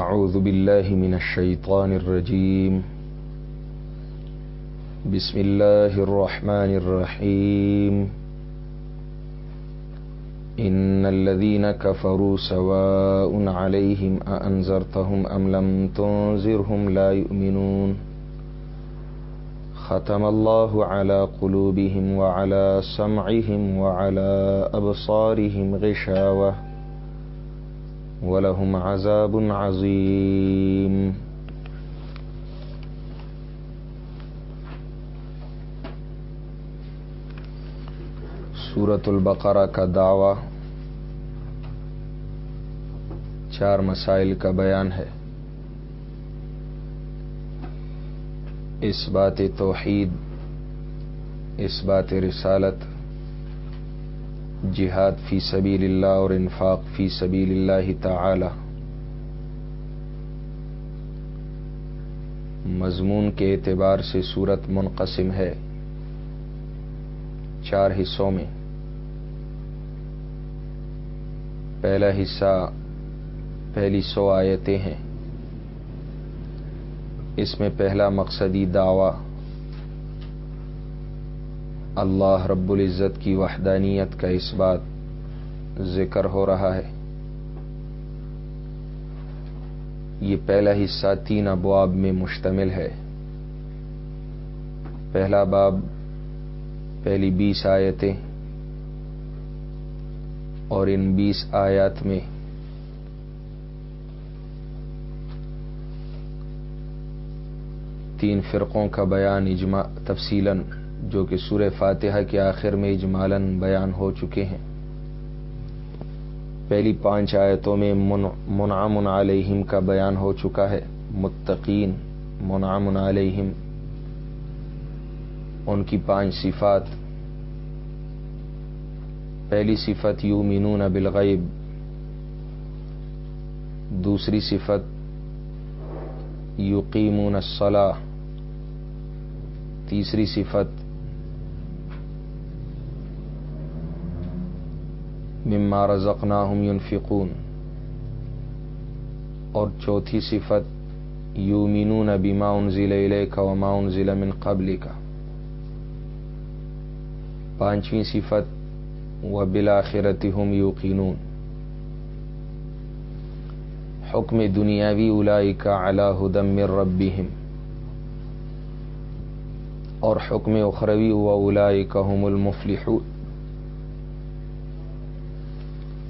أعوذ بالله من الشيطان الرجيم. بسم الله الرحمن الرحيم. إن الذين كفروا سواء عليهم أأنذرتهم أم لم تنذرهم لا يؤمنون. ختم الله على قلوبهم وعلى سمعهم وعلى أبصارهم غشاوة. ولهم عذاب عظيم سورت البقرہ کا دعوی چار مسائل کا بیان ہے۔ اس بات توحید، اس بات رسالت جہاد فی سبیل اللہ اور انفاق فی سبیل اللہ تعالی۔ مضمون کے اعتبار سے صورت منقسم ہے۔ چار حصوں میں۔ پہلا حصہ، پہلی سو آیتیں ہیں۔ اس میں پہلا مقصدی دعوی۔ اللہ رب العزت کی وحدانیت کا اس بات ذکر ہو رہا ہے۔ یہ پہلا حصہ تین ابواب میں مشتمل ہے۔ پہلا باب، پہلی بیس آیتیں اور ان بیس آیات میں تین فرقوں کا بیان اجماع تفصیل جو کہ سورہ فاتحہ کے آخر میں اجمالن بیان ہو چکے ہیں۔ پہلی پانچ آیتوں میں منعمن علیہم کا بیان ہو چکا ہے۔ متقین منعمن علیہم۔ ان کی پانچ صفات۔ پہلی صفت یو مینون بالغیب۔ دوسری صفت، یقیمون الصلاح تیسری صفت مما رزقناہم ينفقون۔ اور چوتھی صفت یومینون بما انزل الیک وما انزل من قبلک۔ پانچویں صفت و بلاخرت ہم یوقینون حکم دنیاوی الائی کا اعلی ہدم ربیم اور حکم اخروی و الائی کا ہم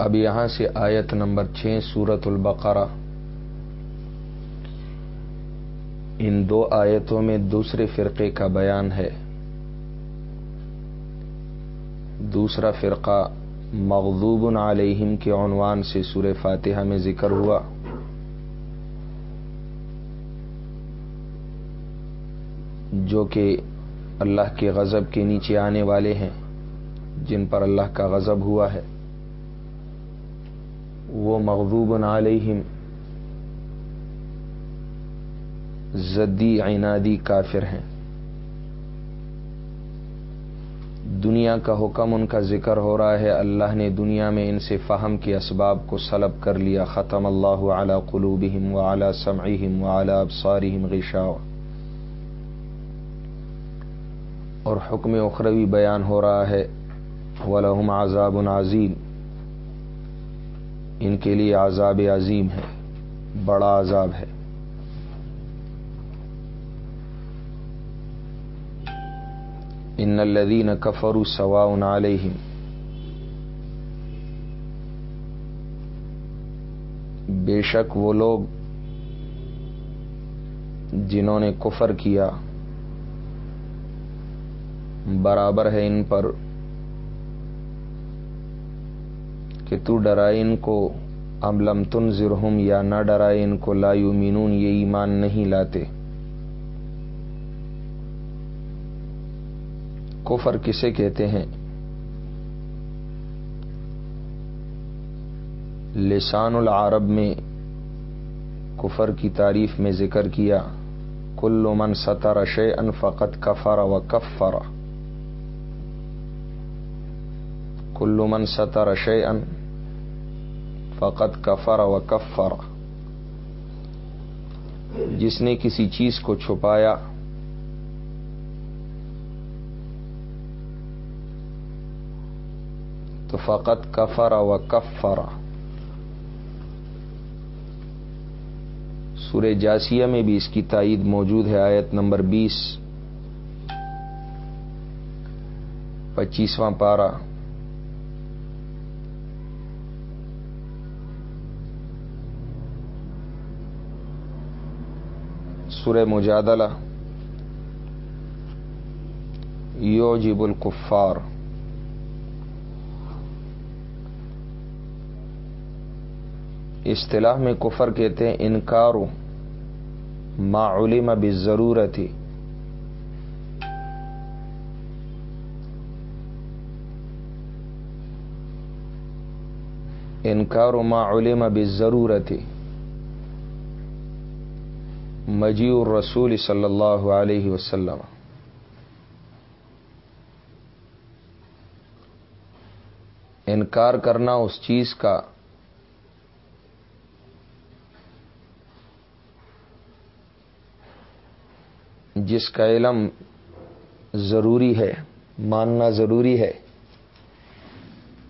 اب یہاں سے آیت نمبر چھ سورت البقرہ۔ ان دو آیتوں میں دوسرے فرقے کا بیان ہے۔ دوسرا فرقہ مغضوب علیہم کے عنوان سے سور فاتحہ میں ذکر ہوا۔ جو کہ اللہ کے غضب کے نیچے آنے والے ہیں، جن پر اللہ کا غضب ہوا ہے۔ وہ مغضوب علیہم زدی عنادی کافر ہیں۔ دنیا کا حکم ان کا ذکر ہو رہا ہے۔ اللہ نے دنیا میں ان سے فہم کے اسباب کو سلب کر لیا۔ ختم اللہ اعلی قلوبہم و سمعہم و ابصارہم غشاو اور حکم اخروی بیان ہو رہا ہے۔ ولہم عذاب عظیم ان کے لیے عذاب عظیم ہے، بڑا عذاب ہے۔ ان الذين كفروا سواء عليهم بے شک وہ لوگ جنہوں نے کفر کیا، برابر ہے ان پر۔ کہ تو ڈرائے ان کو، ام لم تنذرہم یا نہ ڈرائے ان کو، لا یؤمنون، یہ ایمان نہیں لاتے۔ کفر کسے کہتے ہیں؟ لسان العرب میں کفر کی تعریف میں ذکر کیا، کل من ستر شے ان فقط کفر و کفر۔ کل من ستر شے ان فقط کفر و کفر۔ جس نے کسی چیز کو چھپایا، تو فقط کفرا و کفرا سورہ جاسیہ میں بھی اس کی تائید موجود ہے، آیت نمبر بیس، پچیسواں پارہ۔ سورہ مجادلہ، یوجب الکفار۔ اصطلاح میں کفر کہتے ہیں انکار ما علم بالضرورت انکار ما علم بالضرورت مجیع الرسول صلی اللہ علیہ وسلم۔ انکار کرنا اس چیز کا جس کا علم ضروری ہے، ماننا ضروری ہے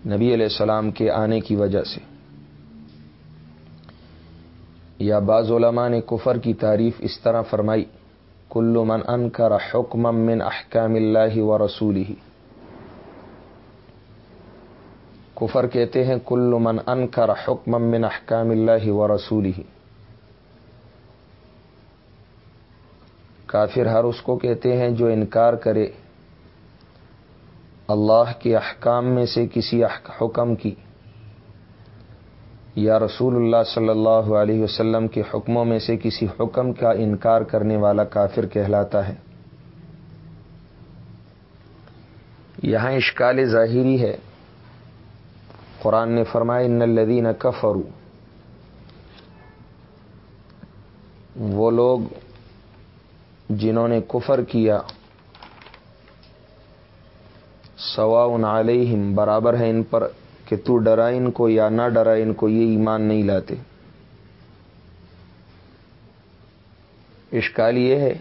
نبی علیہ السلام کے آنے کی وجہ سے۔ یا بعض علماء نے کفر کی تعریف اس طرح فرمائی، کل من انکر حکم من احکام اللہ و رسول کفر کہتے ہیں، کل من انکر حکم من احکام اللہ و رسول کافر ہر اس کو کہتے ہیں جو انکار کرے۔ اللہ کے احکام میں سے کسی حکم کی یا رسول اللہ صلی اللہ علیہ وسلم کے حکموں میں سے کسی حکم کا انکار کرنے والا کافر کہلاتا ہے؟ یہاں اشکال ظاہری ہے۔ قرآن نے فرمایا، ان الدین کفرو وہ لوگ جنہوں نے کفر کیا سوا ان علیہم برابر ہے ان پر کہ تو ڈرا ان کو یا نہ ڈرا ان کو یہ ایمان نہیں لاتے۔ اشکال یہ ہے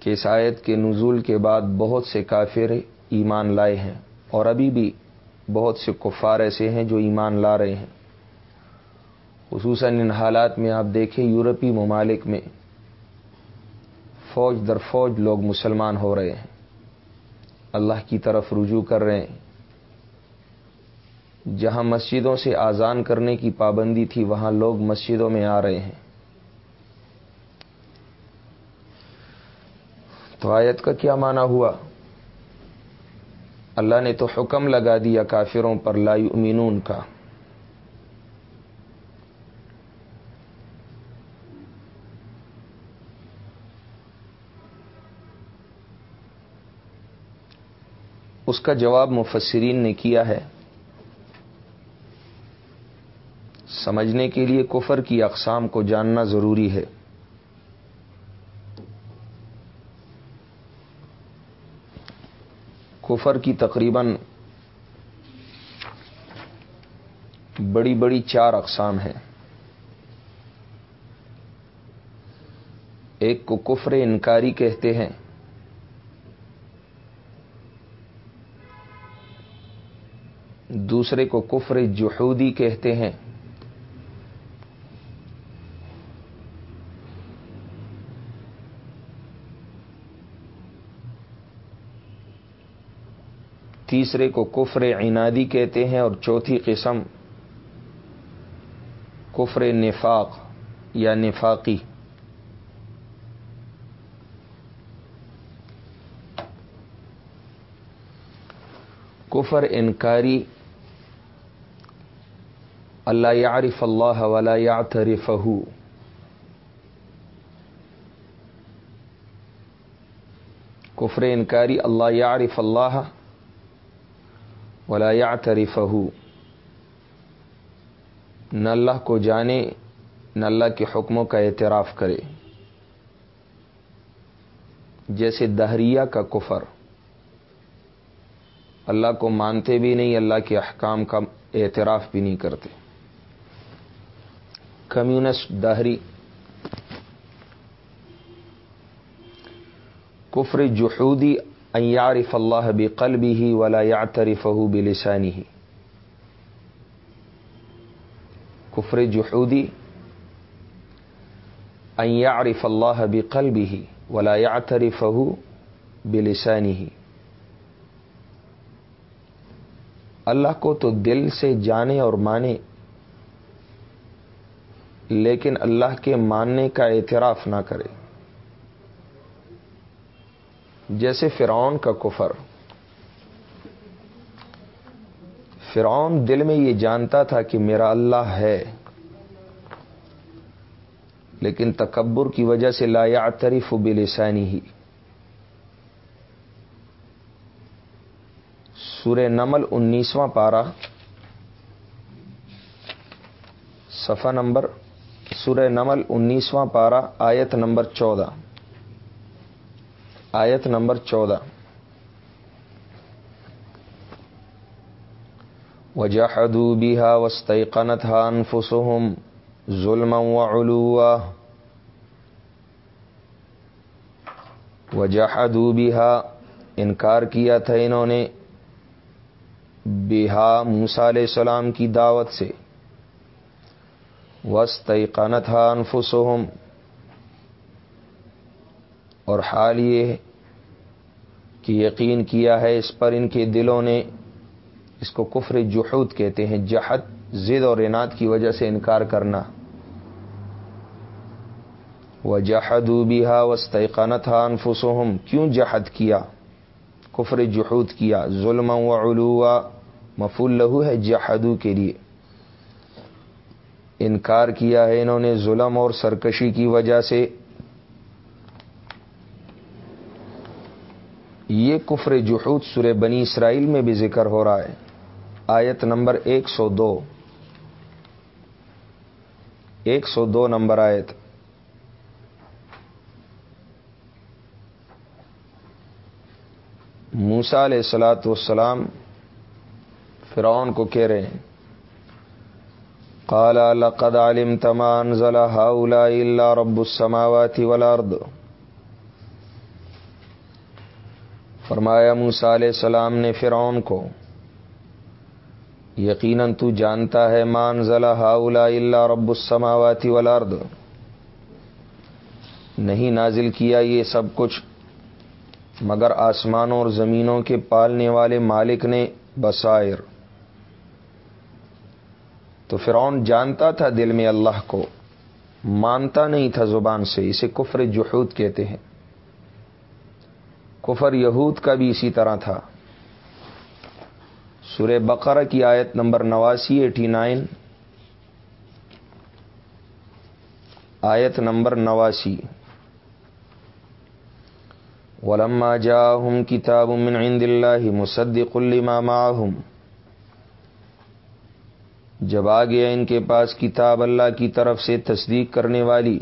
کہ اس آیت کے نزول کے بعد بہت سے کافر ایمان لائے ہیں اور ابھی بھی بہت سے کفار ایسے ہیں جو ایمان لا رہے ہیں۔ خصوصاً ان حالات میں آپ دیکھیں یورپی ممالک میں فوج در فوج لوگ مسلمان ہو رہے ہیں۔ اللہ کی طرف رجوع کر رہے ہیں۔ جہاں مسجدوں سے آزان کرنے کی پابندی تھی، وہاں لوگ مسجدوں میں آ رہے ہیں۔ تو آیت کا کیا معنی ہوا؟ اللہ نے تو حکم لگا دیا کافروں پر، لا یؤمنون کا۔ اس کا جواب مفسرین نے کیا ہے۔ سمجھنے کے لیے کفر کی اقسام کو جاننا ضروری ہے۔ کفر کی تقریباً بڑی بڑی چار اقسام ہیں۔ ایک کو کفر انکاری کہتے ہیں۔ دوسرے کو کفر جوہودی کہتے ہیں۔ تیسرے کو کفر عنادی کہتے ہیں اور چوتھی قسم کفر نفاق یا نفاقی۔ کفر انکاری اللہ یعرف اللہ ولا یعترفہ کفر انکاری، اللہ یعرف اللہ ولا یعترفہ نہ اللہ کو جانے، نہ اللہ کے حکموں کا اعتراف کرے۔ جیسے دہریہ کا کفر۔ اللہ کو مانتے بھی نہیں، اللہ کے احکام کا اعتراف بھی نہیں کرتے۔ کمیونسٹ دہری کفر جحودی ایارف اللہ بقلبی ہی ولا یعترفہ بلسانی ہی کفر جحودی ایارف اللہ بقلبی ہی ولا یعترفہ بلسانی ہی اللہ کو تو دل سے جانے اور مانے۔ لیکن اللہ کے ماننے کا اعتراف نہ کرے۔ جیسے فرعون کا کفر۔ فرعون دل میں یہ جانتا تھا کہ میرا اللہ ہے، لیکن تکبر کی وجہ سے لا یعترف بلسانی ہی سورہ نمل انیسواں پارا صفحہ نمبر سورہ نمل انیسواں پارا آیت نمبر چودہ۔ آیت نمبر چودہ۔ وجحدوا بها واستيقنتها انفسهم ظلما وعلوا۔ وجحدوا بها، انکار کیا تھا انہوں نے بہا موسا علیہ السلام کی دعوت سے۔ وسطنتها انفسهم اور حال یہ کہ یقین کیا ہے اس پر ان کے دلوں نے، اس کو کفر جحود کہتے ہیں، جہد، زد اور انعت کی وجہ سے انکار کرنا۔ وہ جہد بیہا وسطنت انفسہم کیوں جہد کیا؟ کفر جحود کیا۔ ظلم و علوا مفول لہو ہے جہدو کے لیے۔ انکار کیا ہے انہوں نے ظلم اور سرکشی کی وجہ سے۔ یہ کفر جحود سورہ بنی اسرائیل میں بھی ذکر ہو رہا ہے۔ آیت نمبر ایک سو دو۔ ایک سو دو نمبر آیت۔ موسا علیہ السلاۃ والسلام فرعون کو کہہ رہے ہیں۔ قال، لقد علمت ما انزل هؤلاء الا رب السماوات والارض فرمایا موسا علیہ السلام نے فرعون کو، یقیناً تو جانتا ہے مان ضلع ہاؤلا اللہ رب السماواتی والارض نہیں نازل کیا یہ سب کچھ، مگر آسمانوں اور زمینوں کے پالنے والے مالک نے بسائر تو فرعون جانتا تھا دل میں اللہ کو، مانتا نہیں تھا زبان سے، اسے کفر جحود کہتے ہیں۔ کفر یہود کا بھی اسی طرح تھا۔ سورہ بقرہ کی آیت نمبر نواسی، ایٹی نائن۔ آیت نمبر نواسی۔ ولما جاءهم كتاب من عند الله مصدق لما معهم۔ جب آ گیا ان کے پاس کتاب اللہ کی طرف سے تصدیق کرنے والی،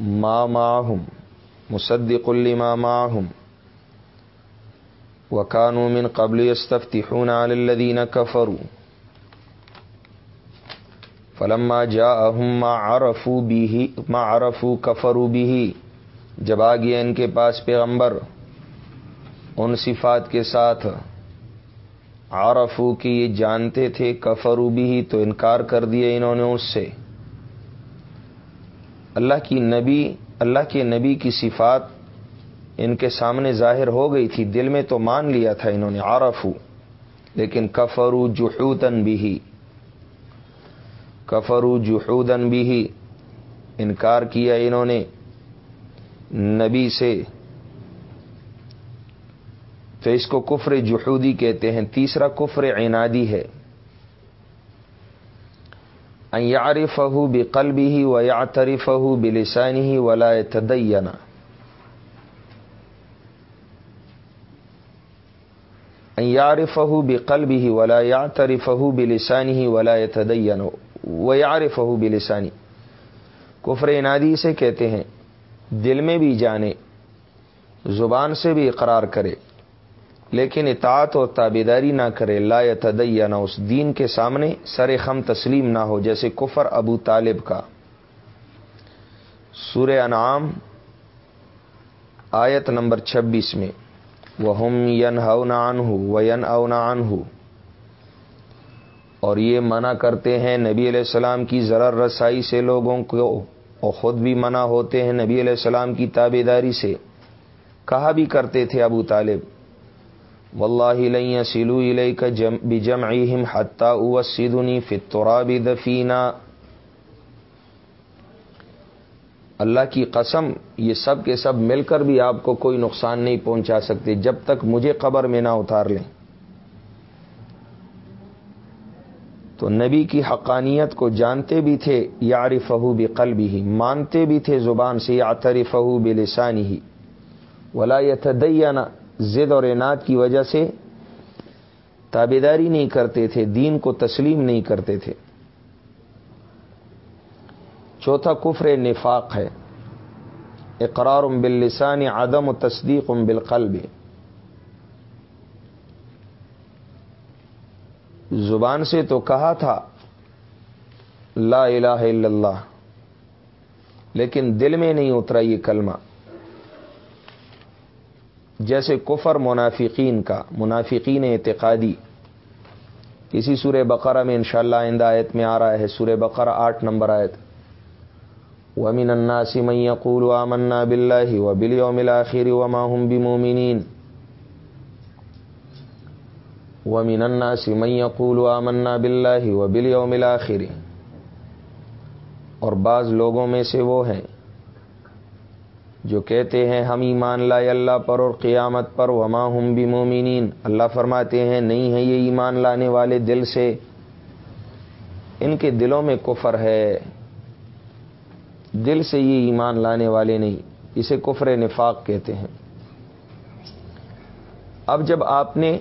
ما معهم مصدق لما معهم وكانوا من قبل يستفتحون على الذين كفروا فلما جاءهم ما عرفوا به ما عرفوا كفروا به جب آ گیا ان کے پاس پیغمبر، ان صفات کے ساتھ عرفو کی یہ جانتے تھے کفرو بھی تو انکار کر دیا انہوں نے اس سے۔ اللہ کی نبی، اللہ کے نبی کی صفات ان کے سامنے ظاہر ہو گئی تھی، دل میں تو مان لیا تھا انہوں نے عارف لیکن کفرو جحودن بھی کفرو جحودن بھی انکار کیا انہوں نے نبی سے۔ تو اس کو کفر جحودی کہتے ہیں، تیسرا کفر عنادی ہے۔ یارفہ بقلبی ہی و یا تریفہ بلسانی ہی ولا تدینہ یارفہ بقلبی ہی ولا یا تریفہ بلسانی ہی ولا تدین و یارفہ بلسانی۔ کفر انادی سے کہتے ہیں، دل میں بھی جانے، زبان سے بھی اقرار کرے۔ لیکن اطاعت اور تابیداری نہ کرے، لا تدیا نہ اس دین کے سامنے سر خم تسلیم نہ ہو، جیسے کفر ابو طالب کا۔ سور انعام، آیت نمبر چھبیس میں وہ ہم ین ہو و ین او ہو اور یہ منع کرتے ہیں نبی علیہ السلام کی ذرا رسائی سے لوگوں کو، اور خود بھی منع ہوتے ہیں نبی علیہ السلام کی تابے داری سے۔ کہا بھی کرتے تھے ابو طالب واللہ سلو علیہ کا جم حتہ اوسدنی فطورا بھی دفینہ اللہ کی قسم، یہ سب کے سب مل کر بھی آپ کو کوئی نقصان نہیں پہنچا سکتے جب تک مجھے قبر میں نہ اتار لیں۔ تو نبی کی حقانیت کو جانتے بھی تھے یار فہو بھی ہی مانتے بھی تھے زبان سے یاتر فہو بے لسانی ہی ولا تدیانہ زد اور اعنات کی وجہ سے تابیداری نہیں کرتے تھے، دین کو تسلیم نہیں کرتے تھے۔ چوتھا کفر نفاق ہے۔ اقرار باللسان، عدم و تصدیق بالقلب۔ زبان سے تو کہا تھا، لا الہ الا اللہ، لیکن دل میں نہیں اترا یہ کلمہ۔ جیسے کفر منافقین کا، منافقین اعتقادی۔ اسی سورہ بقرہ میں انشاءاللہ شاء آیت میں آ رہا ہے، سورہ بقرہ آٹھ نمبر آیت۔ ومن الناس من يقول آمنا بالله وباليوم الآخر وما هم بمؤمنين ومن الناس من يقول آمنا بالله وباليوم الآخر اور بعض لوگوں میں سے وہ ہیں۔ جو کہتے ہیں ہم ایمان لائے اللہ پر اور قیامت پر، وما ہم بھی مومنین اللہ فرماتے ہیں، نہیں ہے یہ ایمان لانے والے دل سے۔ ان کے دلوں میں کفر ہے۔ دل سے یہ ایمان لانے والے نہیں، اسے کفر نفاق کہتے ہیں۔ اب جب آپ نے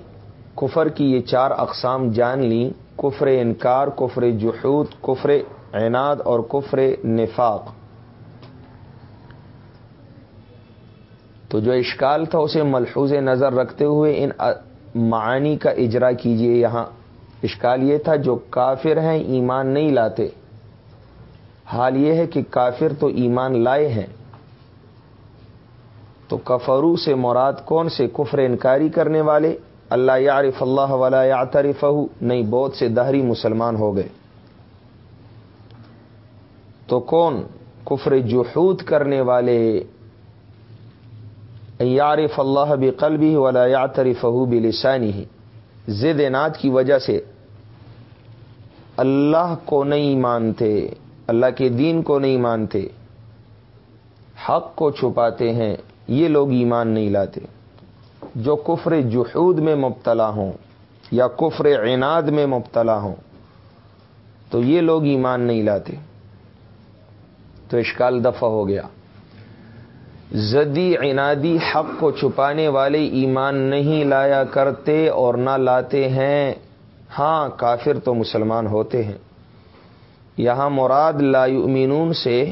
کفر کی یہ چار اقسام جان لی، کفر انکار، کفر جحود، کفر عناد اور کفر نفاق تو جو اشکال تھا اسے ملحوظ نظر رکھتے ہوئے ان معانی کا اجرا کیجیے۔ یہاں اشکال یہ تھا جو کافر ہیں ایمان نہیں لاتے۔ حال یہ ہے کہ کافر تو ایمان لائے ہیں۔ تو کفرو سے مراد کون سے؟ کفر انکاری کرنے والے۔ اللہ یعرف اللہ ولا یعترف نہیں، بہت سے دہری مسلمان ہو گئے۔ تو کون؟ کفر جحود کرنے والے۔ یارف اللہ بھی قلبی ولا یعترف بھی لسانی ہی زد نات کی وجہ سے اللہ کو نہیں مانتے، اللہ کے دین کو نہیں مانتے، حق کو چھپاتے ہیں، یہ لوگ ایمان نہیں لاتے۔ جو کفر جحود میں مبتلا ہوں یا کفر عناد میں مبتلا ہوں، تو یہ لوگ ایمان نہیں لاتے۔ تو اشکال دفع ہو گیا۔ زدی عنادی حق کو چھپانے والے ایمان نہیں لایا کرتے اور نہ لاتے ہیں۔ ہاں کافر تو مسلمان ہوتے ہیں۔ یہاں مراد لا یؤمنون سے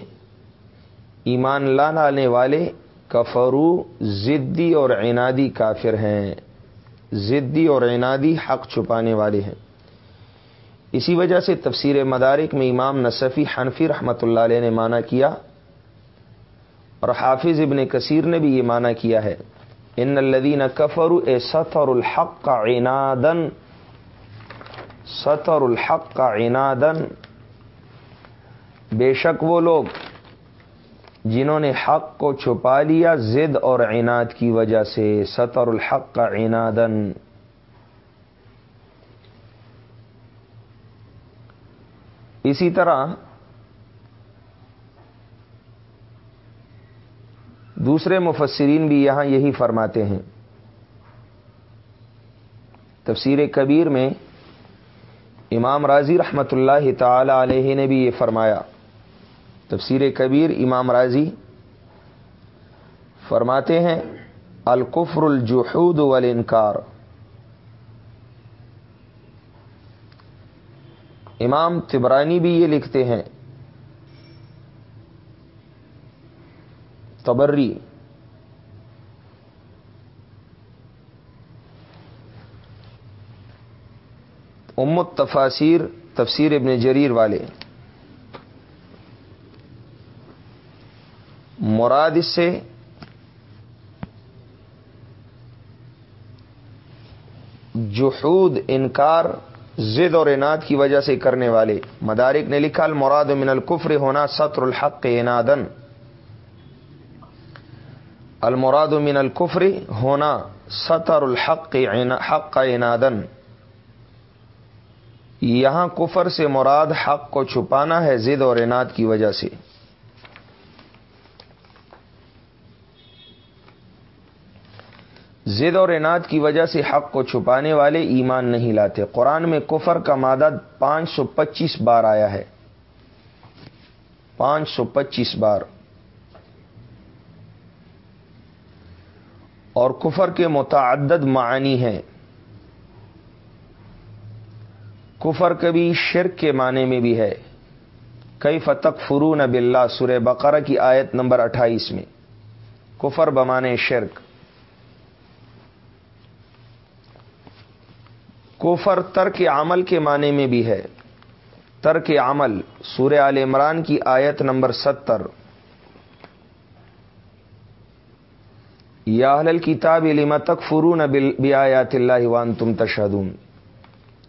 ایمان لا لانے والے کفرو ضدی اور عنادی کافر ہیں۔ ضدی اور عنادی حق چھپانے والے ہیں۔ اسی وجہ سے تفسیر مدارک میں امام نصفی حنفی رحمۃ اللہ علیہ نے مانا کیا۔ اور حافظ ابن کثیر نے بھی یہ مانا کیا ہے۔ ان الدین کفر اے سطر الحق کا عنادن سطر الحق کا عنادن بے شک وہ لوگ جنہوں نے حق کو چھپا لیا زد اور عناد کی وجہ سے، سطر الحق کا عنادن اسی طرح دوسرے مفسرین بھی یہاں یہی فرماتے ہیں۔ تفسیر کبیر میں امام راضی رحمت اللہ تعالی علیہ نے بھی یہ فرمایا۔ تفسیر کبیر امام راضی فرماتے ہیں القفر الجحود والانکار۔ امام تبرانی بھی یہ لکھتے ہیں۔ تبری امت تفاصیر تفسیر ابن جریر والے. مراد اس سے جحود، انکار، زد اور اناد کی وجہ سے کرنے والے. مدارک نے لکھا، المراد من القفر ہونا سطر الحق انادن المراد من القفر ہونا سطر الحق حق انادن یہاں کفر سے مراد حق کو چھپانا ہے زد اور اناد کی وجہ سے۔ زد اور انعد کی وجہ سے حق کو چھپانے والے ایمان نہیں لاتے۔ قرآن میں کفر کا مادہ پانچ سو پچیس بار آیا ہے۔ پانچ سو پچیس بار۔ اور کفر کے متعدد معنی ہیں۔ کفر کبھی شرک کے معنی میں بھی ہے۔ کئی فتق فرون اب اللہ سر بقرہ کی آیت نمبر اٹھائیس میں۔ کفر بمانے شرک۔ کوفر ترک عمل کے معنی میں بھی ہے۔ ترک عمل، سورہ عال عمران کی آیت نمبر ستر۔ یا اہل کتاب لما تک فرون بیات اللہ وان تم تشدون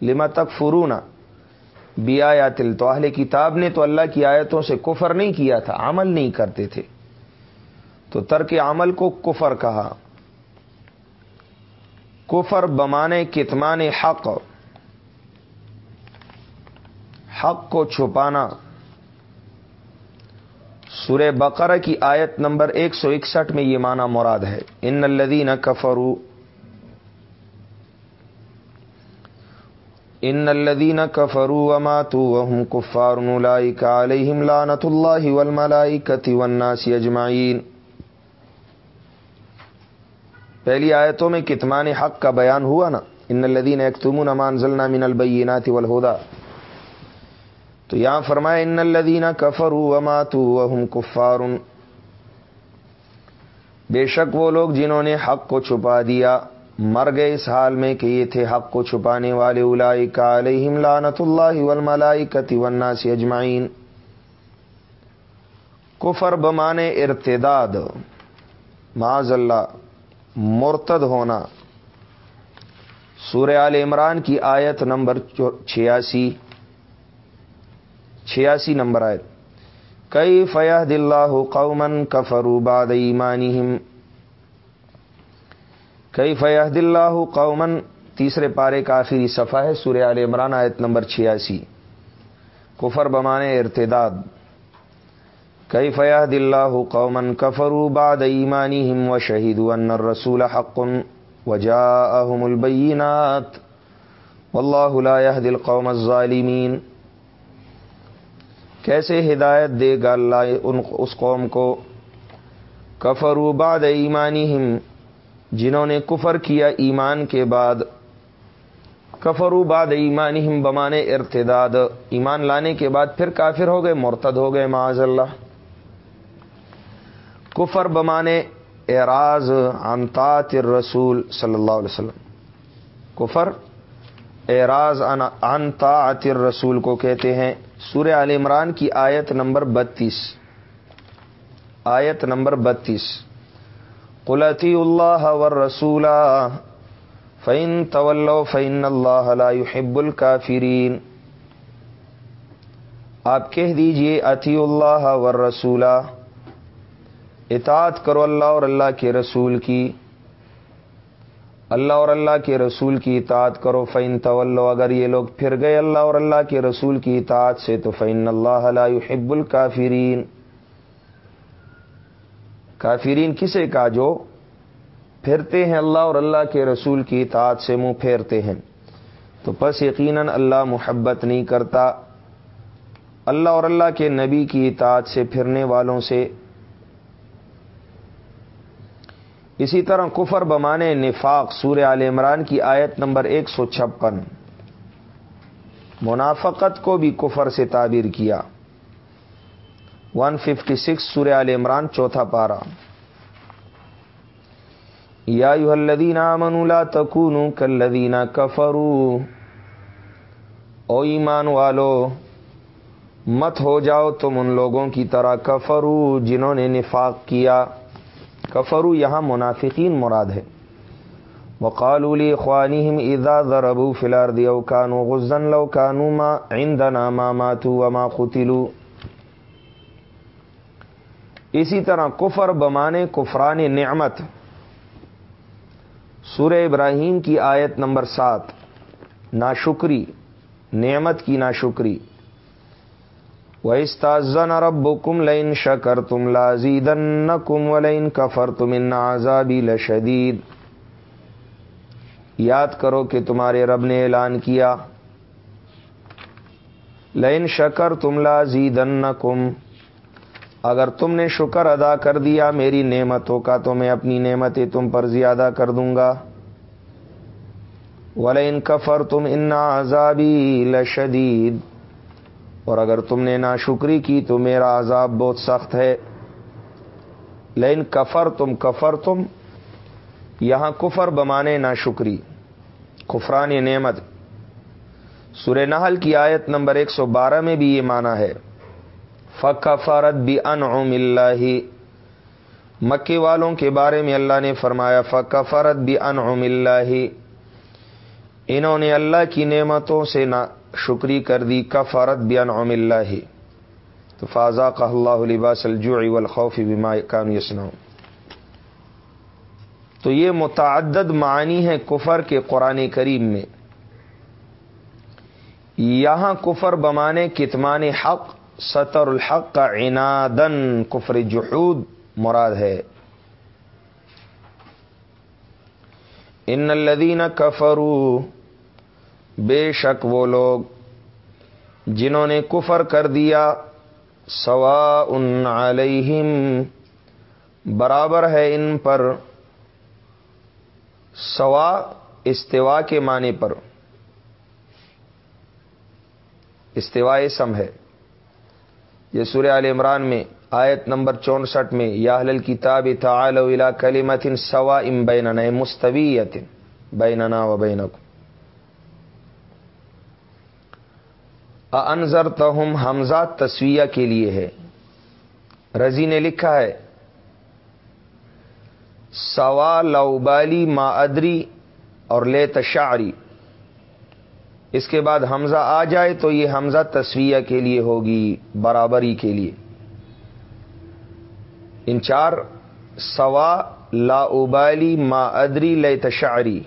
لما تک فرون بیات تو اہل کتاب نے تو اللہ کی آیتوں سے کفر نہیں کیا تھا، عمل نہیں کرتے تھے۔ تو ترک عمل کو کفر کہا۔ کفر بمانے کتمان حق حق کو چھپانا۔ سورہ بقرہ کی آیت نمبر ایک سو اکسٹھ میں یہ معنی مراد ہے۔ ان الدین کفرو ان الدین کفرو اماتو وهم کفار علیہم لعنت اللہ والملائکۃ والناس اجمعین۔ پہلی آیتوں میں کتمان حق کا بیان ہوا نا۔ ان الدین ایک تمون امان ضلع من البینات والہدا تو یہاں فرمایا، ان الدین کفر وهم کفار بے شک وہ لوگ جنہوں نے حق کو چھپا دیا، مر گئے اس حال میں کہ یہ تھے حق کو چھپانے والے الائی کا علیہم لانت اللہ والملائکتی والناس اجمعین۔ کفر بمانے ارتداد، معاذ اللہ، مرتد ہونا۔ سورہ آل عمران کی آیت نمبر چھیاسی۔ چھیاسی نمبر آیت۔ کئی فیاح دلہ قومن کفرو باد ایمانہم؟ کئی فیاح دلہ قومن تیسرے پارے کا آخری صفحہ ہے، سورہ عال عمران آیت نمبر چھیاسی۔ کفر بمانے ارتداد۔ کئی فیاح دلہ قومن کفرو باد ایمانی ہم و شہید ان رسول حق و جا احم البینات اللہ دل قوم الظالمین۔ کیسے ہدایت دے گا اللہ ان اس قوم کو؟ کفرو باد ایمانی ہم جنہوں نے کفر کیا ایمان کے بعد۔ کفرو باد ایمانی ہم بمانے ارتداد۔ ایمان لانے کے بعد پھر کافر ہو گئے، مرتد ہو گئے معاذ اللہ کفر بمانے اعراض انطاط رسول صلی اللہ علیہ وسلم۔ کفر اعراض انطاط رسول کو کہتے ہیں۔ سورہ عال عمران کی آیت نمبر بتیس۔ آیت نمبر بتیس۔ قلتی اللہ ور رسول فعن طول فعن اللہ يحب الکافرین آپ کہہ دیجیے اتی اللہ ور رسولہ اطاعت کرو اللہ اور اللہ کے رسول کی۔ اللہ اور اللہ کے رسول کی اطاعت کرو فین طول اگر یہ لوگ پھر گئے اللہ اور اللہ کے رسول کی اطاعت سے، تو فین اللہ يحب الکافرین کافرین کسے کا جو پھرتے ہیں اللہ اور اللہ کے رسول کی اطاعت سے منہ پھیرتے ہیں۔ تو پس یقیناً اللہ محبت نہیں کرتا۔ اللہ اور اللہ کے نبی کی اطاعت سے پھرنے والوں سے اسی طرح کفر بمانے نفاق سور عال عمران کی آیت نمبر ایک سو چھپن۔ منافقت کو بھی کفر سے تعبیر کیا۔ ون ففٹی سکس عمران چوتھا پارا یا الدینہ منولا تکون کلدینہ کفرو او ایمان والو، مت ہو جاؤ تم ان لوگوں کی طرح کفرو جنہوں نے نفاق کیا۔ کفرو یہاں منافقین مراد ہے۔ وقالوا خوانیم اذا ضربوا في الارض او كانوا غزا لو كانوا ما عندنا ما ماتوا وما قتلوا۔ اسی طرح کفر بمانے کفران نعمت۔ سورہ ابراہیم کی آیت نمبر سات۔ ناشکری، نعمت کی ناشکری۔ و استاذن رب کم لین شکر تم لازید کم و تم یاد کرو کہ تمہارے رب نے اعلان کیا لین شکر تم لازیدن کم اگر تم نے شکر ادا کر دیا میری نعمتوں کا، تو میں اپنی نعمتیں تم پر زیادہ کر دوں گا۔ ولا ان کفر تم ان عذابی لشدید اور اگر تم نے نا شکری کی تو میرا عذاب بہت سخت ہے۔ لین کفر تم کفر تم یہاں کفر بمانے نا شکری کفران نعمت۔ سورہ نحل کی آیت نمبر ایک سو بارہ میں بھی یہ مانا ہے۔ فکفرت بھی انعم اللہ۔ مکے والوں کے بارے میں اللہ نے فرمایا، فکفرت بھی انعم اللہ۔ انہوں نے اللہ کی نعمتوں سے نہ شکری کر دی کفرت بھی انعم اللہ. تو فاضا کا اللہ لباس الجوع والخوف بما کان یسنعون تو یہ متعدد معنی ہے کفر کے قرآن کریم میں. یہاں کفر بمانے کتمان حق سطر الحق کا عنادن کفر جحود مراد ہے. ان الدین کفرو بے شک وہ لوگ جنہوں نے کفر کر دیا سوا ان علیہم، برابر ہے ان پر، سوا استوا کے معنی پر۔ استوا سم ہے۔ یہ سورہ عال عمران میں آیت نمبر چونسٹھ میں یا کتاب تعال الى کلیمت سوا ام بیننا مستویت بیننا و بینکم۔ انضر تہم حمزہ تصویہ کے لیے ہے۔ رضی نے لکھا ہے، سوا لوبالی ما ادری اور لے تشعری اس کے بعد حمزہ آ جائے تو یہ حمزہ تصویہ کے لیے ہوگی، برابری کے لیے۔ ان چار، سوا لا ابالی ما ادری لے تشعری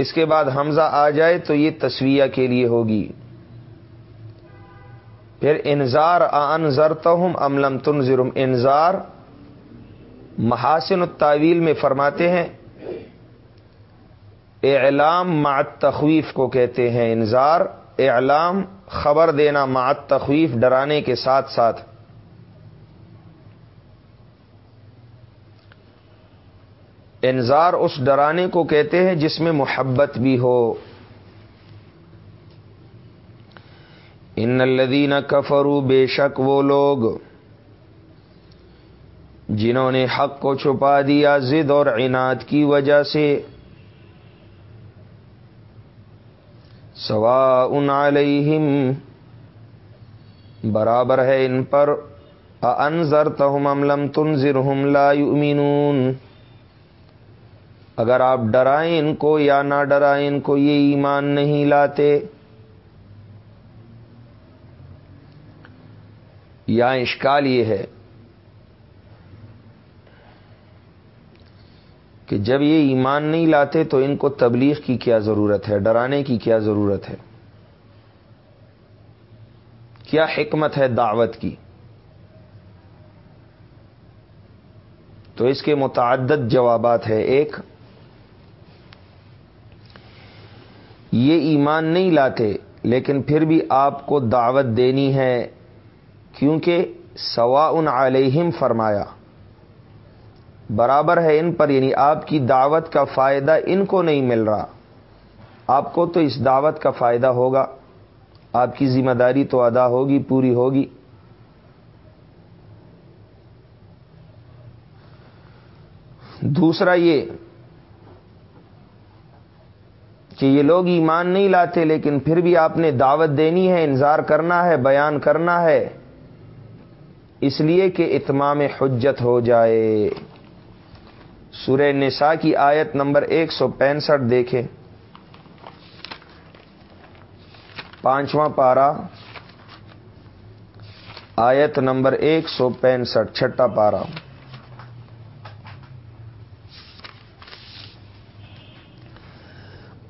اس کے بعد حمزہ آ جائے تو یہ تصویہ کے لیے ہوگی۔ پھر انزار انضرتا ہوں املم تنظرم انزار محاسن التاویل میں فرماتے ہیں، اعلام معت تخویف کو کہتے ہیں انذار۔ اعلام خبر دینا معت تخویف ڈرانے کے ساتھ ساتھ۔ انذار اس ڈرانے کو کہتے ہیں جس میں محبت بھی ہو۔ ان الدین کفرو بے شک وہ لوگ جنہوں نے حق کو چھپا دیا ضد اور عناد کی وجہ سے۔ سوا ان علیہم برابر ہے ان پر۔ انضر تہم املم تنظر لا یؤمنون اگر آپ ڈرائیں ان کو یا نہ ڈرائیں ان کو یہ ایمان نہیں لاتے۔ یا اشکال یہ ہے کہ جب یہ ایمان نہیں لاتے تو ان کو تبلیغ کی کیا ضرورت ہے، ڈرانے کی کیا ضرورت ہے؟ کیا حکمت ہے دعوت کی؟ تو اس کے متعدد جوابات ہے ایک یہ ایمان نہیں لاتے، لیکن پھر بھی آپ کو دعوت دینی ہے۔ کیونکہ سوا ان علیہم فرمایا، برابر ہے ان پر یعنی آپ کی دعوت کا فائدہ ان کو نہیں مل رہا۔ آپ کو تو اس دعوت کا فائدہ ہوگا۔ آپ کی ذمہ داری تو ادا ہوگی، پوری ہوگی۔ دوسرا یہ کہ یہ لوگ ایمان نہیں لاتے لیکن پھر بھی آپ نے دعوت دینی ہے انظار کرنا ہے، بیان کرنا ہے۔ اس لیے کہ اتمام حجت ہو جائے۔ سورہ نساء کی آیت نمبر ایک سو پینسٹھ دیکھیں۔ پانچواں پارا آیت نمبر ایک سو پینسٹھ، چھٹا پارا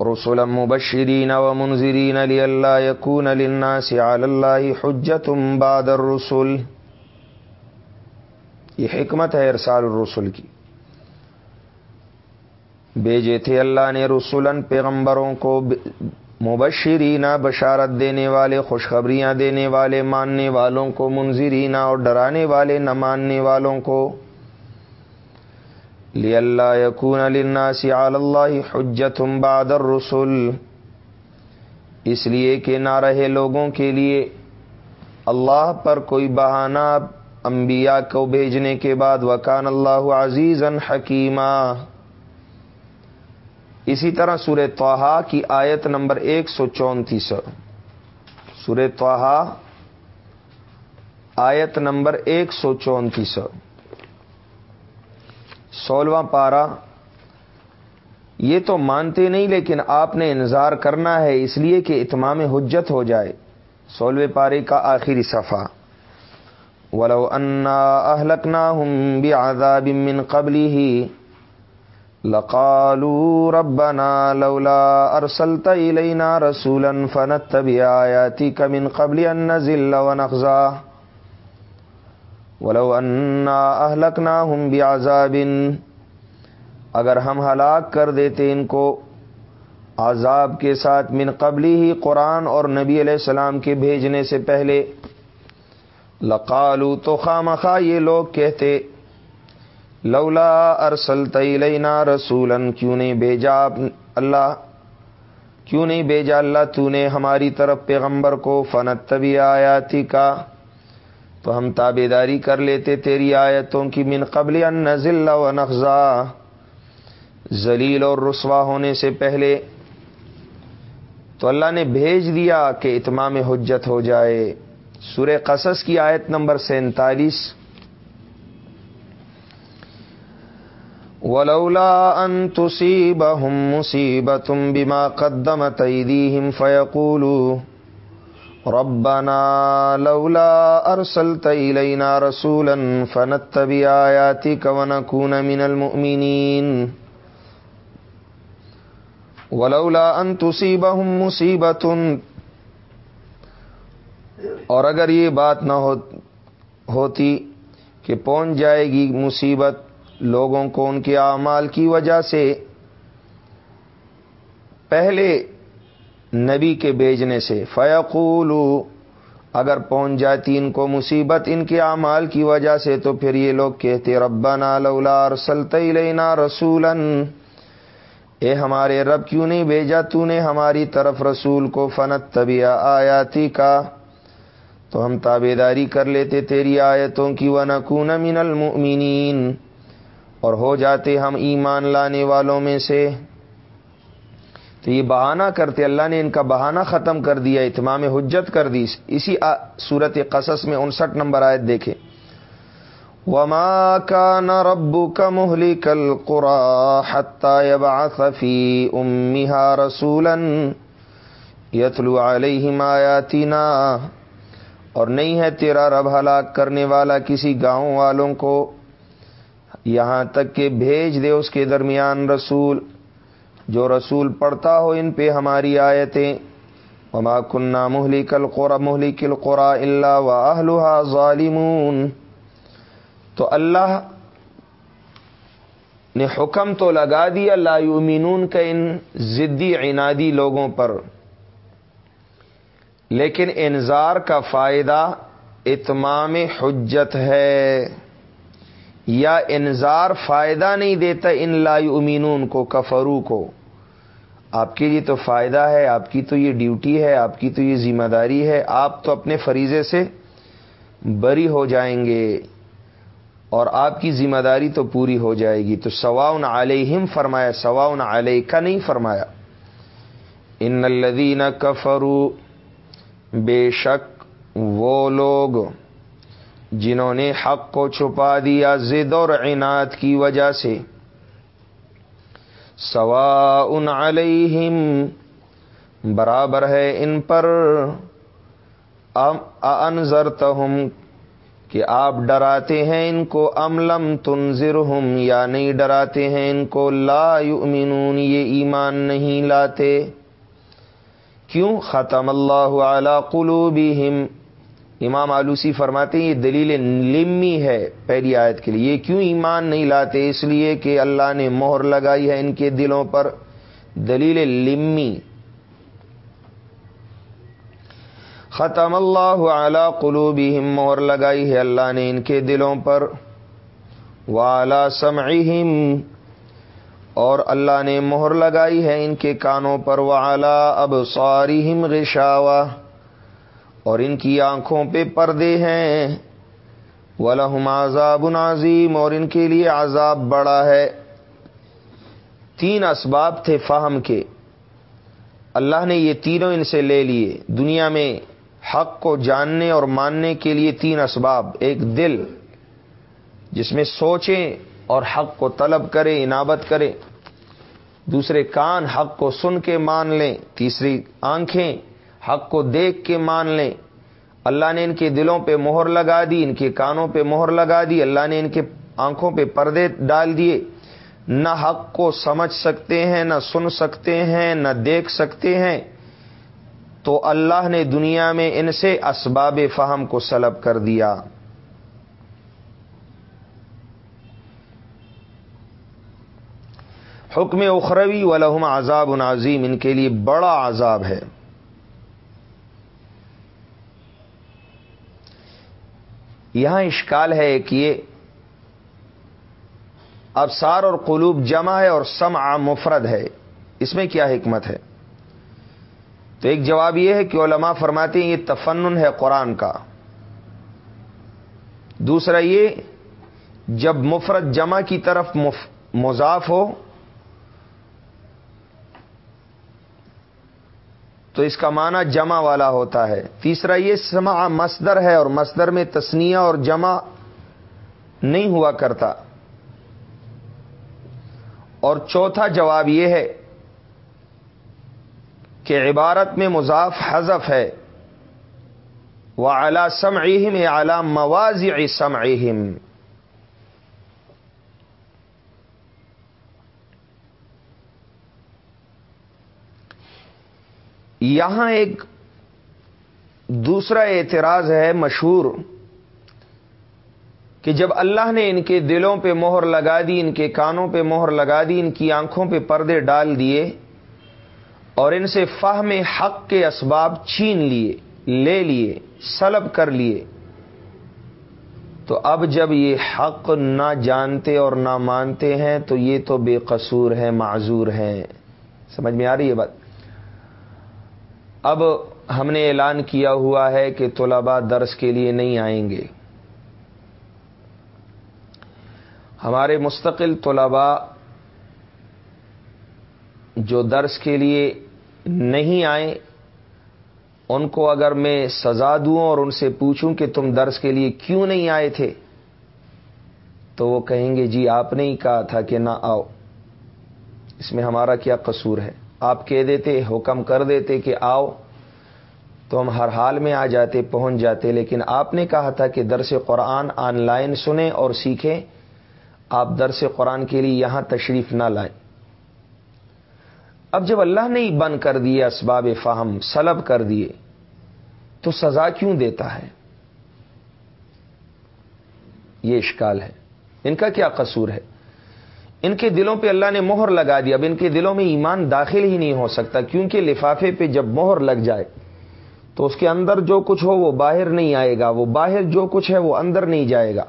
رسولا مبشرین و منذرین لئلا یکون للناس علی اللہ حجت بعد الرسل. یہ حکمت ہے ارسال الرسل کی۔ بیجے تھے اللہ نے رسولن پیغمبروں کو مبشرینہ بشارت دینے والے، خوشخبریاں دینے والے، ماننے والوں کو منظرینہ اور ڈرانے والے، نہ ماننے والوں کو۔ لی اللہ یقون علی اللہ حجت بعد الرسل. اس لیے کہ نہ رہے لوگوں کے لیے اللہ پر کوئی بہانہ انبیاء کو بھیجنے کے بعد وکان اللہ عزیز حکیمہ اسی طرح سور توحا کی آیت نمبر ایک سو چونتیس. سور توحا آیت نمبر ایک سو چونتیس. سولہواں پارا یہ تو مانتے نہیں لیکن آپ نے انتظار کرنا ہے اس لیے کہ اتمام حجت ہو جائے۔ سولہویں پارے کا آخری صفحہ۔ ولو انا اہلکنا ہوں بھی آزاد من قبلی ہی لقالوا ربنا لولا ارسلت الينا رسولا فنتبع آياتك من قبل ان نزل ونخزى۔ ولو انا اهلكناهم بعذاب، اگر ہم ہلاک کر دیتے ان کو عذاب کے ساتھ من قبلی ہی قرآن اور نبی علیہ السلام کے بھیجنے سے پہلے، لقالو تو خواہ یہ لوگ کہتے، لولا ارسل تیلینا رسولن کیوں نہیں بھیجا اللہ؟ کیوں نہیں بھیجا اللہ تو نے ہماری طرف پیغمبر کو؟ فنت طبی آیاتی کا تو ہم تابے داری کر لیتے تیری آیتوں کی من قبل ان نزل و نقضا ذلیل اور رسوا ہونے سے پہلے تو اللہ نے بھیج دیا کہ اتمام حجت ہو جائے۔ سور قصص کی آیت نمبر سینتالیس۔ ولولا ان تصيبهم مصيبه بما قدمت ايديهم فيقولوا ربنا لولا ارسلت الينا رسولا فنتبع اياتك ونكون من المؤمنين. ولولا ان تصيبهم مصيبه اور اگر یہ بات نہ ہوتی کہ پہنچ جائے گی مصیبت لوگوں کو ان کے اعمال کی وجہ سے، پہلے نبی کے بیچنے سے۔ فیقول اگر پہنچ جاتی ان کو مصیبت ان کے اعمال کی وجہ سے، تو پھر یہ لوگ کہتے، ربنا لولا ارسلت الینا رسولا۔ اے ہمارے رب، کیوں نہیں بھیجا تو نے ہماری طرف رسول کو؟ فنت طبیع آیاتی کا تو ہم تابے داری کر لیتے تیری آیتوں کی۔ ونکون من المؤمنین۔ اور ہو جاتے ہم ایمان لانے والوں میں سے۔ تو یہ بہانہ کرتے، اللہ نے ان کا بہانہ ختم کر دیا، اتمام حجت کر دی۔ اسی صورت قصص میں انسٹھ نمبر آیت دیکھے وما كان ربك مهلك القرى حتى يبعث في امها رسولا يتلو عليهم آياتنا۔ اور نہیں ہے تیرا رب ہلاک کرنے والا کسی گاؤں والوں کو۔ یہاں تک کہ بھیج دے اس کے درمیان رسول۔ جو رسول پڑھتا ہو ان پہ ہماری آیتیں۔ وما کنہ محلی کل قورا محلی کل قورا اللہ و ظالمون۔ تو اللہ نے حکم تو لگا دیا، لا یؤمنون کا ان ضدی عنادی لوگوں پر۔ لیکن انظار کا فائدہ اتمام حجت ہے۔ یا انظار فائدہ نہیں دیتا ان لا امینون کو کفرو کو۔ آپ کے لیے تو فائدہ ہے، آپ کی تو یہ ڈیوٹی ہے، آپ کی تو یہ ذمہ داری ہے، آپ تو اپنے فریضے سے بری ہو جائیں گے اور آپ کی ذمہ داری تو پوری ہو جائے گی۔ تو سواؤن علیہم، فرمایا، سواؤن علیہ کا نہیں فرمایا۔ ان الدین کفرو بے شک وہ لوگ جنہوں نے حق کو چھپا دیا زد اور عناد کی وجہ سے۔ سوا ان علیہم، برابر ہے ان پر انضرتہم کہ آپ ڈراتے ہیں ان کو املم تنظر یا نہیں ڈراتے ہیں ان کو، لا یؤمنون، یہ ایمان نہیں لاتے۔ کیوں؟ ختم اللہ اعلی قلوبہم۔ امام آلوسی فرماتے ہیں، یہ دلیل لمی ہے پہلی آیت کے لیے۔ یہ کیوں ایمان نہیں لاتے؟ اس لیے کہ اللہ نے مہر لگائی ہے ان کے دلوں پر۔ دلیل لمی ختم اللہ اعلی قلوبہم، مہر لگائی ہے اللہ نے ان کے دلوں پر۔ والا سمعہم، اور اللہ نے مہر لگائی ہے ان کے کانوں پر۔ والا اب ساریم اور ان کی آنکھوں پہ پردے ہیں۔ ولہم عذاب عظیم اور ان کے لیے عذاب بڑا ہے۔ تین اسباب تھے فہم کے۔ اللہ نے یہ تینوں ان سے لے لیے۔ دنیا میں حق کو جاننے اور ماننے کے لیے تین اسباب۔ ایک دل، جس میں سوچیں اور حق کو طلب کرے انابت کرے دوسرے کان حق کو سن کے مان لیں۔ تیسری آنکھیں حق کو دیکھ کے مان لیں۔ اللہ نے ان کے دلوں پہ مہر لگا دی، ان کے کانوں پہ مہر لگا دی۔ اللہ نے ان کے آنکھوں پہ پردے ڈال دیے۔ نہ حق کو سمجھ سکتے ہیں، نہ سن سکتے ہیں، نہ دیکھ سکتے ہیں۔ تو اللہ نے دنیا میں ان سے اسباب فہم کو سلب کر دیا۔ حکم اخروی ولہم عذاب عظیم، ان کے لیے بڑا عذاب ہے۔ یہاں اشکال ہے کہ یہ ابسار اور قلوب جمع ہے اور سمع مفرد ہے۔ اس میں کیا حکمت ہے؟ تو ایک جواب یہ ہے کہ علماء فرماتے ہیں یہ تفنن ہے قرآن کا۔ دوسرا یہ، جب مفرد جمع کی طرف مضاف ہو تو اس کا معنی جمع والا ہوتا ہے۔ تیسرا یہ سما مصدر ہے اور مصدر میں تسنیہ اور جمع نہیں ہوا کرتا۔ اور چوتھا جواب یہ ہے کہ عبارت میں مضاف حذف ہے۔ وہ اعلی سم اہم اعلی یعنی مواز سم یہاں ایک دوسرا اعتراض ہے مشہور کہ جب اللہ نے ان کے دلوں پہ مہر لگا دی، ان کے کانوں پہ مہر لگا دی، ان کی آنکھوں پہ پردے ڈال دیے اور ان سے فہم حق کے اسباب چھین لیے، لے لیے، سلب کر لیے، تو اب جب یہ حق نہ جانتے اور نہ مانتے ہیں تو یہ تو بے قصور ہے معذور ہیں۔ سمجھ میں آ رہی ہے بات؟ اب ہم نے اعلان کیا ہوا ہے کہ طلباء درس کے لیے نہیں آئیں گے۔ ہمارے مستقل طلباء جو درس کے لیے نہیں آئیں، ان کو اگر میں سزا دوں اور ان سے پوچھوں کہ تم درس کے لیے کیوں نہیں آئے تھے، تو وہ کہیں گے جی آپ نے ہی کہا تھا کہ نہ آؤ۔ اس میں ہمارا کیا قصور ہے؟ آپ کہہ دیتے، حکم کر دیتے کہ آؤ۔ تو ہم ہر حال میں آ جاتے، پہنچ جاتے۔ لیکن آپ نے کہا تھا کہ درس قرآن آن لائن سنیں اور سیکھیں۔ آپ درس قرآن کے لیے یہاں تشریف نہ لائیں۔ اب جب اللہ نے بند کر دیے، اسباب فہم، سلب کر دیے، تو سزا کیوں دیتا ہے؟ یہ اشکال ہے۔ ان کا کیا قصور ہے؟ ان کے دلوں پہ اللہ نے مہر لگا دی۔ اب ان کے دلوں میں ایمان داخل ہی نہیں ہو سکتا، کیونکہ لفافے پہ جب مہر لگ جائے تو اس کے اندر جو کچھ ہو وہ باہر نہیں آئے گا، وہ باہر جو کچھ ہے وہ اندر نہیں جائے گا۔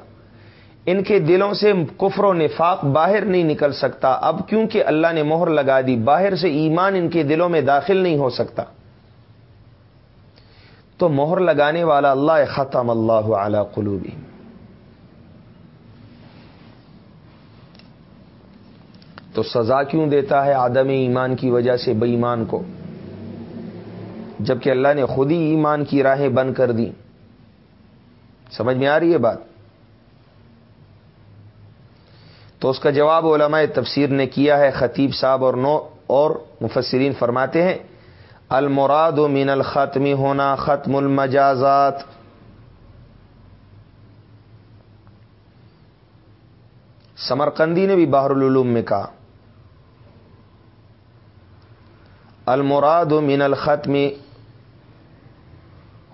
ان کے دلوں سے کفر و نفاق باہر نہیں نکل سکتا۔ اب کیونکہ اللہ نے مہر لگا دی، باہر سے ایمان ان کے دلوں میں داخل نہیں ہو سکتا۔ تو مہر لگانے والا اللہ ختم اللہ اعلی قلوبی تو سزا کیوں دیتا ہے آدم ایمان کی وجہ سے بے ایمان کو؟ جبکہ اللہ نے خود ہی ایمان کی راہیں بند کر دی سمجھ میں آ رہی ہے بات؟ تو اس کا جواب علماء تفسیر نے کیا ہے، خطیب صاحب اور نو، اور مفسرین فرماتے ہیں، المراد و من الختمی ہونا ختم المجازات۔ سمرقندی نے بھی باہر العلوم میں کہا۔ المراد من الختم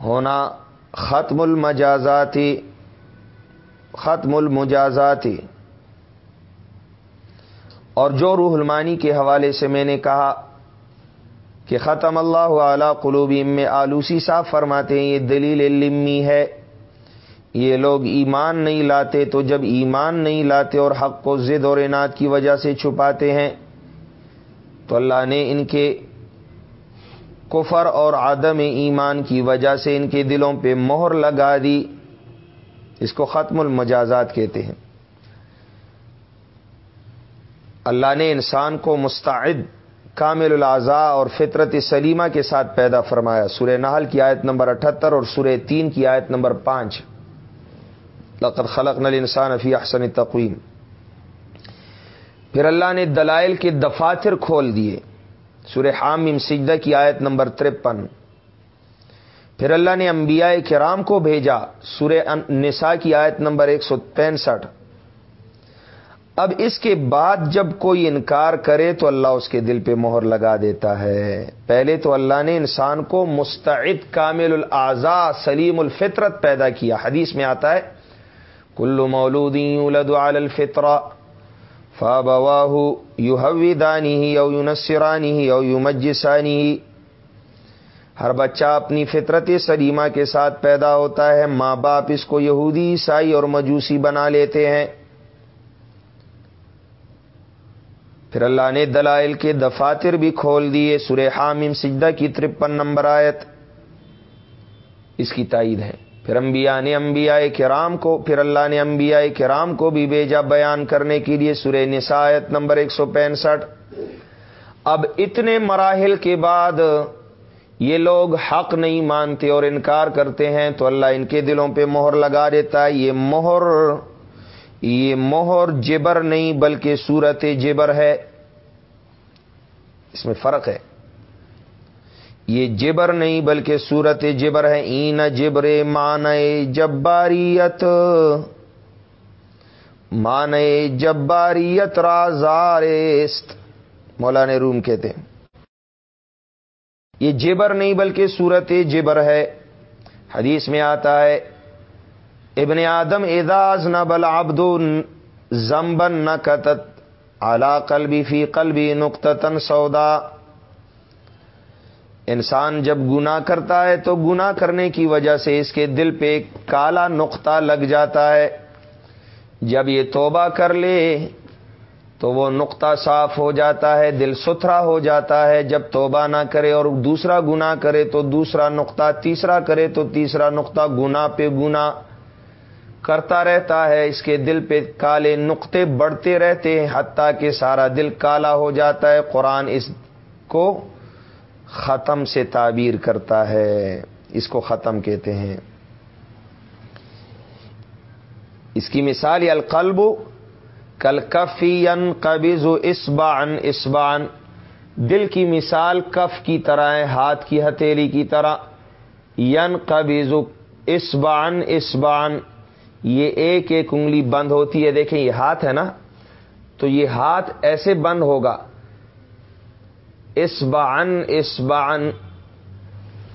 ہونا ختم المجازاتی ختم المجازاتی اور جو روح المانی کے حوالے سے میں نے کہا کہ ختم اللہ اعلی قلوبی میں آلوسی صاحب فرماتے ہیں، یہ دلیل لمی ہے۔ یہ لوگ ایمان نہیں لاتے تو جب ایمان نہیں لاتے اور حق کو زد اور انعد کی وجہ سے چھپاتے ہیں، تو اللہ نے ان کے کفر اور عدم ایمان کی وجہ سے ان کے دلوں پہ مہر لگا دی۔ اس کو ختم المجازات کہتے ہیں۔ اللہ نے انسان کو مستعد، کامل الاضاء اور فطرت سلیمہ کے ساتھ پیدا فرمایا۔ سورہ نحل کی آیت نمبر اٹھہتر اور سورہ تین کی آیت نمبر پانچ۔ لقد خلق نل انسان افی احسن تقویم پھر اللہ نے دلائل کے دفاتر کھول دیے۔ سورہ حامم سجدہ کی آیت نمبر ترپن۔ پھر اللہ نے انبیاء کرام کو بھیجا، سورہ نساء کی آیت نمبر ایک سو پینسٹھ۔ اب اس کے بعد جب کوئی انکار کرے تو اللہ اس کے دل پہ مہر لگا دیتا ہے۔ پہلے تو اللہ نے انسان کو مستعد کامل الاضا سلیم الفطرت پیدا کیا۔ حدیث میں آتا ہے کلو مولودی الفطرہ۔ فا بواہ یو حوی دانی ہی او یو ہی او یو مجسانی ہی ہر بچہ اپنی فطرت سلیمہ کے ساتھ پیدا ہوتا ہے، ماں باپ اس کو یہودی، عیسائی اور مجوسی بنا لیتے ہیں۔ پھر اللہ نے دلائل کے دفاتر بھی کھول دیے، سورہ حامم سجدہ کی ترپن نمبر آیت۔ اس کی تائید ہے۔ پھر انبیاء نے انبیاء کرام کو، پھر اللہ نے انبیاء کرام کو بھی بھیجا بیان کرنے کے لیے سورہ نسایت نمبر ایک سو پینسٹھ۔ اب اتنے مراحل کے بعد یہ لوگ حق نہیں مانتے اور انکار کرتے ہیں تو اللہ ان کے دلوں پہ مہر لگا دیتا ہے۔ یہ مہر یہ مہر جبر نہیں بلکہ صورت جبر ہے۔ اس میں فرق ہے۔ یہ جبر نہیں بلکہ صورت جبر ہے۔ این جبر مان جباریت۔ مان جباریت رازارست مولانا روم کہتے ہیں۔ یہ جبر نہیں بلکہ صورت جبر ہے۔ حدیث میں آتا ہے، ابن آدم اعداز نہ بل آبد زمبن نہ قطت اعلی قلبی فی قلبی نقطن سودا۔ انسان جب گنا کرتا ہے تو گنا کرنے کی وجہ سے اس کے دل پہ ایک کالا نقطہ لگ جاتا ہے۔ جب یہ توبہ کر لے تو وہ نقطہ صاف ہو جاتا ہے، دل ستھرا ہو جاتا ہے۔ جب توبہ نہ کرے اور دوسرا گنا کرے تو دوسرا نقطہ، تیسرا کرے تو تیسرا نقطہ۔ گنا پہ گنا کرتا رہتا ہے، اس کے دل پہ کالے نقطے بڑھتے رہتے ہیں، حتیٰ کہ سارا دل کالا ہو جاتا ہے۔ قرآن اس کو ختم سے تعبیر کرتا ہے، اس کو ختم کہتے ہیں۔ اس کی مثال القلب کل کفین قبض و اسبان اسبان دل کی مثال کف کی طرح ہے، ہاتھ کی ہتھیلی کی طرح۔ ین قبض اسبان اسبان یہ ایک ایک انگلی بند ہوتی ہے، دیکھیں یہ ہاتھ ہے نا۔ تو یہ ہاتھ ایسے بند ہوگا اسبان اسبان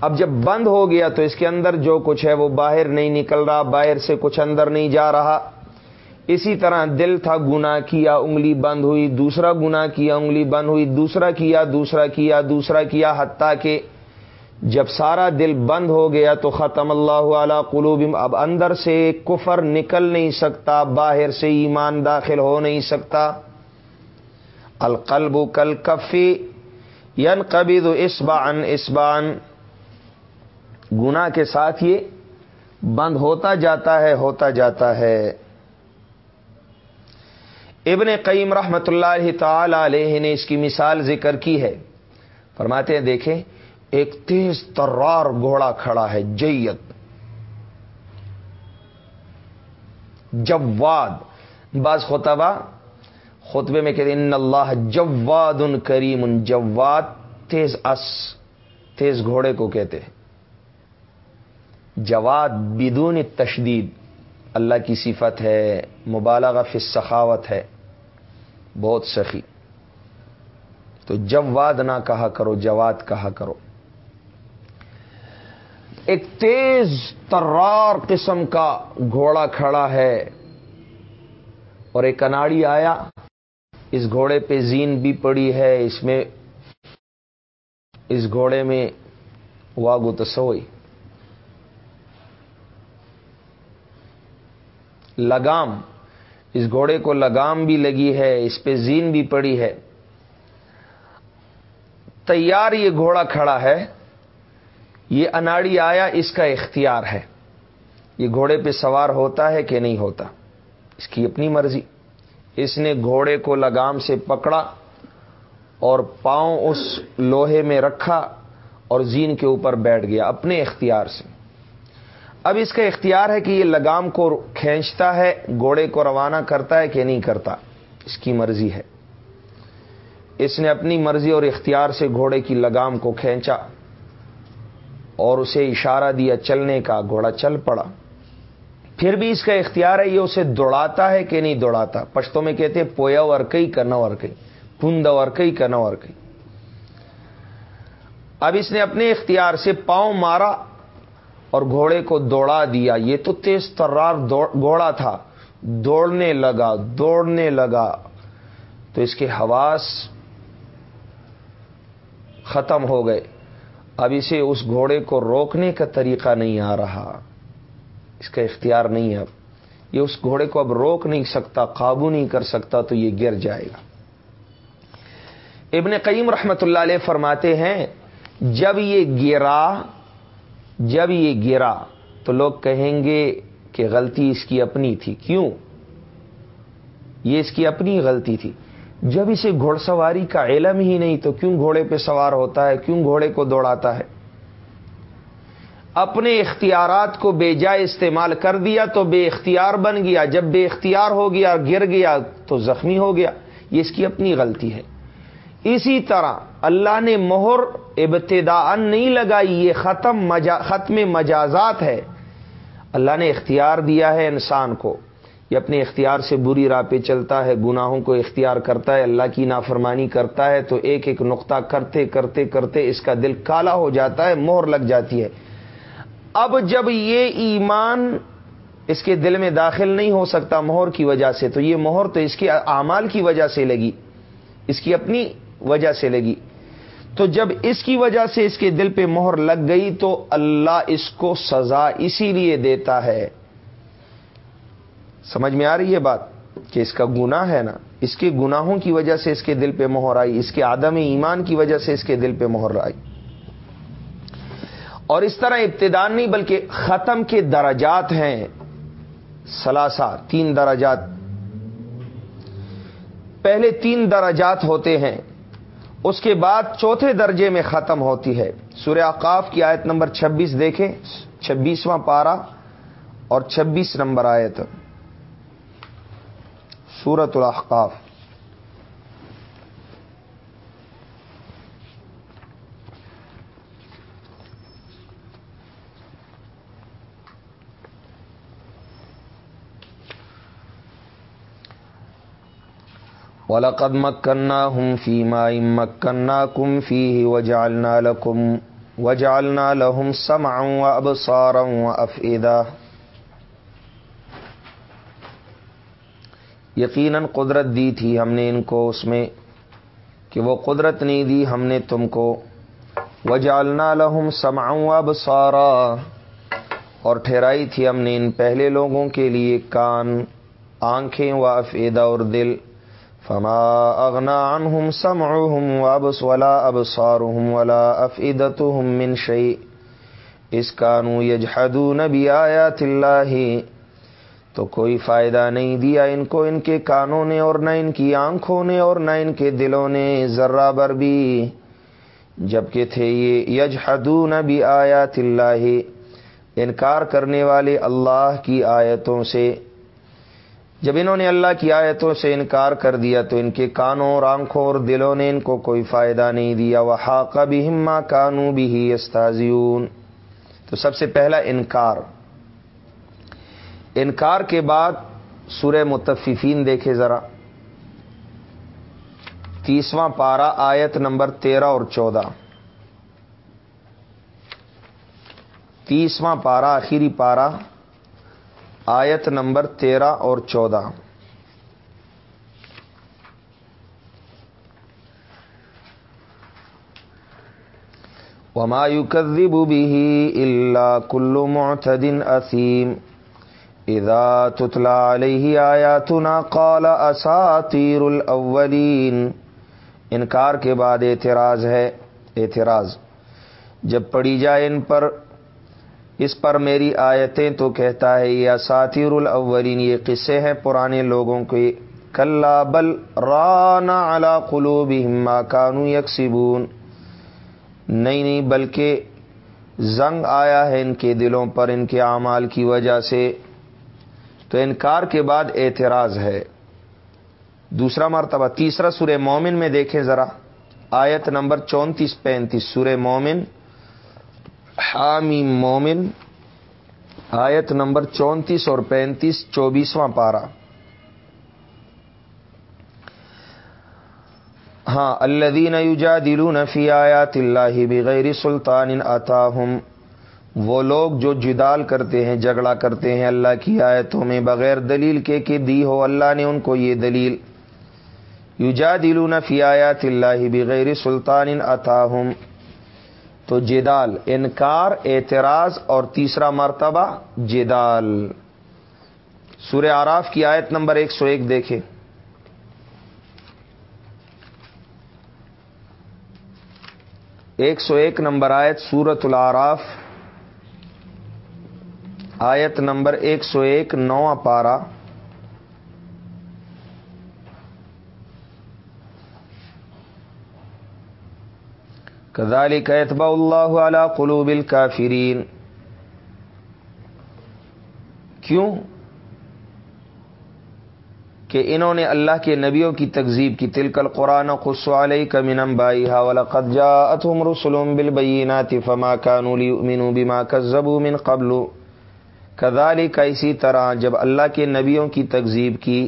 اب جب بند ہو گیا تو اس کے اندر جو کچھ ہے وہ باہر نہیں نکل رہا، باہر سے کچھ اندر نہیں جا رہا۔ اسی طرح دل تھا گنا کیا، انگلی بند ہوئی، دوسرا گنا کیا، انگلی بند ہوئی، دوسرا کیا دوسرا کیا دوسرا کیا، حتیٰ کہ جب سارا دل بند ہو گیا تو ختم اللہ علی قلوب اب اندر سے کفر نکل نہیں سکتا، باہر سے ایمان داخل ہو نہیں سکتا۔ القلب کل کفی ین قبید اسبان اسبان گنا کے ساتھ یہ بند ہوتا جاتا ہے، ہوتا جاتا ہے۔ ابن قیم رحمت اللہ تعالی علیہ نے اس کی مثال ذکر کی ہے۔ فرماتے ہیں، دیکھیں، ایک تیز ترار گھوڑا کھڑا ہے جیت جواد، بعض خطبہ خطبے میں کہتے ان اللہ جواد ان کریم ان جواد تیز اس، تیز گھوڑے کو کہتے جواد بدون تشدید، اللہ کی صفت ہے، مبالغہ فی سخاوت ہے، بہت سخی۔ تو جواد نہ کہا کرو، جواد کہا کرو۔ ایک تیز ترار قسم کا گھوڑا کھڑا ہے اور ایک کناڑی آیا اس گھوڑے پہ زین بھی پڑی ہے، اس میں، اس گھوڑے میں واگو تسوئی لگام، اس گھوڑے کو لگام بھی لگی ہے، اس پہ زین بھی پڑی ہے۔ تیار یہ گھوڑا کھڑا ہے، یہ اناڑی آیا، اس کا اختیار ہے۔ یہ گھوڑے پہ سوار ہوتا ہے کہ نہیں ہوتا؟ اس کی اپنی مرضی۔ اس نے گھوڑے کو لگام سے پکڑا اور پاؤں اس لوہے میں رکھا اور زین کے اوپر بیٹھ گیا اپنے اختیار سے۔ اب اس کا اختیار ہے کہ یہ لگام کو کھینچتا ہے، گھوڑے کو روانہ کرتا ہے کہ نہیں کرتا۔ اس کی مرضی ہے۔ اس نے اپنی مرضی اور اختیار سے گھوڑے کی لگام کو کھینچا اور اسے اشارہ دیا چلنے کا، گھوڑا چل پڑا۔ پھر بھی اس کا اختیار ہے یہ اسے دوڑاتا ہے کہ نہیں دوڑاتا۔ پشتوں میں کہتے ہیں پویا ورکئی کا نہ ورکئی پند ورکئی کا نہ ورکئی۔ اب اس نے اپنے اختیار سے پاؤں مارا اور گھوڑے کو دوڑا دیا۔ یہ تو تیز ترار گھوڑا تھا۔ دوڑنے لگا دوڑنے لگا۔ تو اس کے حواس ختم ہو گئے۔ اب اسے اس گھوڑے کو روکنے کا طریقہ نہیں آ رہا۔ اس کا اختیار نہیں ہے۔ اب یہ اس گھوڑے کو اب روک نہیں سکتا، قابو نہیں کر سکتا تو یہ گر جائے گا۔ ابن قیم رحمت اللہ علیہ فرماتے ہیں، جب یہ گرا، جب یہ گرا تو لوگ کہیں گے کہ غلطی اس کی اپنی تھی۔ کیوں؟ یہ اس کی اپنی غلطی تھی۔ جب اسے گھوڑ سواری کا علم ہی نہیں تو کیوں گھوڑے پہ سوار ہوتا ہے؟ کیوں گھوڑے کو دوڑاتا ہے؟ اپنے اختیارات کو بے جائے استعمال کر دیا تو بے اختیار بن گیا۔ جب بے اختیار ہو گیا گر گیا تو زخمی ہو گیا۔ یہ اس کی اپنی غلطی ہے۔ اسی طرح اللہ نے مہر، ابتدا نہیں لگائی، یہ ختم مجا، ختم مجازات ہے۔ اللہ نے اختیار دیا ہے انسان کو۔ یہ اپنے اختیار سے بری راہ پہ چلتا ہے، گناہوں کو اختیار کرتا ہے، اللہ کی نافرمانی کرتا ہے تو ایک ایک نقطہ کرتے کرتے کرتے اس کا دل کالا ہو جاتا ہے، مہر لگ جاتی ہے۔ اب جب یہ ایمان اس کے دل میں داخل نہیں ہو سکتا مہر کی وجہ سے، تو یہ مہر تو اس کے اعمال کی وجہ سے لگی، اس کی اپنی وجہ سے لگی۔ تو جب اس کی وجہ سے اس کے دل پہ مہر لگ گئی، تو اللہ اس کو سزا اسی لیے دیتا ہے۔ سمجھ میں آ رہی ہے بات کہ اس کا گنا ہے نا؟ اس کے گناہوں کی وجہ سے اس کے دل پہ مہر آئی، اس کے آدم ایمان کی وجہ سے اس کے دل پہ مہر آئی۔ اور اس طرح ابتدان نہیں بلکہ ختم کے درجات ہیں۔ سلاسا تین درجات۔ پہلے تین درجات ہوتے ہیں، اس کے بعد چوتھے درجے میں ختم ہوتی ہے۔ سورہ آقاف کی آیت نمبر چھبیس دیکھیں، چھبیسواں پارا اور چھبیس نمبر آیت۔ سورت الاحقاف۔ ولقد مكناهم فيما إن مكناكم فيه وجعلنا لكم وجعلنا لهم سمعا وأبصارا وأفئدة. یقیناً قدرت دی تھی ہم نے ان کو اس میں کہ وہ قدرت نہیں دی ہم نے تم کو. وجالنا لہم سماؤں اب سارا اور ٹھہرائی تھی ہم نے ان پہلے لوگوں کے لیے کان، آنکھیں و افیدہ اور دل. فما اغنا عنہم سمعہم وابس ولا ابصارہم ولا افئدتہم من شیء اس کانو یجحدون بی اللہ تو کوئی فائدہ نہیں دیا ان کو، ان کے کانوں نے اور نہ ان کی آنکھوں نے اور نہ ان کے دلوں نے، ذرہ بر بھی۔ جبکہ تھے یہ یج حدون اللہ، انکار کرنے والے اللہ کی آیتوں سے۔ جب انہوں نے اللہ کی آیتوں سے انکار کر دیا تو ان کے کانوں اور آنکھوں اور دلوں نے ان کو کوئی فائدہ نہیں دیا۔ وہ حاقہ بھی ہما کانو بھی ہی استاذیون تو سب سے پہلا انکار۔ انکار کے بعد سورہ متففین دیکھے ذرا۔ تیسواں پارا آیت نمبر تیرہ اور چودہ۔ تیسواں پارا آخری پارا آیت نمبر تیرہ اور چودہ۔ وما يكذب به إلا كل معتد أثيم۔ إذا تتلى عليه آياتنا قال أساطير الأولين۔ انکار کے بعد اعتراض ہے، اعتراض۔ جب پڑی جائے ان پر اس پر میری آیتیں تو کہتا ہے، یہ اساتیر الاولین، یہ قصے ہیں پرانے لوگوں کے۔ کل بل رانا علا قلوبہم ما کانو یکسبون۔ نہیں نہیں، بلکہ زنگ آیا ہے ان کے دلوں پر، ان کے اعمال کی وجہ سے۔ تو انکار کے بعد اعتراض ہے۔ دوسرا مرتبہ، تیسرا سورہ مومن میں دیکھیں ذرا۔ آیت نمبر چونتیس پینتیس، سورہ مومن۔ حامی مومن، آیت نمبر چونتیس اور پینتیس، چوبیسواں پارا ہاں اللہ یوجا دلو نفی آیات اللہ بغیر سلطان اطاہم وہ لوگ جو جدال کرتے ہیں، جھگڑا کرتے ہیں اللہ کی آیتوں میں بغیر دلیل کے کہ دی ہو، اللہ نے ان کو یہ دلیل۔ یوجا دلو نفی آیات اللہ بغیر سلطان اطاہم تو جدال، انکار، اعتراض اور تیسرا مرتبہ جدال۔ سورہ آراف کی آیت نمبر ایک سو ایک دیکھیں۔ ایک سو ایک نمبر آیت سورت العراف آیت نمبر ایک سو ایک، نواں پارا کدالی کیتبا اللہ علی قلوب الکافرین کیوں؟ کہ انہوں نے اللہ کے نبیوں کی تکزیب کی تلکل قرآن خص علیہ کا منم بائی ہا ولقد جاءتهم رسلهم بالبينات فما كانوا ليؤمنوا بما كذبوا من قبل. كذلك اسی طرح جب اللہ کے نبیوں کی تکزیب کی،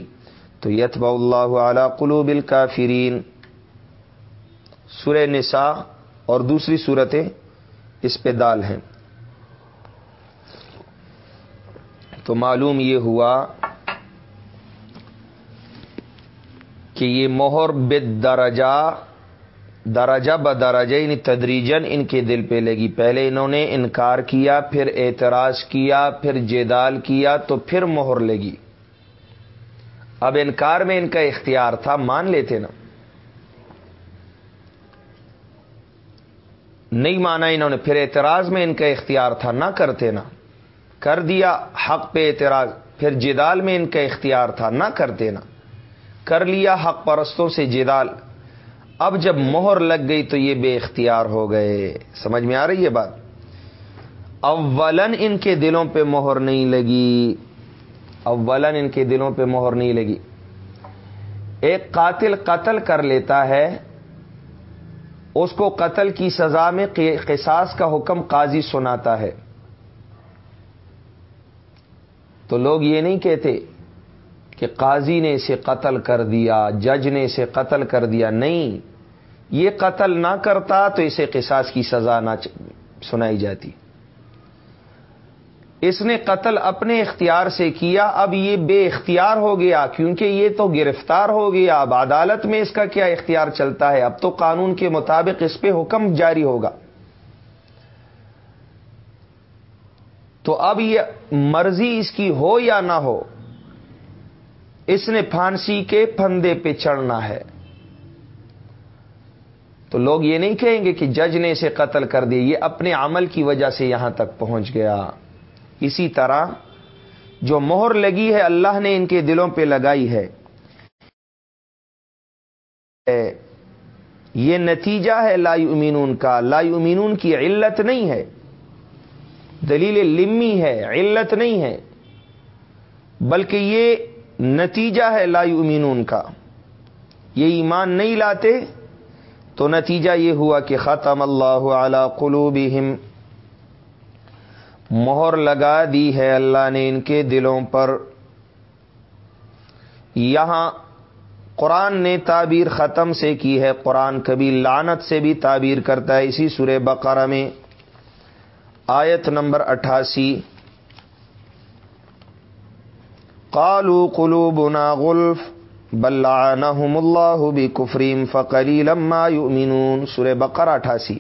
تو یتبع اللہ علی قلوب الکافرین سورہ نساء اور دوسری صورتیں اس پہ دال ہیں۔ تو معلوم یہ ہوا کہ یہ مہر بے درجہ درجہ بدرجہ یعنی تدریجن ان کے دل پہ لگی پہلے انہوں نے انکار کیا، پھر اعتراض کیا، پھر جیدال کیا، تو پھر مہر لگی اب انکار میں ان کا اختیار تھا، مان لیتے نا۔ نہیں مانا انہوں نے، پھر اعتراض میں ان کا اختیار تھا، نہ کرتے نا۔ کر دیا حق پہ اعتراض، پھر جدال میں ان کا اختیار تھا، نہ کرتے نا۔ کر لیا حق پرستوں سے جدال۔ اب جب مہر لگ گئی تو یہ بے اختیار ہو گئے۔ سمجھ میں آ رہی ہے بات؟ اولن ان کے دلوں پہ مہر نہیں لگی۔ اولن ان کے دلوں پہ مہر نہیں لگی۔ ایک قاتل قتل کر لیتا ہے اس کو قتل کی سزا میں قصاص کا حکم قاضی سناتا ہے۔ تو لوگ یہ نہیں کہتے کہ قاضی نے اسے قتل کر دیا، جج نے اسے قتل کر دیا، نہیں۔ یہ قتل نہ کرتا تو اسے قصاص کی سزا نہ سنائی جاتی۔ اس نے قتل اپنے اختیار سے کیا، اب یہ بے اختیار ہو گیا، کیونکہ یہ تو گرفتار ہو گیا۔ اب عدالت میں اس کا کیا اختیار چلتا ہے؟ اب تو قانون کے مطابق اس پہ حکم جاری ہوگا۔ تو اب یہ مرضی اس کی ہو یا نہ ہو، اس نے پھانسی کے پھندے پہ چڑھنا ہے۔ تو لوگ یہ نہیں کہیں گے کہ جج نے اسے قتل کر دیا، یہ اپنے عمل کی وجہ سے یہاں تک پہنچ گیا۔ اسی طرح جو مہر لگی ہے، اللہ نے ان کے دلوں پہ لگائی ہے۔ یہ نتیجہ ہے، لا یؤمنون کا۔ لا یؤمنون کی علت نہیں ہے۔ دلیل لمی ہے، علت نہیں ہے۔ بلکہ یہ نتیجہ ہے، لا یؤمنون کا۔ یہ ایمان نہیں لاتے تو نتیجہ یہ ہوا کہ ختم اللہ علی قلوبہم۔ مہر لگا دی ہے اللہ نے ان کے دلوں پر۔ یہاں قرآن نے تعبیر ختم سے کی ہے۔ قرآن کبھی لانت سے بھی تعبیر کرتا ہے۔ اسی سورہ بقرہ میں آیت نمبر اٹھاسی۔ قالو قلوبنا غلف بلعنہم اللہ بکفریم فقلیلا ما یؤمنون سورہ بقرہ اٹھاسی۔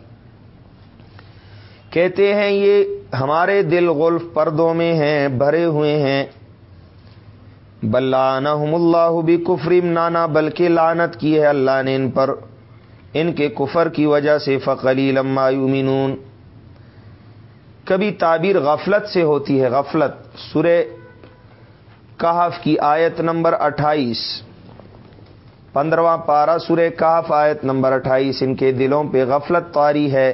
کہتے ہیں یہ ہمارے دل غلف پردوں میں ہیں، بھرے ہوئے ہیں۔ بلانحم اللہ بھی کفریم نانا، بلکہ لانت کی ہے اللہ نے ان پر۔ ان کے کفر کی وجہ سے فقلی لما یومنون کبھی تعبیر غفلت سے ہوتی ہے، غفلت۔ سورہ کہف کی آیت نمبر اٹھائیس۔ پندرواں پارہ سورہ کہف آیت نمبر اٹھائیس۔ ان کے دلوں پہ غفلت تاری ہے۔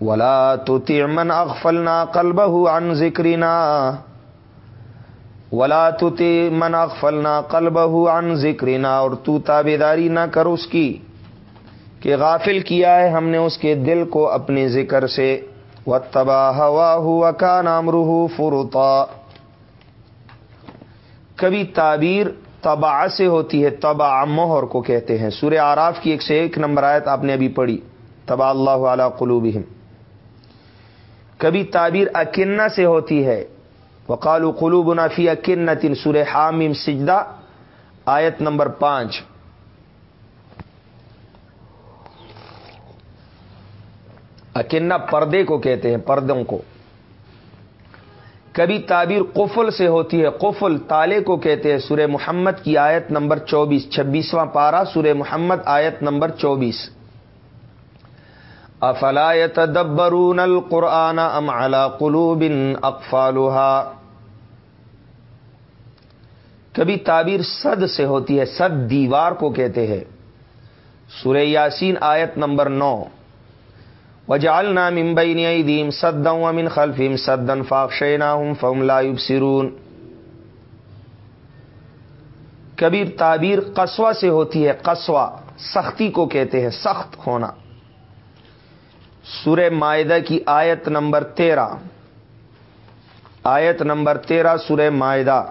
ولا تطع من اغفلنا قلبه عن ذکرنا ولا تطع من اغفلنا قلبه عن ذکرنا اور تو تابیداری نہ کر اس کی کہ غافل کیا ہے ہم نے اس کے دل کو اپنے ذکر سے. وتبا ہوا ہوا کا نام روح فرتا کبھی تعبیر تبا سے ہوتی ہے تبا مہر کو کہتے ہیں. سورہ آراف کی ایک سے ایک نمبر آیت آپ نے ابھی پڑھی. تبا اللہ علیہ قلوبہم. کبھی تعبیر اکنہ سے ہوتی ہے۔ وقال قلوب نافی اکن تین سور حامیم سجدہ، آیت نمبر پانچ۔ اکنہ پردے کو کہتے ہیں، پردوں کو۔ کبھی تعبیر قفل سے ہوتی ہے، قفل تالے کو کہتے ہیں، سورہ محمد کی آیت نمبر چوبیس، چھبیسواں پارا سورہ محمد آیت نمبر چوبیس۔ افلا يتدبرون القرآن ام على قلوب اقفالها کبھی تعبیر صد سے ہوتی ہے صد دیوار کو کہتے ہیں۔ سورہ یاسین آیت نمبر نو۔ وجعلنا من بین ایدیم صدا ومن خلفهم صدا فاخشیناهم فهم لا يبصرون کبھی تعبیر قصوہ سے ہوتی ہے، قصوہ، سختی کو کہتے ہیں، سخت ہونا۔ سورہ معدہ کی آیت نمبر تیرہ۔ آیت نمبر تیرہ، سورہ معدہ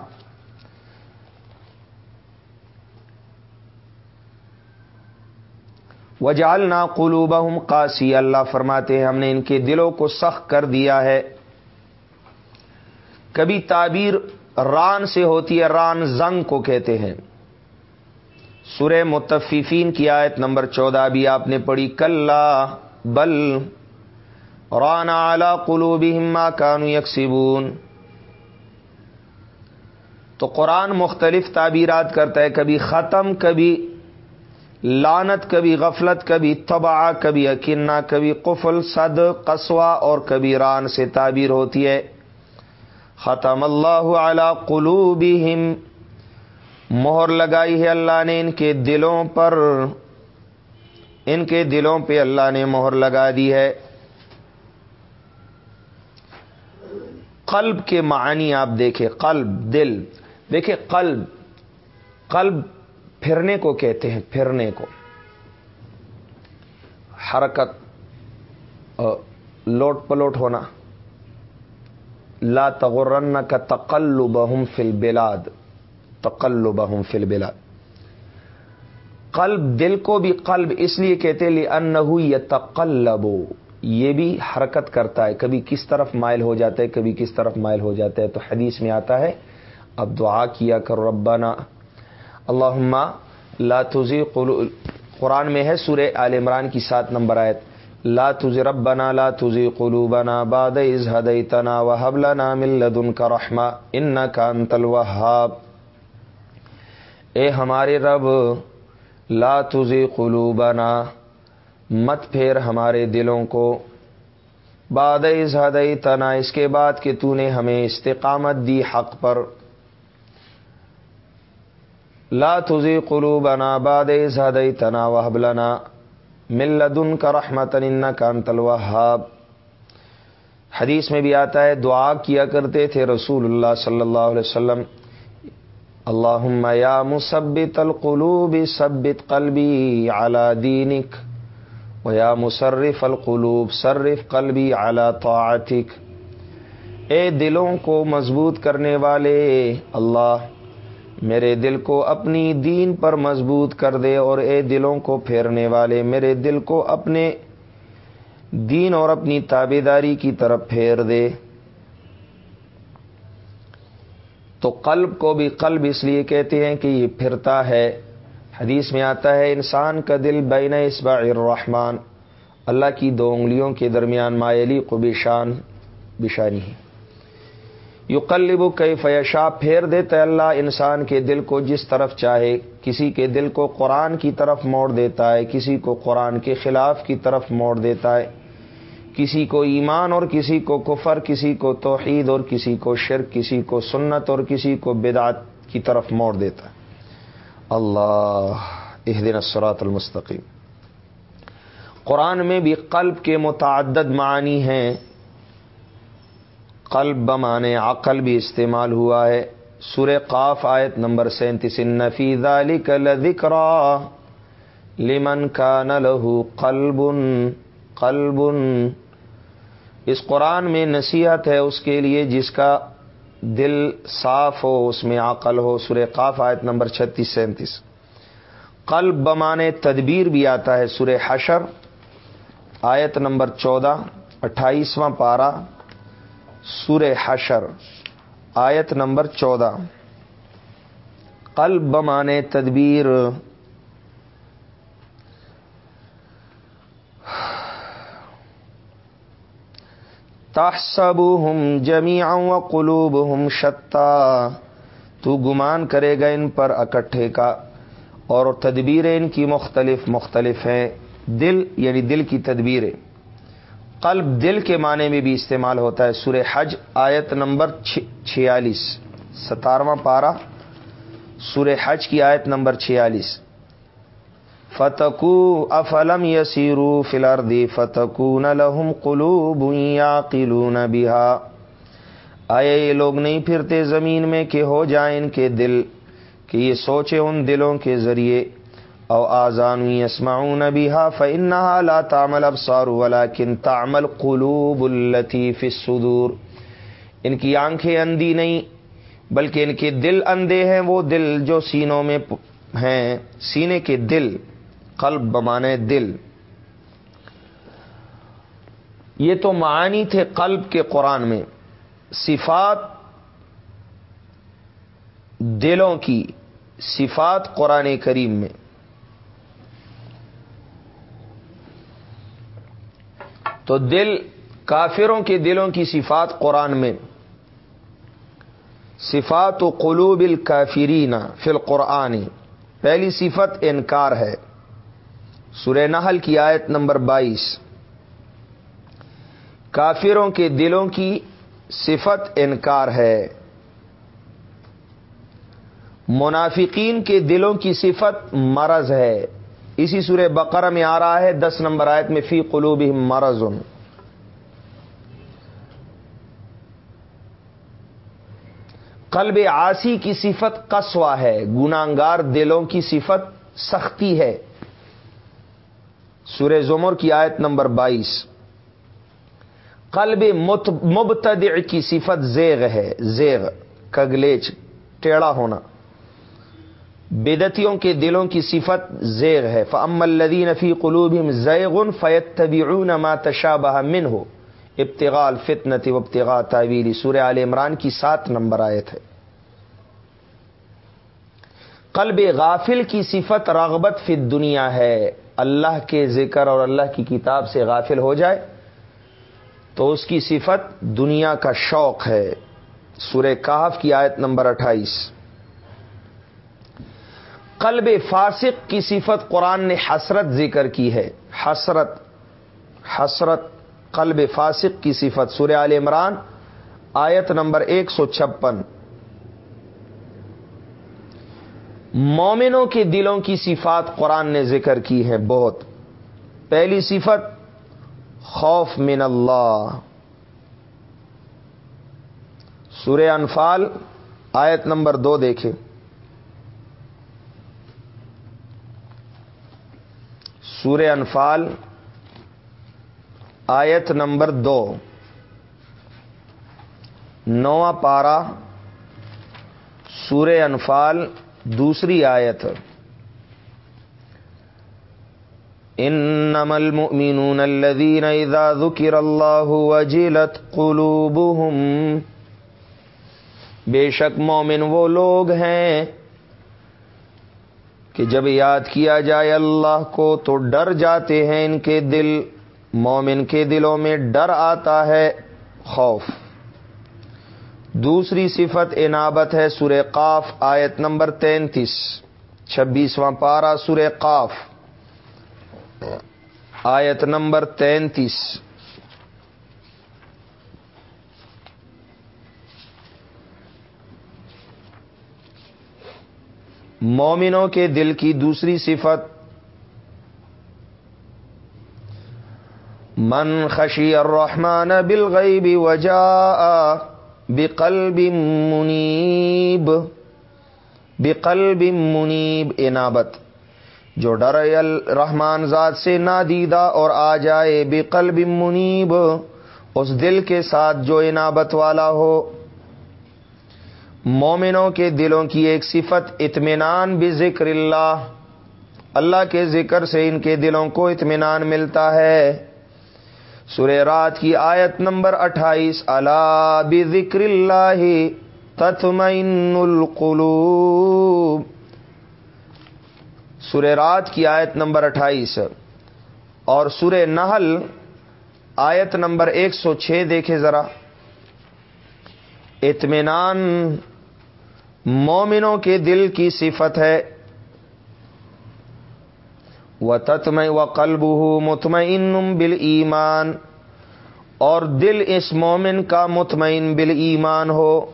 وجال نا قلوبہم قاسی اللہ فرماتے ہیں، ہم نے ان کے دلوں کو سخت کر دیا ہے۔ کبھی تعبیر ران سے ہوتی ہے، ران زنگ کو کہتے ہیں۔ سورہ متففین کی آیت نمبر چودہ بھی آپ نے پڑھی کل بل رانا اعلی قلوبہم ما کانو یکسبون۔ تو قرآن مختلف تعبیرات کرتا ہے، کبھی ختم، کبھی لانت کبھی غفلت، کبھی تباہ کبھی اکنہ کبھی قفل، صد قصوہ اور کبھی ران سے تعبیر ہوتی ہے۔ ختم اللہ اعلی قلوبہم۔ مہر لگائی ہے اللہ نے ان کے دلوں پر۔ ان کے دلوں پہ اللہ نے مہر لگا دی ہے۔ قلب کے معنی آپ دیکھیں۔ قلب، دل۔ دیکھیں قلب۔ قلب پھرنے کو کہتے ہیں، پھرنے کو۔ حرکت لوٹ پلوٹ ہونا۔ لا تغرن کا تقلب بہم فل بلاد تقلب بہم فل بلاد قلب، دل کو بھی قلب اس لیے کہتے لی ان یہ تقلب یہ بھی حرکت کرتا ہے۔ کبھی کس طرف مائل ہو جاتا ہے، کبھی کس طرف مائل ہو جاتا ہے۔ تو حدیث میں آتا ہے، اب دعا کیا کر ربنا۔ اللہ لا تزی قرآن میں ہے سورہ عال عمران کی سات نمبر آیت۔ لا تز ربنا، لا تزی قلوبنا باد از ہدیتنا وحب لنا من لدنک رحمہ انکا انت الوہاب۔ اے ہمارے رب لا تزی قلوبنا، مت پھیر ہمارے دلوں کو۔ باد ہدئی تنا اس کے بعد کہ تو نے ہمیں استقامت دی حق پر۔ لا تزی قلوبنا بعد از هدیتنا وهب لنا من لدنك رحمتا انك حدیث میں بھی آتا ہے، دعا کیا کرتے تھے رسول اللہ صلی اللہ علیہ وسلم۔ اللہ یا مثبت القلوب ثبت قلبی على دینک و یا مصرف القلوب صرف قلبی على طاعتک اے دلوں کو مضبوط کرنے والے، اللہ، میرے دل کو اپنی دین پر مضبوط کر دے اور اے دلوں کو پھیرنے والے، میرے دل کو اپنے دین اور اپنی تابے داری کی طرف پھیر دے۔ تو قلب کو بھی قلب اس لیے کہتے ہیں کہ یہ پھرتا ہے۔ حدیث میں آتا ہے، انسان کا دل بین اسبا الرحمان اللہ کی دو انگلیوں کے درمیان مایلی کو بشان بشانی ہے۔ یو قلب کئی فیشا پھیر دیتا اللہ انسان کے دل کو جس طرف چاہے۔ کسی کے دل کو قرآن کی طرف موڑ دیتا ہے، کسی کو قرآن کے خلاف کی طرف موڑ دیتا ہے۔ کسی کو ایمان اور کسی کو کفر، کسی کو توحید اور کسی کو شرک، کسی کو سنت اور کسی کو بدعت کی طرف موڑ دیتا ہے۔ اللہ دن اسرات المستقیم۔ قرآن میں بھی قلب کے متعدد معنی ہیں۔ قلب بمانے عقل بھی استعمال ہوا ہے۔ سور قاف آیت نمبر سینتیس۔ نفی کل ذکرا لمن کا نہ لہو قلب قلب اس قرآن میں نصیحت ہے اس کے لیے جس کا دل صاف ہو، اس میں عقل ہو۔ سر قاف آیت نمبر چھتیس، سینتیس۔ قلب بمانے تدبیر بھی آتا ہے سر حشر، آیت نمبر چودہ، اٹھائیسواں پارہ۔ سور حشر، آیت نمبر چودہ۔ قلب بمانے تدبیر تحسب ہم جمی و قلوب ہم شتا۔ تو گمان کرے گا ان پر اکٹھے کا اور تدبیریں ان کی مختلف مختلف ہیں۔ دل یعنی دل کی تدبیریں۔ قلب دل کے معنی میں بھی استعمال ہوتا ہے۔ سورہ حج آیت نمبر چھیالیس ستارواں پارا سورہ حج کی آیت نمبر چھیالیس۔ فتقو افلم یسیرو فلردی فتقو نہ لہم قلو قلون بہا آئے یہ لوگ نہیں پھرتے زمین میں کہ ہو جائیں ان کے دل، کہ یہ سوچے ان دلوں کے ذریعے۔ او آزان یسمعون بها فانها لا تعمل ابصار ولكن تعمل قلوب التي في الصدور۔ ان کی آنکھیں اندھی نہیں، بلکہ ان کے دل اندھے ہیں، وہ دل جو سینوں میں ہیں، سینے کے دل۔ قلب بمانے دل۔ یہ تو معانی تھے قلب کے قرآن میں۔ صفات دلوں کی، صفات قرآن کریم میں۔ تو دل کافروں کے دلوں کی صفات قرآن میں۔ صفات و قلوب الکافرین فی القرآن۔ پہلی صفت انکار ہے۔ سورہ نحل کی آیت نمبر بائیس۔ کافروں کے دلوں کی صفت انکار ہے۔ منافقین کے دلوں کی صفت مرض ہے۔ اسی سورہ بقرہ میں آ رہا ہے، دس نمبر آیت میں، فی قلوب مرض۔ قلب آسی کی صفت قصوا ہے۔ گناگار دلوں کی صفت سختی ہے۔ سورہ زمر کی آیت نمبر بائیس۔ قلب مبتدع کی صفت زیغ ہے، زیغ، کگلیچ، ٹیڑھا ہونا۔ بدتیوں کے دلوں کی صفت زیغ ہے۔ فعم الدین فی قلوب زیغن فیت طبی تشابہ من ہو ابتغال فتنت ابتغا تعویلی سورہ عال عمران کی سات نمبر آیت ہے۔ قلب غافل کی صفت رغبت فی دنیا ہے۔ اللہ کے ذکر اور اللہ کی کتاب سے غافل ہو جائے تو اس کی صفت دنیا کا شوق ہے۔ سورہ کہف کی آیت نمبر اٹھائیس۔ قلب فاسق کی صفت قرآن نے حسرت ذکر کی ہے۔ حسرت حسرت، قلب فاسق کی صفت۔ سورہ عال عمران، آیت نمبر ایک سو چھپن۔ مومنوں کے دلوں کی صفات قرآن نے ذکر کی ہے بہت۔ پہلی صفت، خوف من اللہ۔ سورہ انفال، آیت نمبر دو دیکھیں۔ سورہ انفال، آیت نمبر دو۔ نواں پارا سورہ انفال دوسری آیت انما المؤمنون الذين اذا ذكر الله وجلت قلوبهم بے شک مومن وہ لوگ ہیں کہ جب یاد کیا جائے اللہ کو تو ڈر جاتے ہیں ان کے دل مومن کے دلوں میں ڈر آتا ہے خوف دوسری صفت انابت ہے سور قاف، آیت نمبر تینتیس۔ چھبیسواں پارا سور قاف، آیت نمبر تینتیس۔ مومنوں کے دل کی دوسری صفت، من خشی الرحمن بالغیب وجاء بقلب منیب بقلب منیب انابت جو ڈر رحمان ذات سے نادیدہ اور آ جائے، بقلب منیب، اس دل کے ساتھ جو انابت والا ہو۔ مومنوں کے دلوں کی ایک صفت، اطمینان بھی ذکر اللہ۔ اللہ کے ذکر سے ان کے دلوں کو اطمینان ملتا ہے۔ سورہ رات کی آیت نمبر اٹھائیس اللہ بھی ذکر اللہ تتمین القلوب۔ سورہ رات کی آیت نمبر اٹھائیس اور سورہ نحل آیت نمبر ایک سو چھ دیکھے ذرا۔ اطمینان مومنوں کے دل کی صفت ہے۔ و تتم و قلب ہو مطمئن بل ایمان اور دل اس مومن کا مطمئن بل ایمان ہو۔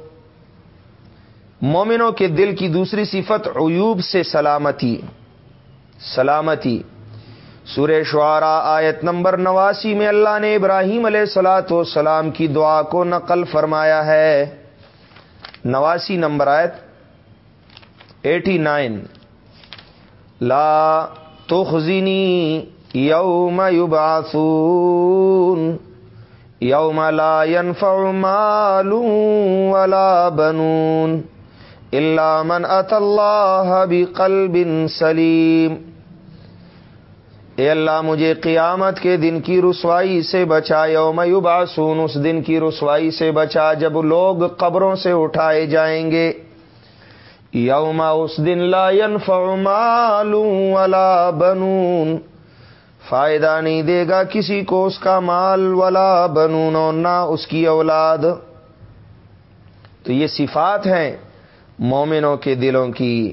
مومنوں کے دل کی دوسری صفت عیوب سے سلامتی۔ سلامتی۔ سور شعرا آیت نمبر نواسی میں اللہ نے ابراہیم علیہ السلاۃ والسلام کی دعا کو نقل فرمایا ہے۔ نواسی نمبر آیت ایٹی نائن۔ لا تخزنی یوم یبعثون یوم لا ينفع مال ولا بنون الا من ات اللہ بقلب سلیم اے اللہ، مجھے قیامت کے دن کی رسوائی سے بچا، یوم یبعثون، اس دن کی رسوائی سے بچا، جب لوگ قبروں سے اٹھائے جائیں گے۔ یوما اس دن لا ينفع مال ولا بنون۔ فائدہ نہیں دے گا کسی کو اس کا مال ولا بنون اور نہ اس کی اولاد۔ تو یہ صفات ہیں مومنوں کے دلوں کی۔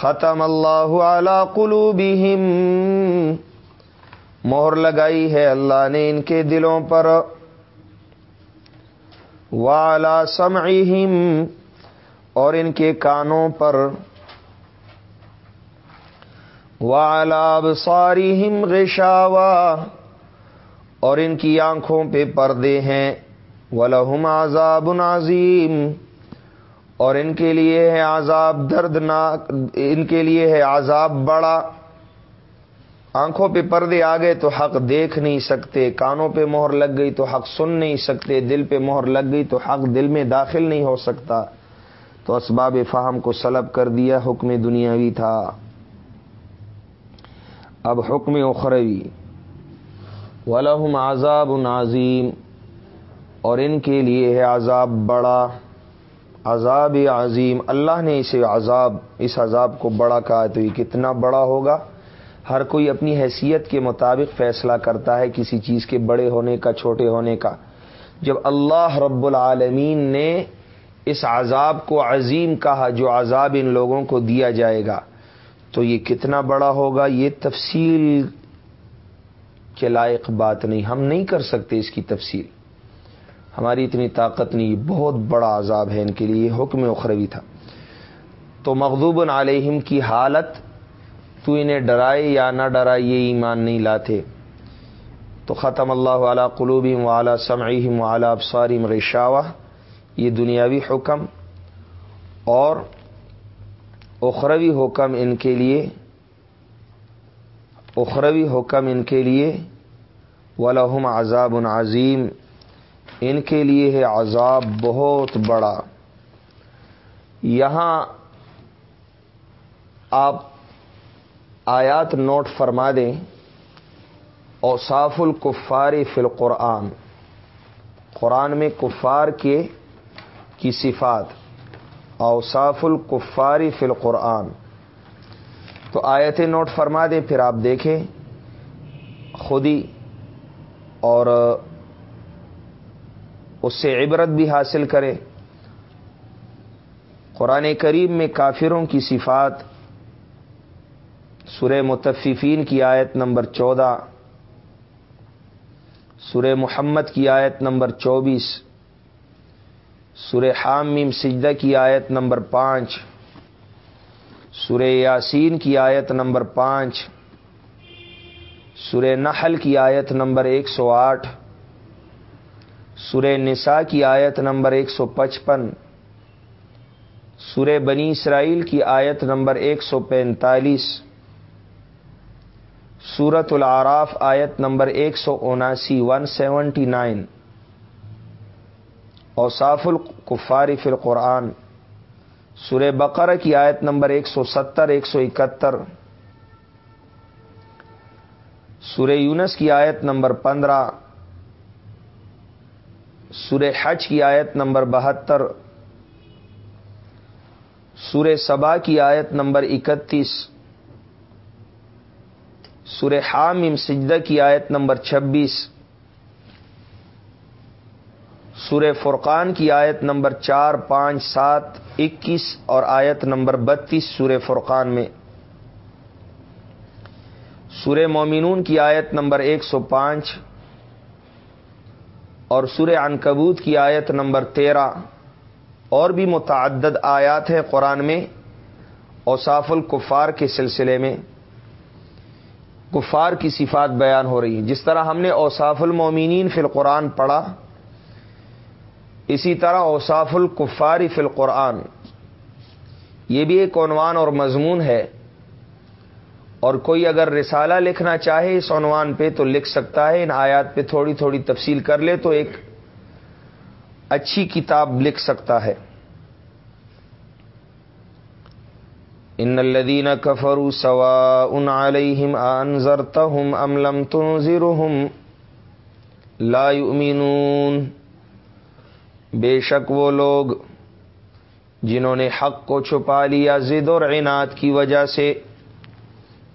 ختم اللہ علی قلوبہم۔ مہر لگائی ہے اللہ نے ان کے دلوں پر۔ والا سمعہم۔ اور ان کے کانوں پر۔ والاب ساری ہم غشاوا، اور ان کی آنکھوں پہ پردے ہیں۔ ولہم عذاب عظیم اور ان کے لیے ہے عذاب دردناک، ان کے لیے ہے عذاب بڑا۔ آنکھوں پہ پردے آ گئے تو حق دیکھ نہیں سکتے، کانوں پہ مہر لگ گئی تو حق سن نہیں سکتے، دل پہ مہر لگ گئی تو حق دل میں داخل نہیں ہو سکتا۔ تو اسباب فہم کو سلب کر دیا، حکم دنیاوی تھا۔ اب حکم اخروی۔ ولہم عذاب عظیم اور ان کے لیے ہے عذاب بڑا۔ عذاب عظیم۔ اللہ نے اسے عذاب، اس عذاب کو بڑا کہا تو یہ کتنا بڑا ہوگا؟ ہر کوئی اپنی حیثیت کے مطابق فیصلہ کرتا ہے کسی چیز کے بڑے ہونے کا، چھوٹے ہونے کا۔ جب اللہ رب العالمین نے اس عذاب کو عظیم کہا جو عذاب ان لوگوں کو دیا جائے گا۔ تو یہ کتنا بڑا ہوگا؟ یہ تفصیل کے لائق بات نہیں۔ ہم نہیں کر سکتے اس کی تفصیل۔ ہماری اتنی طاقت نہیں۔ بہت بڑا عذاب ہے ان کے لیے۔ حکم اخروی تھا۔ تو مغضوب علیہم کی حالت، تو انہیں ڈرائے یا نہ ڈرائے یہ ایمان نہیں لاتے۔ تو ختم اللہ علیہ قلوبیم وعلیٰ سمعیم وعلیٰ ابصاریم غشاوہ۔ یہ دنیاوی حکم اور اخروی حکم ان کے لیے، اخروی حکم ان کے لیے ولہم عذاب عظیم ان کے لیے ہے عذاب بہت بڑا۔ یہاں آپ آیات نوٹ فرما دیں، اوصاف الکفار فی القرآن۔ قرآن میں کفار کے کی صفات، اوصاف الکفاری فی القرآن۔ تو آیتیں نوٹ فرما دیں، پھر آپ دیکھیں۔ خودی اور اس سے عبرت بھی حاصل کریں۔ قرآن کریم میں کافروں کی صفات، سورہ متففین کی آیت نمبر چودہ، سورہ محمد کی آیت نمبر چوبیس۔ سورہ حامیم سجدہ کی آیت نمبر پانچ، سورہ یاسین کی آیت نمبر پانچ، سورہ نحل کی آیت نمبر ایک سو آٹھ، سورہ نساء کی آیت نمبر ایک سو پچپن، سورہ بنی اسرائیل کی آیت نمبر ایک سو پینتالیس سورت العراف آیت نمبر ایک سو اناسی ون سیونٹی نائن اوصاف القفار فی القرآن۔ سورہ بقرہ کی آیت نمبر ایک سو ستر، ایک سو اکہتر۔ سورہ یونس کی آیت نمبر پندرہ۔ سورہ حج کی آیت نمبر بہتر۔ سورہ سبا کی آیت نمبر اکتیس۔ سورہ حامم سجدہ کی آیت نمبر چھبیس۔ سورہ فرقان کی آیت نمبر چار، پانچ، سات، اکیس اور آیت نمبر بتیس سورہ فرقان میں۔ سورہ مومنون کی آیت نمبر ایک سو پانچ اور سورہ عنکبوت کی آیت نمبر تیرہ۔ اور بھی متعدد آیات ہیں قرآن میں اوصاف الکفار کے سلسلے میں۔ کفار کی صفات بیان ہو رہی ہیں۔ جس طرح ہم نے اوصاف المومنین فی القرآن پڑھا اسی طرح اوصاف الکفاری فی القرآن، یہ بھی ایک عنوان اور مضمون ہے، اور کوئی اگر رسالہ لکھنا چاہے اس عنوان پہ تو لکھ سکتا ہے، ان آیات پہ تھوڑی تھوڑی تفصیل کر لے تو ایک اچھی کتاب لکھ سکتا ہے۔ ان الذين كفروا سواء عليهم انذرتهم ام لم تنذرهم لا يؤمنون بے شک وہ لوگ جنہوں نے حق کو چھپا لیا زد اور عناد کی وجہ سے،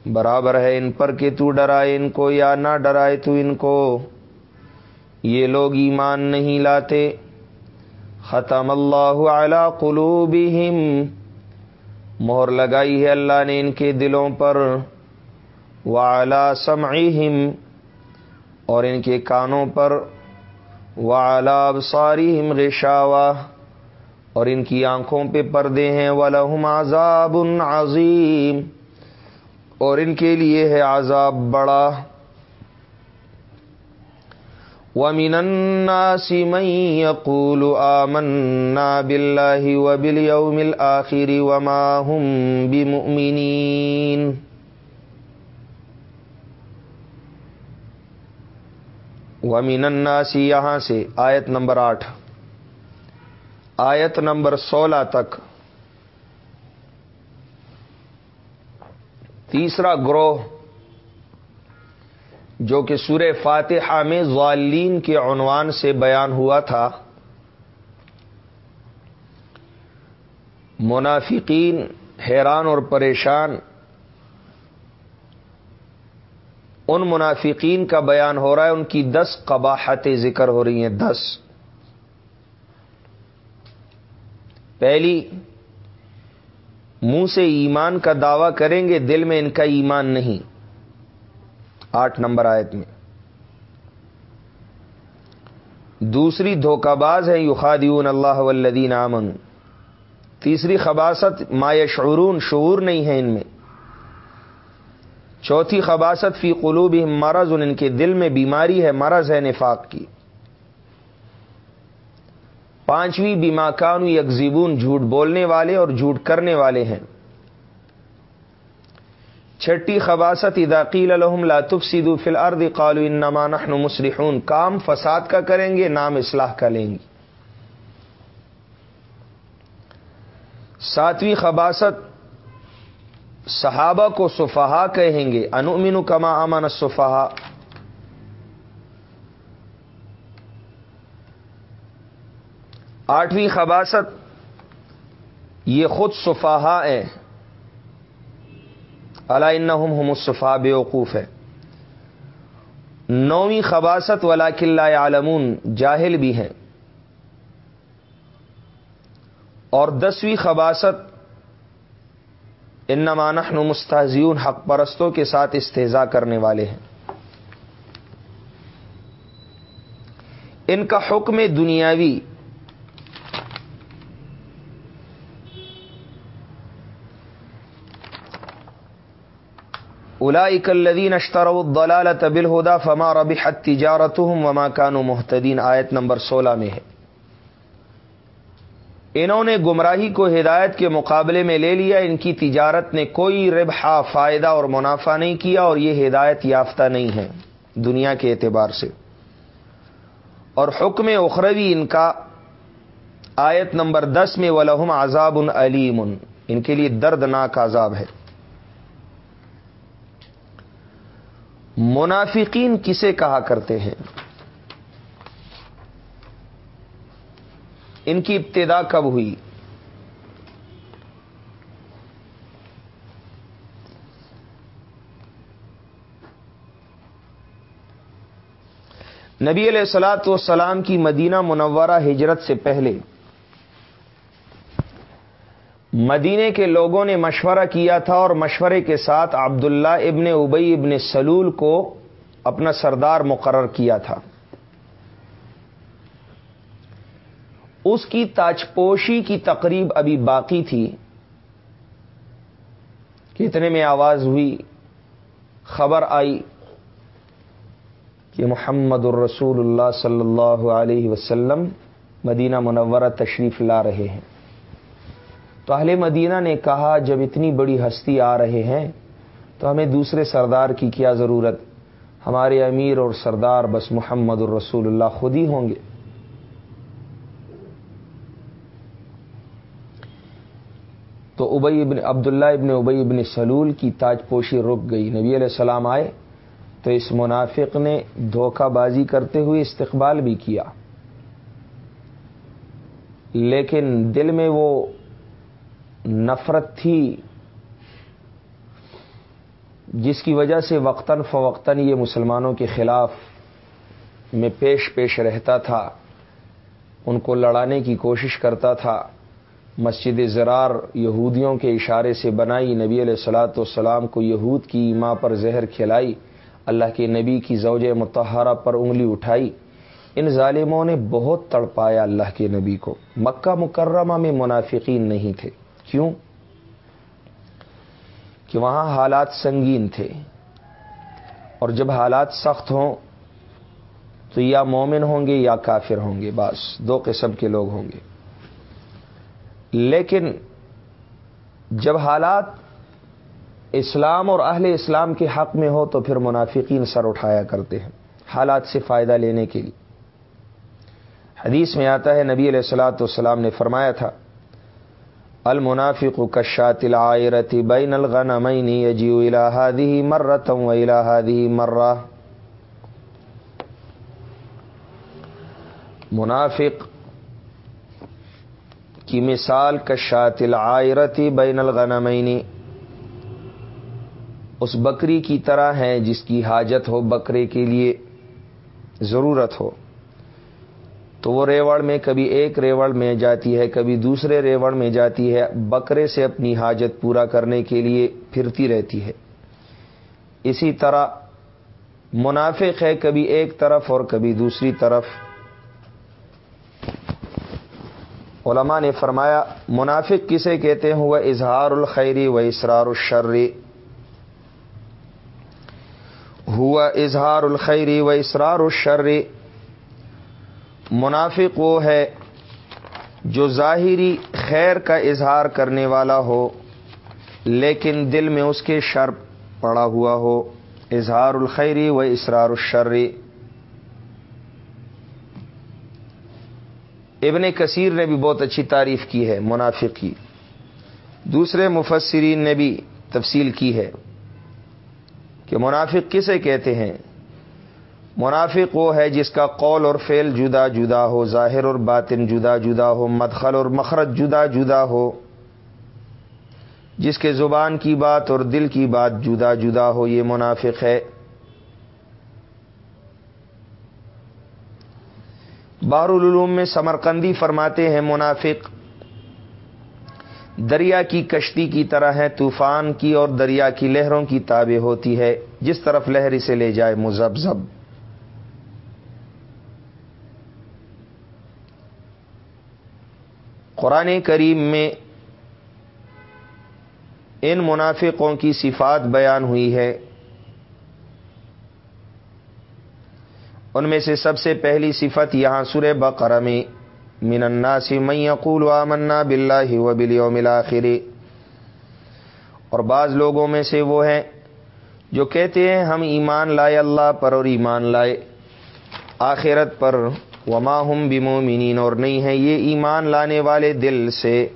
برابر ہے ان پر کہ تو ڈرائے ان کو یا نہ ڈرائے تو ان کو۔ یہ لوگ ایمان نہیں لاتے۔ ختم اللہ علی قلوبہم۔ مہر لگائی ہے اللہ نے ان کے دلوں پر۔ وعلا سمعہم۔ اور ان کے کانوں پر۔ وعلا ابصارہم غشاوہ، اور ان کی آنکھوں پہ پردے ہیں، وَلَهُمْ عَذَابٌ عَظِيمٌ۔ اور ان کے لیے ہے عذاب بڑا۔ وَمِنَ النَّاسِ مَن يَقُولُ آمَنَّا بِاللَّهِ وَبِالْيَوْمِ الْآخِرِ وَمَا هُمْ بِمُؤْمِنِينَ۔ وَمِنَ النَّاسِ، یہاں سے آیت نمبر آٹھ۔ آیت نمبر سولہ تک۔ تیسرا گروہ، جو کہ سورہ فاتحہ میں ظالین کے عنوان سے بیان ہوا تھا۔ منافقین حیران اور پریشان ان منافقین کا بیان ہو رہا ہے، ان کی دس قباحتیں ذکر ہو رہی ہیں، دس۔ پہلی، منہ سے ایمان کا دعوی کریں گے، دل میں ان کا ایمان نہیں۔ آٹھ نمبر آیت میں۔ دوسری، دھوکہ باز ہے یخادیون اللہ والذین آمن تیسری، خباست، ما شعرون شعور نہیں ہے ان میں۔ چوتھی خباست فی قلوب مرض، ان کے دل میں بیماری ہے، مرض ہے نفاق کی۔ پانچویں، بیما کانو یکزیبون جھوٹ بولنے والے اور جھوٹ کرنے والے ہیں۔ چھٹی خباست اداقیل الحم لاتف سیدو فل ارد قالو انما نحن مسرحون کام فساد کا کریں گے، نام اصلاح کا لیں گے۔ ساتویں خباست صحابہ کو صفحا کہیں گے انومن کما امن صفحا آٹھویں خباست، یہ خود صفحا ہے اللہ ہم صفا بیوقوف ہے نویں خباست ولا قلعہ عالمون جاہل بھی ہیں۔ اور دسویں خباست ان نحن مستحزیون حق پرستوں کے ساتھ استحضا کرنے والے ہیں۔ ان کا حکم دنیاوی الاک الدین اشتر الدلال طبل ہدا فما ربی حت تجارت وما کانو محتدین آیت نمبر سولہ میں ہے۔ انہوں نے گمراہی کو ہدایت کے مقابلے میں لے لیا، ان کی تجارت نے کوئی ربحا فائدہ اور منافع نہیں کیا اور یہ ہدایت یافتہ نہیں ہے دنیا کے اعتبار سے۔ اور حکم اخروی ان کا آیت نمبر دس میں ولہم عذاب علیم ان کے لیے دردناک عذاب ہے۔ منافقین کسے کہا کرتے ہیں؟ ان کی ابتدا کب ہوئی؟ نبی علیہ السلاۃ والسلام کی مدینہ منورہ ہجرت سے پہلے مدینے کے لوگوں نے مشورہ کیا تھا اور مشورے کے ساتھ عبداللہ ابن ابئی ابن سلول کو اپنا سردار مقرر کیا تھا۔ اس کی تاجپوشی کی تقریب ابھی باقی تھی۔ کتنے میں آواز ہوئی، خبر آئی کہ محمد الرسول اللہ صلی اللہ علیہ وسلم مدینہ منورہ تشریف لا رہے ہیں۔ تو اہل مدینہ نے کہا، جب اتنی بڑی ہستی آ رہے ہیں، تو ہمیں دوسرے سردار کی کیا ضرورت؟ ہمارے امیر اور سردار بس محمد الرسول اللہ خود ہی ہوں گے۔ تو ابئی ابن عبداللہ ابن ابئی ابن سلول کی تاج پوشی رک گئی۔ نبی علیہ السلام آئے تو اس منافق نے دھوکہ بازی کرتے ہوئے استقبال بھی کیا۔ لیکن دل میں وہ نفرت تھی جس کی وجہ سے وقتاً فوقتاً یہ مسلمانوں کے خلاف میں پیش پیش رہتا تھا، ان کو لڑانے کی کوشش کرتا تھا۔ مسجد زرار یہودیوں کے اشارے سے بنائی، نبی علیہ السلاۃ والسلام کو یہود کی ماں پر زہر کھلائی، اللہ کے نبی کی زوج متحرہ پر انگلی اٹھائی۔ ان ظالموں نے بہت تڑپایا اللہ کے نبی کو۔ مکہ مکرمہ میں منافقین نہیں تھے۔ کیوں؟ کہ وہاں حالات سنگین تھے۔ اور جب حالات سخت ہوں تو یا مومن ہوں گے یا کافر ہوں گے، بس دو قسم کے لوگ ہوں گے۔ لیکن جب حالات اسلام اور اہل اسلام کے حق میں ہو تو پھر منافقین سر اٹھایا کرتے ہیں، حالات سے فائدہ لینے کے لیے۔ حدیث میں آتا ہے، نبی علیہ السلاۃ والسلام نے فرمایا تھا، المنافق کشات العائرتی بین الغنمین یجیو الہادی مرتم و الہادی مرہ منافق کی مثال کشات العائرتی بین الغنمینی اس بکری کی طرح ہے جس کی حاجت ہو بکرے کے لیے ضرورت ہو۔ تو وہ ریوڑ میں کبھی ایک ریوڑ میں جاتی ہے، کبھی دوسرے ریوڑ میں جاتی ہے، بکرے سے اپنی حاجت پورا کرنے کے لیے پھرتی رہتی ہے۔ اسی طرح منافق ہے کبھی ایک طرف اور کبھی دوسری طرف۔ علماء نے فرمایا، منافق کسے کہتے ہیں؟ وہ اظہار الخیری و اسرار الشری ہوا اظہار الخیری و اسرار الشری منافق وہ ہے جو ظاہری خیر کا اظہار کرنے والا ہو، لیکن دل میں اس کے شر پڑا ہوا ہو. اظہار الخیری و اسرار الشری ابن کثیر نے بھی بہت اچھی تعریف کی ہے منافق کی دوسرے مفسرین نے بھی تفصیل کی ہے کہ منافق کسے کہتے ہیں؟ منافق وہ ہے جس کا قول اور فعل جدا جدا ہو، ظاہر اور باطن جدا جدا ہو، مدخل اور مخرج جدا جدا ہو، جس کے زبان کی بات اور دل کی بات جدا جدا ہو، یہ منافق ہے۔ العلوم میں سمرقندی فرماتے ہیں منافق۔ دریا کی کشتی کی طرح ہے، طوفان کی اور دریا کی لہروں کی تابع ہوتی ہے۔ جس طرف لہر اسے لے جائے مزبزب قرآن کریم میں ان منافقوں کی صفات بیان ہوئی ہے۔ ان میں سے سب سے پہلی صفت یہاں سورہ بقرہ میں، من الناس من یقول آمنا باللہ و بالیوم الاخر۔ اور بعض لوگوں میں سے وہ ہیں جو کہتے ہیں، ہم ایمان لائے اللہ پر اور ایمان لائے آخرت پر۔ وما ہم بمومنین اور نہیں ہیں، یہ ایمان لانے والے دل سے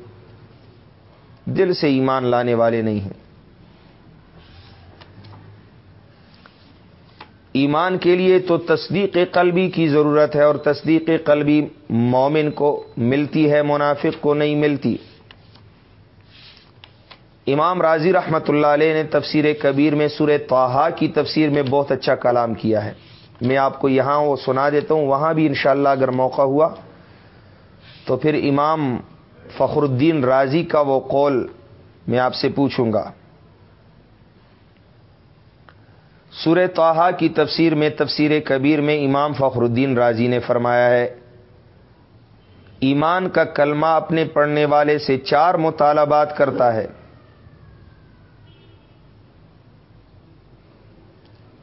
دل سے ایمان لانے والے نہیں ہیں۔ ایمان کے لیے تو تصدیق قلبی کی ضرورت ہے اور تصدیق قلبی مومن کو ملتی ہے، منافق کو نہیں ملتی۔ امام راضی رحمت اللہ علیہ نے تفسیر کبیر میں سورہ توحا کی تفسیر میں بہت اچھا کلام کیا ہے۔ میں آپ کو یہاں وہ سنا دیتا ہوں، وہاں بھی انشاءاللہ اگر موقع ہوا تو پھر امام فخر الدین راضی کا وہ قول میں آپ سے پوچھوں گا۔ سورہ توحا کی تفسیر میں تفسیر کبیر میں امام فخر الدین راضی نے فرمایا ہے، ایمان کا کلمہ اپنے پڑھنے والے سے چار مطالبات کرتا ہے۔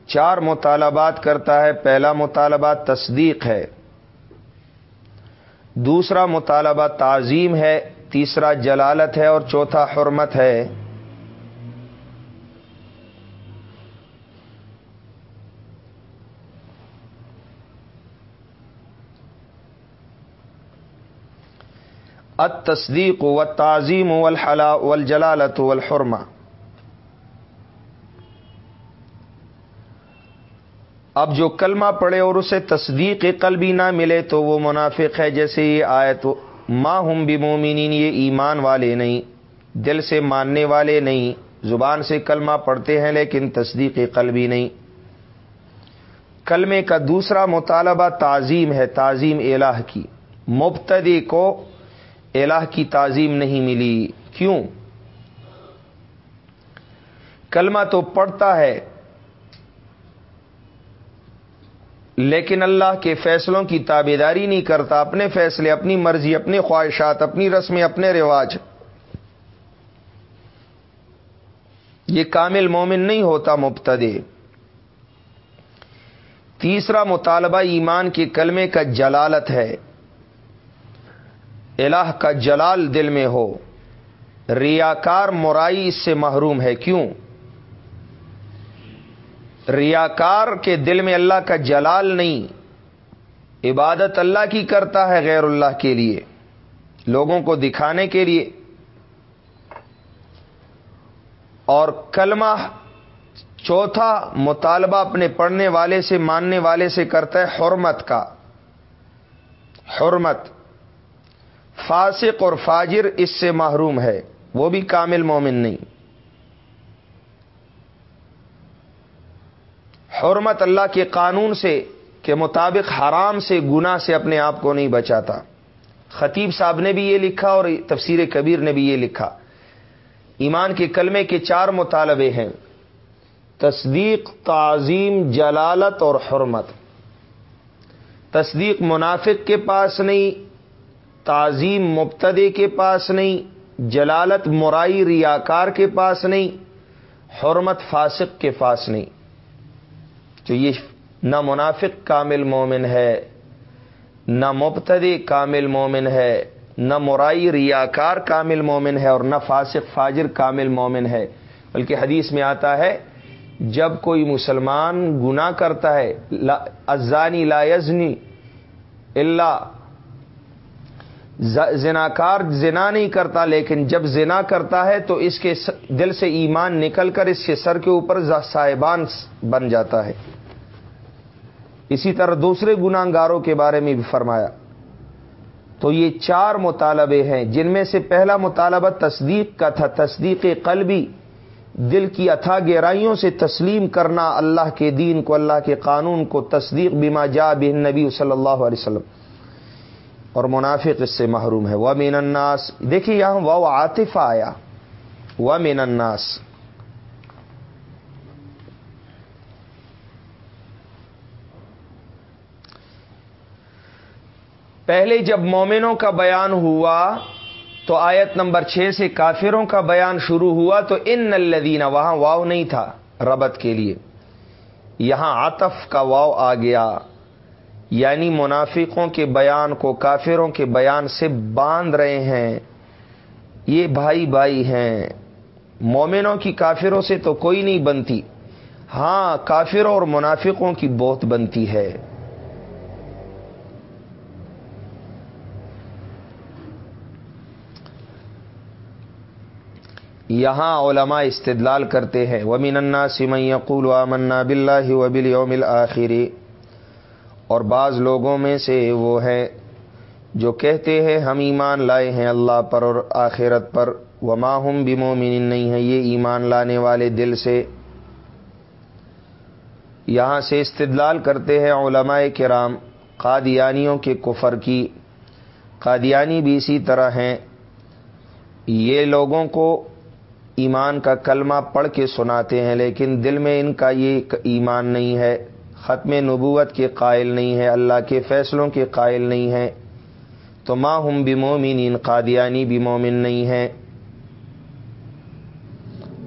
چار مطالبات کرتا ہے، پہلا مطالبہ تصدیق ہے۔ دوسرا مطالبہ تعظیم ہے، تیسرا جلالت ہے اور چوتھا حرمت ہے۔ تصدیق و تعظیم والحلا والجلالت والحرمہ۔ اب جو کلمہ پڑے اور اسے تصدیق قلبی نہ ملے تو وہ منافق ہے، جیسے یہ آئے تو ماں ہم بھی مومنین یہ ایمان والے نہیں، دل سے ماننے والے نہیں، زبان سے کلمہ پڑھتے ہیں لیکن تصدیق قلبی نہیں۔ کلمے کا دوسرا مطالبہ تعظیم ہے، تعظیم الہ کی، مبتدی کو الہ کی تعظیم نہیں ملی۔ کیوں؟ کلمہ تو پڑھتا ہے، لیکن اللہ کے فیصلوں کی تابے داری نہیں کرتا۔ اپنے فیصلے، اپنی مرضی، اپنی خواہشات، اپنی رسمیں، اپنے رواج۔ یہ کامل مومن نہیں ہوتا مبتدے تیسرا مطالبہ ایمان کے کلمے کا جلالت ہے۔ الہ کا جلال دل میں ہو۔ ریاکار مرائی اس سے محروم ہے۔ کیوں؟ ریاکار کے دل میں اللہ کا جلال نہیں۔ عبادت اللہ کی کرتا ہے غیر اللہ کے لیے، لوگوں کو دکھانے کے لیے۔ اور کلمہ چوتھا مطالبہ اپنے پڑھنے والے سے، ماننے والے سے کرتا ہے حرمت کا۔ حرمت۔ فاسق اور فاجر اس سے محروم ہے، وہ بھی کامل مومن نہیں۔ حرمت اللہ کے قانون سے کے مطابق حرام سے گنا سے اپنے آپ کو نہیں بچاتا۔ خطیب صاحب نے بھی یہ لکھا اور تفسیر کبیر نے بھی یہ لکھا۔ ایمان کے کلمے کے چار مطالبے ہیں۔ تصدیق، تعظیم، جلالت اور حرمت۔ تصدیق منافق کے پاس نہیں تعظیم مبتدے کے پاس نہیں، جلالت مرائی ریاکار کے پاس نہیں، حرمت فاسق کے پاس نہیں۔ تو یہ نہ منافق کامل مومن ہے، نہ مبتدی کامل مومن ہے، نہ مرائی ریاکار کامل مومن ہے اور نہ فاسق فاجر کامل مومن ہے۔ بلکہ حدیث میں آتا ہے، جب کوئی مسلمان گنا کرتا ہے ازانی لا یزنی اللہ زناکار زنا نہیں کرتا، لیکن جب زنا کرتا ہے تو اس کے دل سے ایمان نکل کر اس کے سر کے اوپر صاحبان بن جاتا ہے۔ اسی طرح دوسرے گناہ گاروں کے بارے میں بھی فرمایا۔ تو یہ چار مطالبے ہیں، جن میں سے پہلا مطالبہ تصدیق کا تھا، تصدیق قلبی۔ دل کی اتھا گہرائیوں سے تسلیم کرنا، اللہ کے دین کو، اللہ کے قانون کو، تصدیق بیما جا بن نبی صلی اللہ علیہ وسلم۔ اور منافق اس سے محروم ہے۔ وہ مین اناس دیکھیے یہاں وہ عاطفہ آیا۔ وہ مین اناس پہلے جب مومنوں کا بیان ہوا، تو آیت نمبر چھ سے کافروں کا بیان شروع ہوا، تو ان الدینہ وہاں واؤ نہیں تھا ربت کے لیے۔ یہاں آتف کا واؤ آ گیا۔ یعنی منافقوں کے بیان کو کافروں کے بیان سے باندھ رہے ہیں، یہ بھائی بھائی ہیں۔ مومنوں کی کافروں سے تو کوئی نہیں بنتی۔ ہاں کافروں اور منافقوں کی بہت بنتی ہے۔ یہاں علماء استدلال کرتے ہیں۔ ومن انا سمن یقول ومنا بلّہ وبل یوم آخری اور بعض لوگوں میں سے وہ ہیں جو کہتے ہیں ہم ایمان لائے ہیں اللہ پر اور آخرت پر۔ وما ہم بمومن نہیں ہے یہ ایمان لانے والے دل سے۔ یہاں سے استدلال کرتے ہیں علماء کرام، قادیانیوں کے کفر کی۔ قادیانی بھی اسی طرح ہیں۔ یہ لوگوں کو ایمان کا کلمہ پڑھ کے سناتے ہیں، لیکن دل میں ان کا یہ ایمان نہیں ہے۔ ختم نبوت کے قائل نہیں ہے اللہ کے فیصلوں کے قائل نہیں ہے تو ماں ہم بھی مومن ان قادیانی بھی مومن نہیں ہے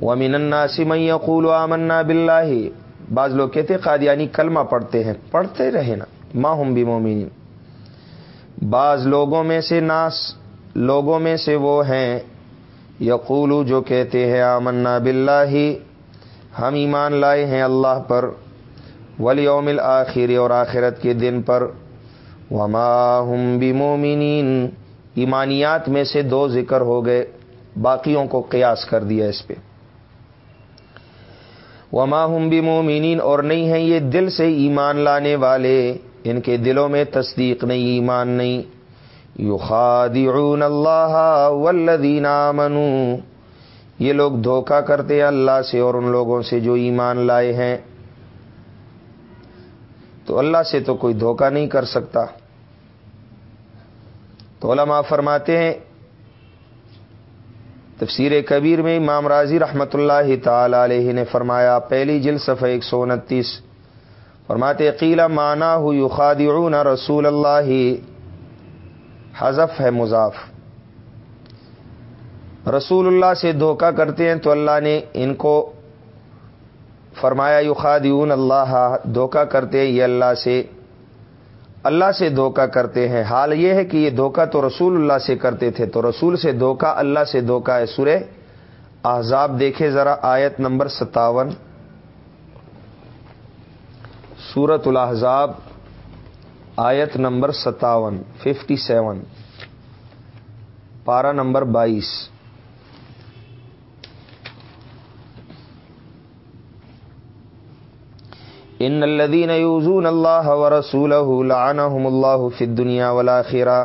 ومن الناس من یقول آمنا باللہ بعض لوگ کہتے قادیانی کلمہ پڑھتے ہیں، پڑھتے رہے نا۔ ماں ہم بھی مومن بعض لوگوں میں سے ناس، لوگوں میں سے وہ ہیں۔ یقولو جو کہتے ہیں آمنا باللہ ہم ایمان لائے ہیں اللہ پر۔ ولیوم الآخر اور آخرت کے دن پر وما ہم بمومنین ایمانیات میں سے دو ذکر ہو گئے، باقیوں کو قیاس کر دیا اس پہ۔ وما ہم بمومنین اور نہیں ہیں یہ دل سے ایمان لانے والے، ان کے دلوں میں تصدیق نہیں، ایمان نہیں۔ یخادعون اللہ والذین آمنوا یہ لوگ دھوکہ کرتے اللہ سے اور ان لوگوں سے جو ایمان لائے ہیں۔ تو اللہ سے تو کوئی دھوکہ نہیں کر سکتا۔ تو علماء فرماتے ہیں، تفسیر کبیر میں امام راضی رحمت اللہ تعالی علیہ نے فرمایا، پہلی جل صفحہ ایک سو انتیس۔ فرماتے قیلا مانا ہو یخادعون رسول اللہ۔ حذف ہے مضاف۔ رسول اللہ سے دھوکہ کرتے ہیں تو اللہ نے ان کو فرمایا یخادیون اللہ، دھوکہ کرتے یہ اللہ سے اللہ سے دھوکہ کرتے ہیں۔ حال یہ ہے کہ یہ دھوکہ تو رسول اللہ سے کرتے تھے۔ تو رسول سے دھوکہ، اللہ سے دھوکہ ہے۔ سورہ احزاب دیکھے ذرا، آیت نمبر ستاون۔ سورت الحضاب آیت نمبر ستاون ففٹی سیون پارا نمبر بائیس۔ ان الدین یوزون اللہ و رسول اللہ فی دنیا ولا خیرا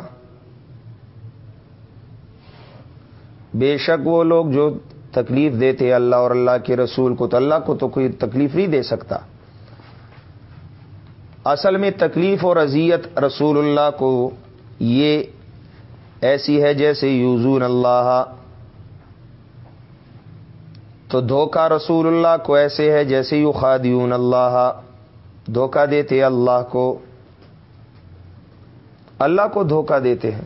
بے شک وہ لوگ جو تکلیف دیتے اللہ اور اللہ کے رسول کو تو اللہ کو تو کوئی تکلیف نہیں دے سکتا۔ اصل میں تکلیف اور اذیت رسول اللہ کو یہ ایسی ہے جیسے یوزون اللہ تو دھوکا رسول اللہ کو ایسے ہے جیسے یو خادیون اللہ۔ دھوکہ دیتے اللہ کو۔ اللہ کو دھوکہ دیتے ہیں۔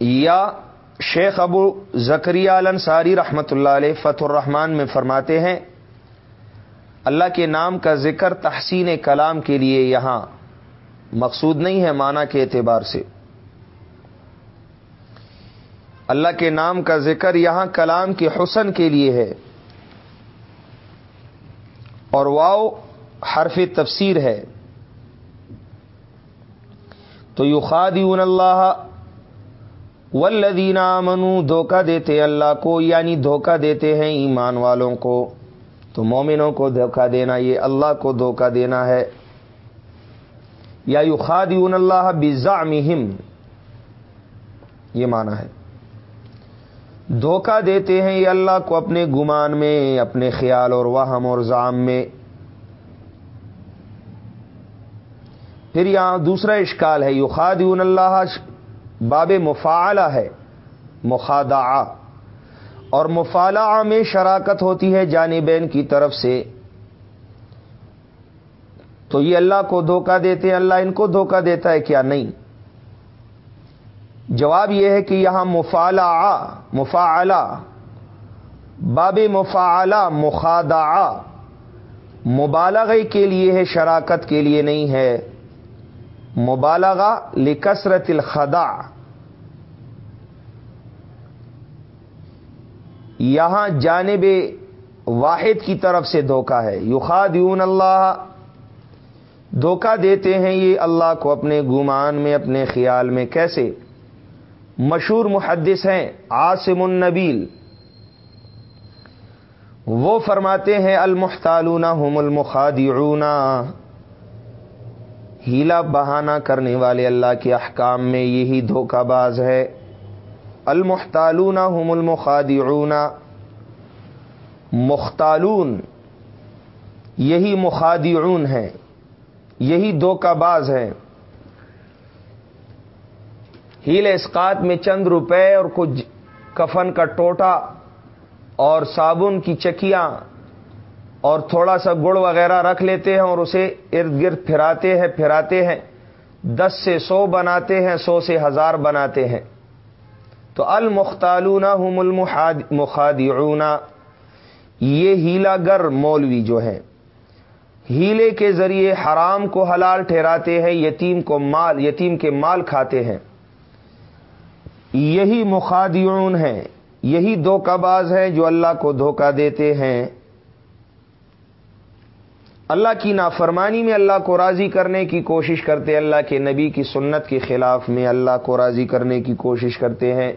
یا شیخ ابو زکریہ الانصاری رحمۃ اللہ علیہ فتح الرحمان میں فرماتے ہیں، اللہ کے نام کا ذکر تحسین کلام کے لیے یہاں مقصود نہیں ہے معنی کے اعتبار سے۔ اللہ کے نام کا ذکر یہاں کلام کے حسن کے لیے ہے۔ اور واؤ حرف تفسیر ہے۔ تو یو خادیون اللہ ولدینہ منو دھوکہ دیتے اللہ کو یعنی دھوکہ دیتے ہیں ایمان والوں کو۔ تو مومنوں کو دھوکہ دینا، یہ اللہ کو دھوکہ دینا ہے۔ یا یو خادیون اللہ بزا یہ مانا ہے۔ دھوکہ دیتے ہیں یہ اللہ کو اپنے گمان میں، اپنے خیال اور وہم اور زام میں۔ پھر یہاں دوسرا اشکال ہے یو خادیون اللہ، باب مفعلہ ہے مخادع اور مفالہ میں شراکت ہوتی ہے جانبین کی طرف سے۔ تو یہ اللہ کو دھوکہ دیتے ہیں، اللہ ان کو دھوکہ دیتا ہے کیا؟ نہیں۔ جواب یہ ہے کہ یہاں مفالا مفاعلہ باب مفاعلہ مخادع مبالغے کے لیے ہے، شراکت کے لیے نہیں ہے۔ مبالغہ لکسرت الخدا یہاں جانب واحد کی طرف سے دھوکہ ہے۔ یخادیون اللہ۔ دھوکہ دیتے ہیں یہ اللہ کو اپنے گمان میں، اپنے خیال میں کیسے؟ مشہور محدث ہیں، عاصم النبیل۔ وہ فرماتے ہیں، المحتالون ہم المخادعون۔ ہیلا بہانہ کرنے والے اللہ کے احکام میں یہی دھوکہ باز ہے۔ المحتالون ہم المخادعون۔ مختالون۔ یہی مخادعون ہیں۔ یہی دھوکہ باز ہیں۔ ہیل اسقات میں چند روپے اور کچھ کفن کا ٹوٹا اور صابن کی چکیاں اور تھوڑا سا گڑ وغیرہ رکھ لیتے ہیں اور اسے ارد گرد پھراتے ہیں پھراتے ہیں۔ دس سے سو بناتے ہیں، سو سے ہزار بناتے ہیں۔ تو المختالون ہم المخادعون یہ ہیلا گر مولوی جو ہے ہیلے کے ذریعے حرام کو حلال ٹھہراتے ہیں، یتیم کو مال، یتیم کے مال کھاتے ہیں۔ یہی مخادعون ہیں، یہی دھوکہ باز ہیں جو اللہ کو دھوکہ دیتے ہیں۔ اللہ کی نافرمانی میں اللہ کو راضی کرنے کی کوشش کرتے اللہ کے نبی کی سنت کے خلاف میں اللہ کو راضی کرنے کی کوشش کرتے ہیں۔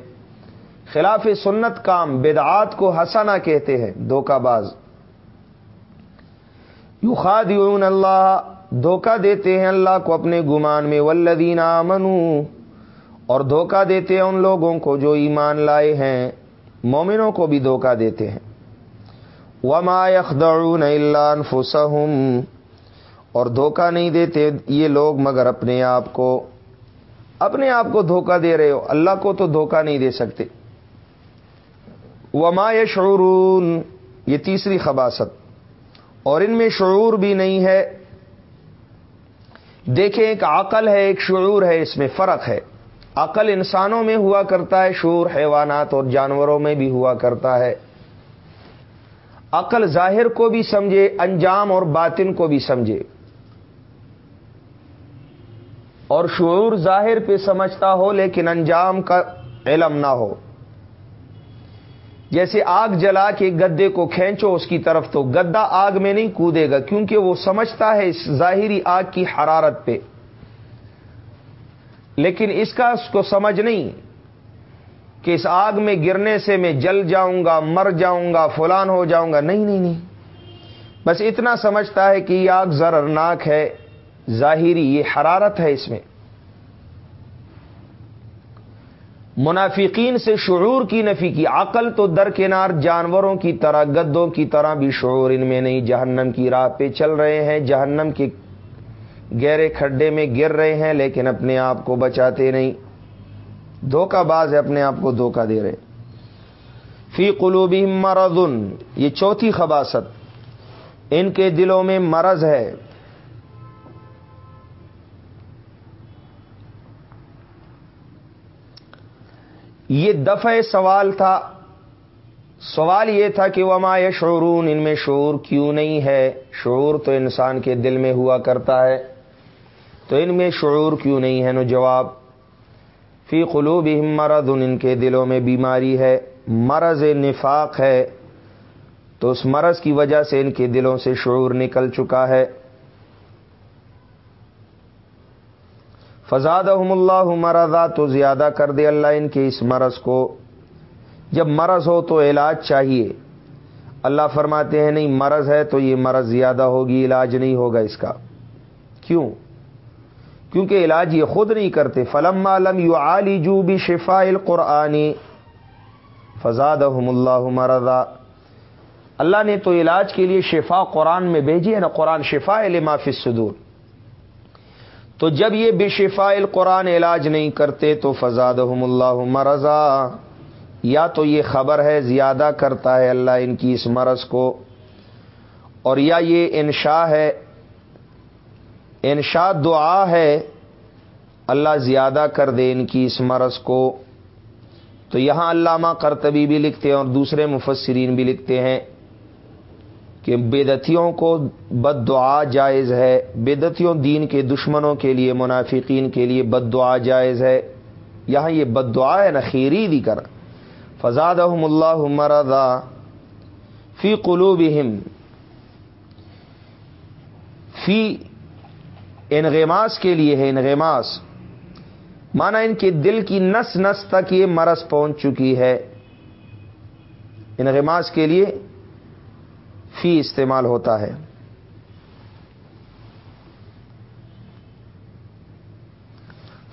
خلاف سنت کام بدعات کو ہسانا کہتے ہیں دھوکہ باز یو اللہ، دھوکہ دیتے ہیں اللہ کو اپنے گمان میں ولدین منو اور دھوکہ دیتے ہیں ان لوگوں کو جو ایمان لائے ہیں، مومنوں کو بھی دھوکہ دیتے ہیں۔ وما يخدعون الا انفسهم اور دھوکہ نہیں دیتے یہ لوگ مگر اپنے آپ کو، اپنے آپ کو دھوکہ دے رہے ہو۔ اللہ کو تو دھوکہ نہیں دے سکتے۔ وما يشعرون۔ یہ تیسری خباست اور ان میں شعور بھی نہیں ہے۔ دیکھیں، ایک عقل ہے، ایک شعور ہے، اس میں فرق ہے۔ عقل انسانوں میں ہوا کرتا ہے شعور حیوانات اور جانوروں میں بھی ہوا کرتا ہے۔ عقل ظاہر کو بھی سمجھے، انجام اور باطن کو بھی سمجھے۔ اور شعور ظاہر پہ سمجھتا ہو، لیکن انجام کا علم نہ ہو۔ جیسے آگ جلا کے گدے کو کھینچو، اس کی طرف تو گدا آگ میں نہیں کودے گا، کیونکہ وہ سمجھتا ہے اس ظاہری آگ کی حرارت پہ۔ لیکن اس کا اس کو سمجھ نہیں کہ اس آگ میں گرنے سے میں جل جاؤں گا، مر جاؤں گا، فلان ہو جاؤں گا۔ نہیں نہیں نہیں۔ بس اتنا سمجھتا ہے کہ یہ آگ زرناک ہے۔ ظاہری یہ حرارت ہے اس میں۔ منافقین سے شعور کی نفی کی۔ عقل تو درکنار جانوروں کی طرح، گدوں کی طرح بھی شعور ان میں نہیں۔ جہنم کی راہ پہ چل رہے ہیں۔ جہنم کے گہرے کھڈے میں گر رہے ہیں لیکن اپنے آپ کو بچاتے نہیں۔ دھوکہ باز ہے، اپنے آپ کو دھوکہ دے رہے۔ فی قلوبی مرض، یہ چوتھی خباست ان کے دلوں میں مرض ہے۔ یہ دفع سوال تھا۔ سوال یہ تھا کہ وما شعرون ان میں شعور کیوں نہیں ہے؟ شعور تو انسان کے دل میں ہوا کرتا ہے۔ تو ان میں شعور کیوں نہیں ہے نو جواب؟ فی قلوب مرض، ان کے دلوں میں بیماری ہے، مرض نفاق ہے۔ تو اس مرض کی وجہ سے ان کے دلوں سے شعور نکل چکا ہے۔ فزاد اللہ مرضا، تو زیادہ کر دے اللہ ان کے اس مرض کو۔ جب مرض ہو تو علاج چاہیے۔ اللہ فرماتے ہیں، نہیں، مرض ہے تو یہ مرض زیادہ ہوگی، علاج نہیں ہوگا اس کا۔ کیوں؟ کیونکہ علاج یہ خود نہیں کرتے۔ فلم عالم یو علی جو بھی شفا القرآنی فزاد اللہ مرضا۔ اللہ نے تو علاج کے لیے شفا قرآن میں بھیجی ہے نا قرآن شفا علما صدور تو جب یہ بے شفا القرآن علاج نہیں کرتے تو فزاد اللہ مرضا۔ یا تو یہ خبر ہے، زیادہ کرتا ہے اللہ ان کی اس مرض کو۔ اور یا یہ انشا ہے انشا دعا ہے، اللہ زیادہ کر دے ان کی اس مرض کو۔ تو یہاں علامہ کرتبی بھی لکھتے ہیں اور دوسرے مفسرین بھی لکھتے ہیں کہ بدتیوں کو بد دعا جائز ہے۔ بدتیوں دین کے دشمنوں کے لیے، منافقین کے لیے بد دعا جائز ہے۔ یہاں یہ بد دعا ہے نا خیری دی کر فزاد اللہ مرضا فی قلوبہم۔ فی انغماس کے لیے ہے انغماس۔ مانا ان کے دل کی نس نس تک یہ مرض پہنچ چکی ہے۔ انغماس کے لیے فی استعمال ہوتا ہے۔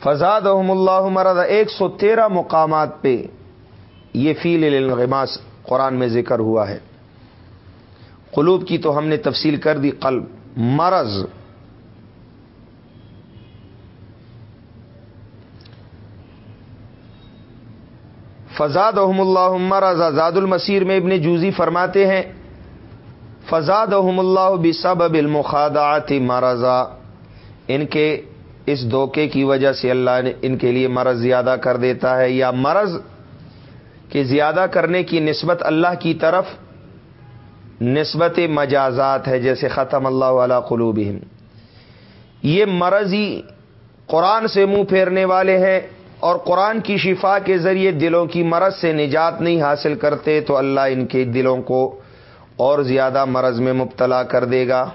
فضاد اللہ مرد ایک سو تیرہ مقامات پہ یہ فیل الغماس قرآن میں ذکر ہوا ہے۔ قلوب کی تو ہم نے تفصیل کر دی، قلب، مرض۔ فضاد احم اللہ مرض زاد المسیر میں ابن جوزی فرماتے ہیں فضاد احم اللہ بسب المخادات مرضا۔ ان کے، اس دھوکے کی وجہ سے اللہ نے ان کے لیے مرض زیادہ کر دیتا ہے، یا مرض کے زیادہ کرنے کی نسبت اللہ کی طرف نسبت مجازات ہے، جیسے ختم اللہ علیہ قلوب یہ مرض ہی قرآن سے منہ پھیرنے والے ہیں۔ اور قرآن کی شفا کے ذریعے دلوں کی مرض سے نجات نہیں حاصل کرتے، تو اللہ ان کے دلوں کو اور زیادہ مرض میں مبتلا کر دے گا۔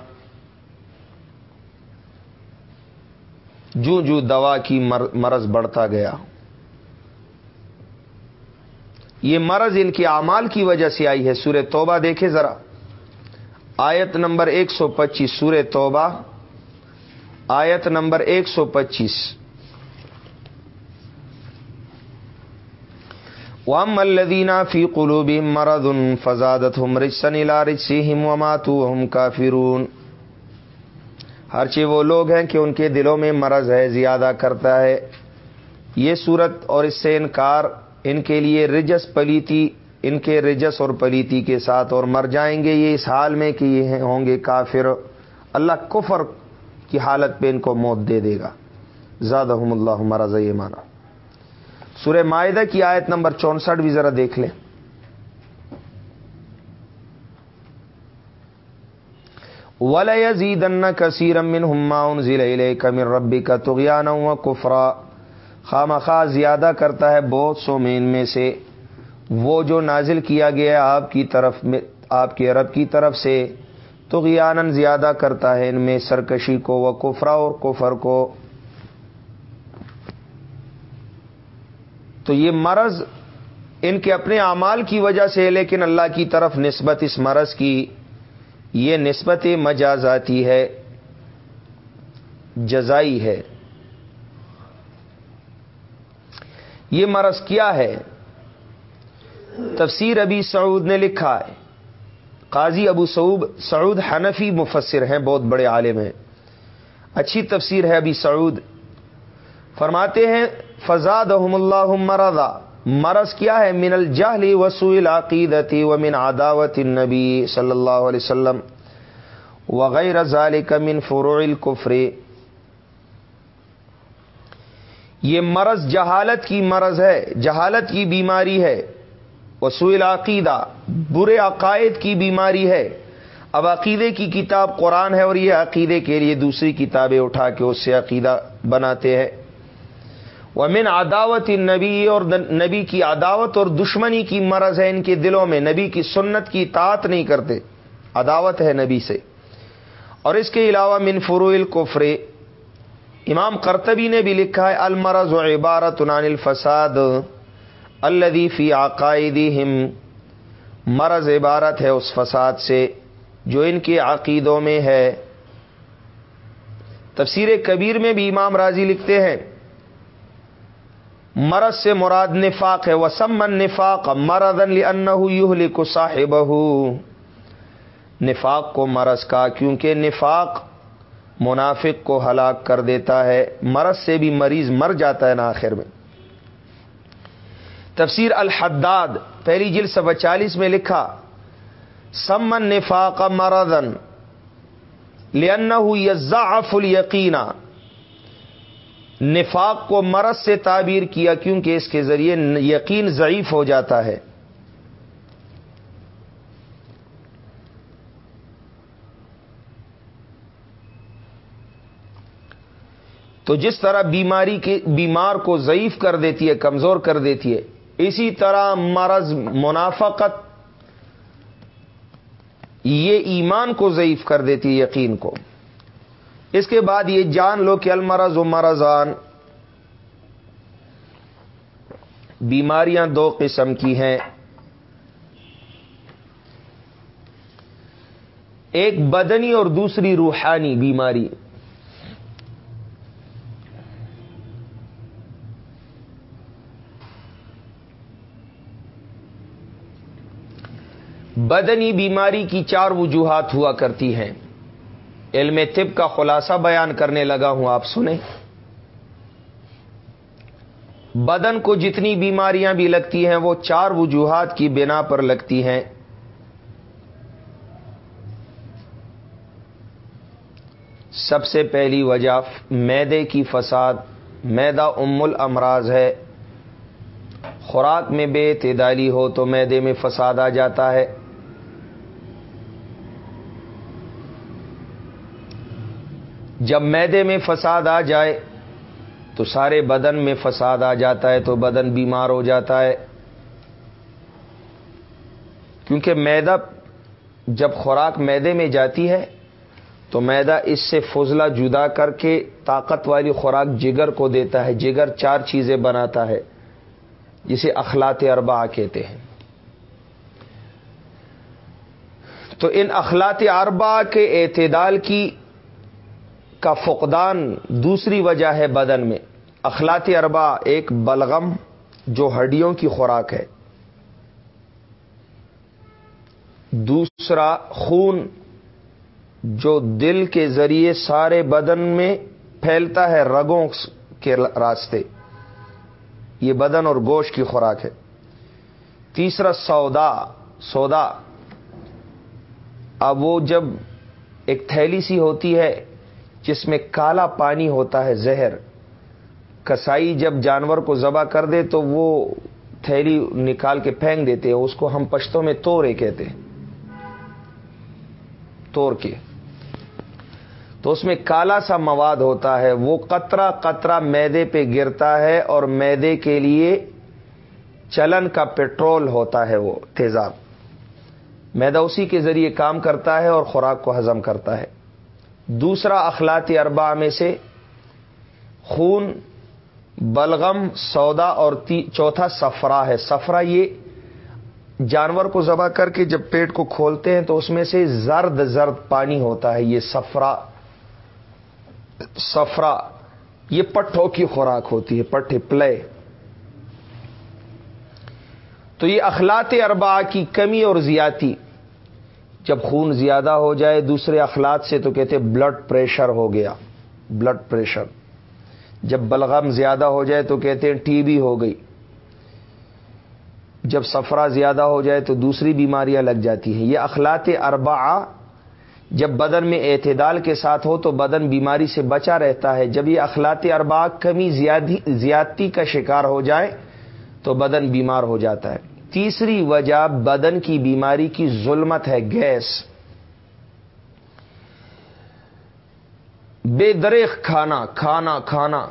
جو جو دوا کی مرض بڑھتا گیا۔ یہ مرض ان کے اعمال کی وجہ سے آئی ہے۔ سورہ توبہ دیکھے ذرا۔ آیت نمبر ایک سو پچیس، سورہ توبہ۔ آیت نمبر ایک سو پچیس۔ وام الدینہ فی قلوب مرد فضادت ہم رجسن رجسی ہم وماتو ہم کافرون۔ ہر چیز وہ لوگ ہیں کہ ان کے دلوں میں مرض ہے، زیادہ کرتا ہے۔ یہ صورت اور اس سے انکار ان کے لیے رجس پلیتی، ان کے رجس اور پلیتی کے ساتھ اور مر جائیں گے۔ یہ اس حال میں کہ یہ ہوں گے کافر۔ اللہ کفر کی حالت پہ ان کو موت دے دے گا۔ زیادہ ہم اللہ مرض یہ مانا سورہ معاہدہ کی آیت نمبر چونسٹھ بھی ذرا دیکھ لیں۔ وزید کثیر امن ہما ضلع کمر ربی کا تغیان و کفرا خام خواہ زیادہ کرتا ہے بہت سو مین میں سے۔ وہ جو نازل کیا گیا آپ کی طرف میں آپ کے رب کی طرف سے تو زیادہ کرتا ہے ان میں سرکشی کو وہ کفرا اور کفر کو۔ تو یہ مرض ان کے اپنے اعمال کی وجہ سے لیکن اللہ کی طرف نسبت اس مرض کی یہ نسبت مجازاتی ہے، جزائی ہے۔ یہ مرض کیا ہے؟ تفسیر ابی سعود نے لکھا ہے۔ قاضی ابو سعود سعود حنفی مفسر ہیں، بہت بڑے عالم ہیں۔ اچھی تفسیر ہے ابی سعود۔ فرماتے ہیں فضاد اللہ مرضا. مرض کیا ہے؟ من الجہلی وسوئل عقیدتی و من عداوت النبی صلی اللہ علیہ وسلم. وغیر ذالک من فروع الكفر یہ مرض جہالت کی مرض ہے، جہالت کی بیماری ہے. وسول عقیدہ برے عقائد کی بیماری ہے. اب عقیدے کی کتاب قرآن ہے اور یہ عقیدے کے لیے دوسری کتابیں اٹھا کے اس سے عقیدہ بناتے ہیں۔ ومن عداوت نبی اور نبی کی عداوت اور دشمنی کی مرض ہے ان کے دلوں میں۔ نبی کی سنت کی اطاعت نہیں کرتے۔ عداوت ہے نبی سے۔ اور اس کے علاوہ من فرو القفر امام کرتبی نے بھی لکھا ہے، المرض و عبارت عن الفساد الدی فی عقائدی مرض عبارت ہے اس فساد سے جو ان کے عقیدوں میں ہے۔ تفسیر کبیر میں بھی امام راضی لکھتے ہیں۔ مرض سے مراد نفاق ہے وسمن نفاق مرد ان کو صاحب نفاق کو مرض کا، کیونکہ نفاق منافق کو ہلاک کر دیتا ہے۔ مرض سے بھی مریض مر جاتا ہے نا آخر میں۔ تفسیر الحداد، پہلی جل سب چالیس میں لکھا سمن نفاق مردن لن یزاف یقینا نفاق کو مرض سے تعبیر کیا کیونکہ اس کے ذریعے یقین ضعیف ہو جاتا ہے۔ تو جس طرح بیماری کے بیمار کو ضعیف کر دیتی ہے، کمزور کر دیتی ہے، اسی طرح مرض منافقت یہ ایمان کو ضعیف کر دیتی ہے، یقین کو۔ اس کے بعد یہ جان لو کہ المرض و مرضان بیماریاں دو قسم کی ہیں۔ ایک بدنی اور دوسری روحانی بیماری۔ بدنی بیماری کی چار وجوہات ہوا کرتی ہیں۔ علم طب کا خلاصہ بیان کرنے لگا ہوں، آپ سنیں۔ بدن کو جتنی بیماریاں بھی لگتی ہیں، وہ چار وجوہات کی بنا پر لگتی ہیں۔ سب سے پہلی وجہ، میدے کی فساد۔ میدا ام الامراض ہے۔ خوراک میں بے اعتدالی ہو تو میدے میں فساد آ جاتا ہے۔ جب میدے میں فساد آ جائے، تو سارے بدن میں فساد آ جاتا ہے، تو بدن بیمار ہو جاتا ہے۔ کیونکہ میدا جب خوراک میدے میں جاتی ہے، تو میدا اس سے فضلہ جدا کر کے طاقت والی خوراک جگر کو دیتا ہے، جگر چار چیزیں بناتا ہے، جسے اخلاط اربا کہتے ہیں۔ تو ان اخلاط اربا کے اعتدال کی کا فقدان دوسری وجہ ہے بدن میں۔ اخلاط اربا ایک بلغم جو ہڈیوں کی خوراک ہے۔ دوسرا خون جو دل کے ذریعے سارے بدن میں پھیلتا ہے رگوں کے راستے۔ یہ بدن اور گوشت کی خوراک ہے۔ تیسرا سودا سودا۔ اب وہ جب ایک تھیلی سی ہوتی ہے جس میں کالا پانی ہوتا ہے زہر۔ کسائی جب جانور کو ذبح کر دے تو وہ تھیلی نکال کے پھینک دیتے ہیں، اس کو ہم پشتوں میں تورے کہتے ہیں۔ توڑ کے۔ تو اس میں کالا سا مواد ہوتا ہے، وہ قطرہ قطرہ میدے پہ گرتا ہے اور میدے کے لیے چلن کا پیٹرول ہوتا ہے وہ تیزاب۔ میدا اسی کے ذریعے کام کرتا ہے اور خوراک کو ہضم کرتا ہے۔ دوسرا اخلاط اربا میں سے خون، بلغم، سودا اور چوتھا سفرا ہے۔ سفرا یہ جانور کو ذبح کر کے جب پیٹ کو کھولتے ہیں تو اس میں سے زرد زرد پانی ہوتا ہے۔ یہ سفرا سفرا یہ پٹھوں کی خوراک ہوتی ہے، پٹھے، پلے۔ تو یہ اخلاط اربا کی کمی اور زیاتی جب خون زیادہ ہو جائے دوسرے اخلاق سے تو کہتے بلڈ پریشر ہو گیا بلڈ پریشر جب بلغم زیادہ ہو جائے تو کہتے ہیں ٹی بی ہو گئی۔ جب سفرا زیادہ ہو جائے تو دوسری بیماریاں لگ جاتی ہیں۔ یہ اخلاط اربا جب بدن میں اعتدال کے ساتھ ہو تو بدن بیماری سے بچا رہتا ہے۔ جب یہ اخلاط اربا کمی زیادتی کا شکار ہو جائے تو بدن بیمار ہو جاتا ہے۔ تیسری وجہ بدن کی بیماری کی ظلمت ہے، گیس۔ بے دریخ کھانا کھانا کھانا۔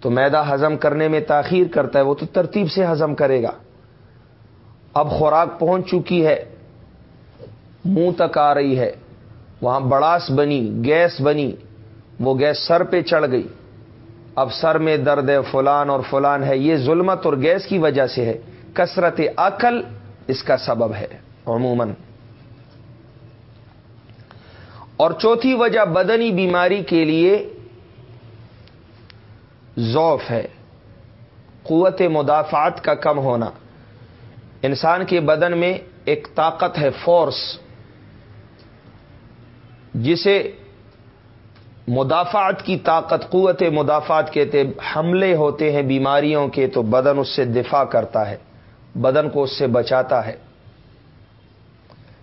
تو میدا ہزم کرنے میں تاخیر کرتا ہے، وہ تو ترتیب سے ہزم کرے گا۔ اب خوراک پہنچ چکی ہے، منہ تک آ رہی ہے۔ وہاں بڑاس بنی، گیس بنی، وہ گیس سر پہ چڑھ گئی۔ اب سر میں درد ہے، فلان اور فلان ہے، یہ ظلمت اور گیس کی وجہ سے ہے۔ کثرت عقل اس کا سبب ہے، عموماً۔ اور چوتھی وجہ بدنی بیماری کے لیے ذوف ہے۔ قوت مدافعات کا کم ہونا۔ انسان کے بدن میں ایک طاقت ہے، فورس، جسے مدافعت کی طاقت، قوت مدافعت کہتے حملے ہوتے ہیں بیماریوں کے، تو بدن اس سے دفاع کرتا ہے، بدن کو اس سے بچاتا ہے۔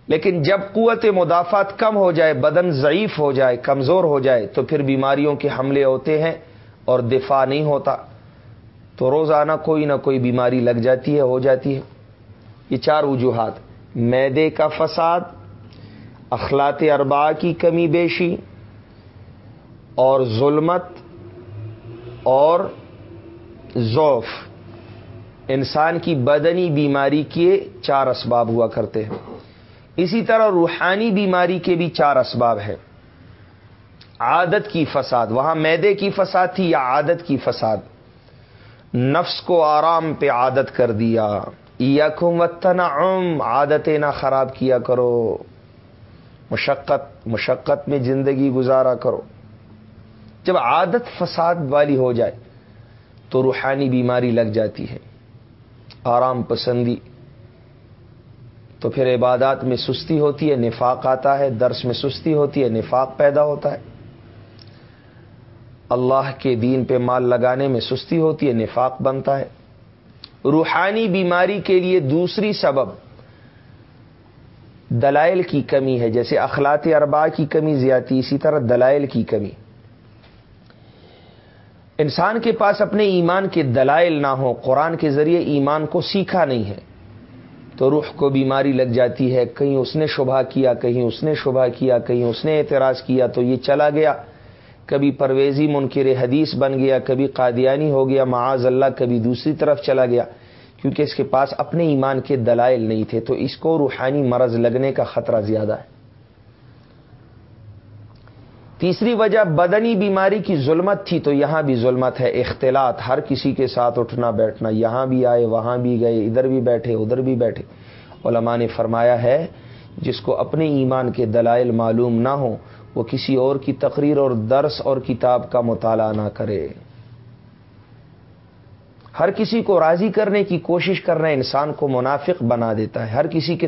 لیکن جب قوت مدافعت کم ہو جائے، بدن ضعیف ہو جائے، کمزور ہو جائے، تو پھر بیماریوں کے حملے ہوتے ہیں اور دفاع نہیں ہوتا۔ تو روزانہ کوئی نہ کوئی بیماری لگ جاتی ہے، ہو جاتی ہے۔ یہ چار وجوہات۔ میدے کا فساد اخلاط اربا کی کمی بیشی اور ظلمت اور ذوف انسان کی بدنی بیماری کے چار اسباب ہوا کرتے ہیں۔ اسی طرح روحانی بیماری کے بھی چار اسباب ہیں۔ عادت کی فساد، وہاں میدے کی فساد تھی یا عادت کی فساد؟ نفس کو آرام پہ عادت کر دیا۔ یا ام عادتیں نہ خراب کیا کرو۔ مشقت مشقت میں زندگی گزارا کرو۔ جب عادت فساد والی ہو جائے تو روحانی بیماری لگ جاتی ہے، آرام پسندی۔ تو پھر عبادات میں سستی ہوتی ہے، نفاق آتا ہے، درس میں سستی ہوتی ہے، نفاق پیدا ہوتا ہے۔ اللہ کے دین پہ مال لگانے میں سستی ہوتی ہے، نفاق بنتا ہے۔ روحانی بیماری کے لیے دوسری سبب دلائل کی کمی ہے، جیسے اخلاط اربا کی کمی زیادتی، اسی طرح دلائل کی کمی۔ انسان کے پاس اپنے ایمان کے دلائل نہ ہو قرآن کے ذریعے ایمان کو سیکھا نہیں ہے۔ تو روح کو بیماری لگ جاتی ہے، کہیں اس نے شبہ کیا، کہیں اس نے شبہ کیا، کہیں اس نے اعتراض کیا، تو یہ چلا گیا۔ کبھی پرویزی منکر حدیث بن گیا، کبھی قادیانی ہو گیا، معاذ اللہ کبھی دوسری طرف چلا گیا۔ کیونکہ اس کے پاس اپنے ایمان کے دلائل نہیں تھے، تو اس کو روحانی مرض لگنے کا خطرہ زیادہ ہے۔ تیسری وجہ بدنی بیماری کی ظلمت تھی، تو یہاں بھی ظلمت ہے، اختلاط، ہر کسی کے ساتھ اٹھنا بیٹھنا، یہاں بھی آئے، وہاں بھی گئے، ادھر بھی بیٹھے، ادھر بھی بیٹھے۔ علماء نے فرمایا ہے، جس کو اپنے ایمان کے دلائل معلوم نہ ہوں، وہ کسی اور کی تقریر اور درس اور کتاب کا مطالعہ نہ کرے۔ ہر کسی کو راضی کرنے کی کوشش کرنا انسان کو منافق بنا دیتا ہے، ہر کسی کے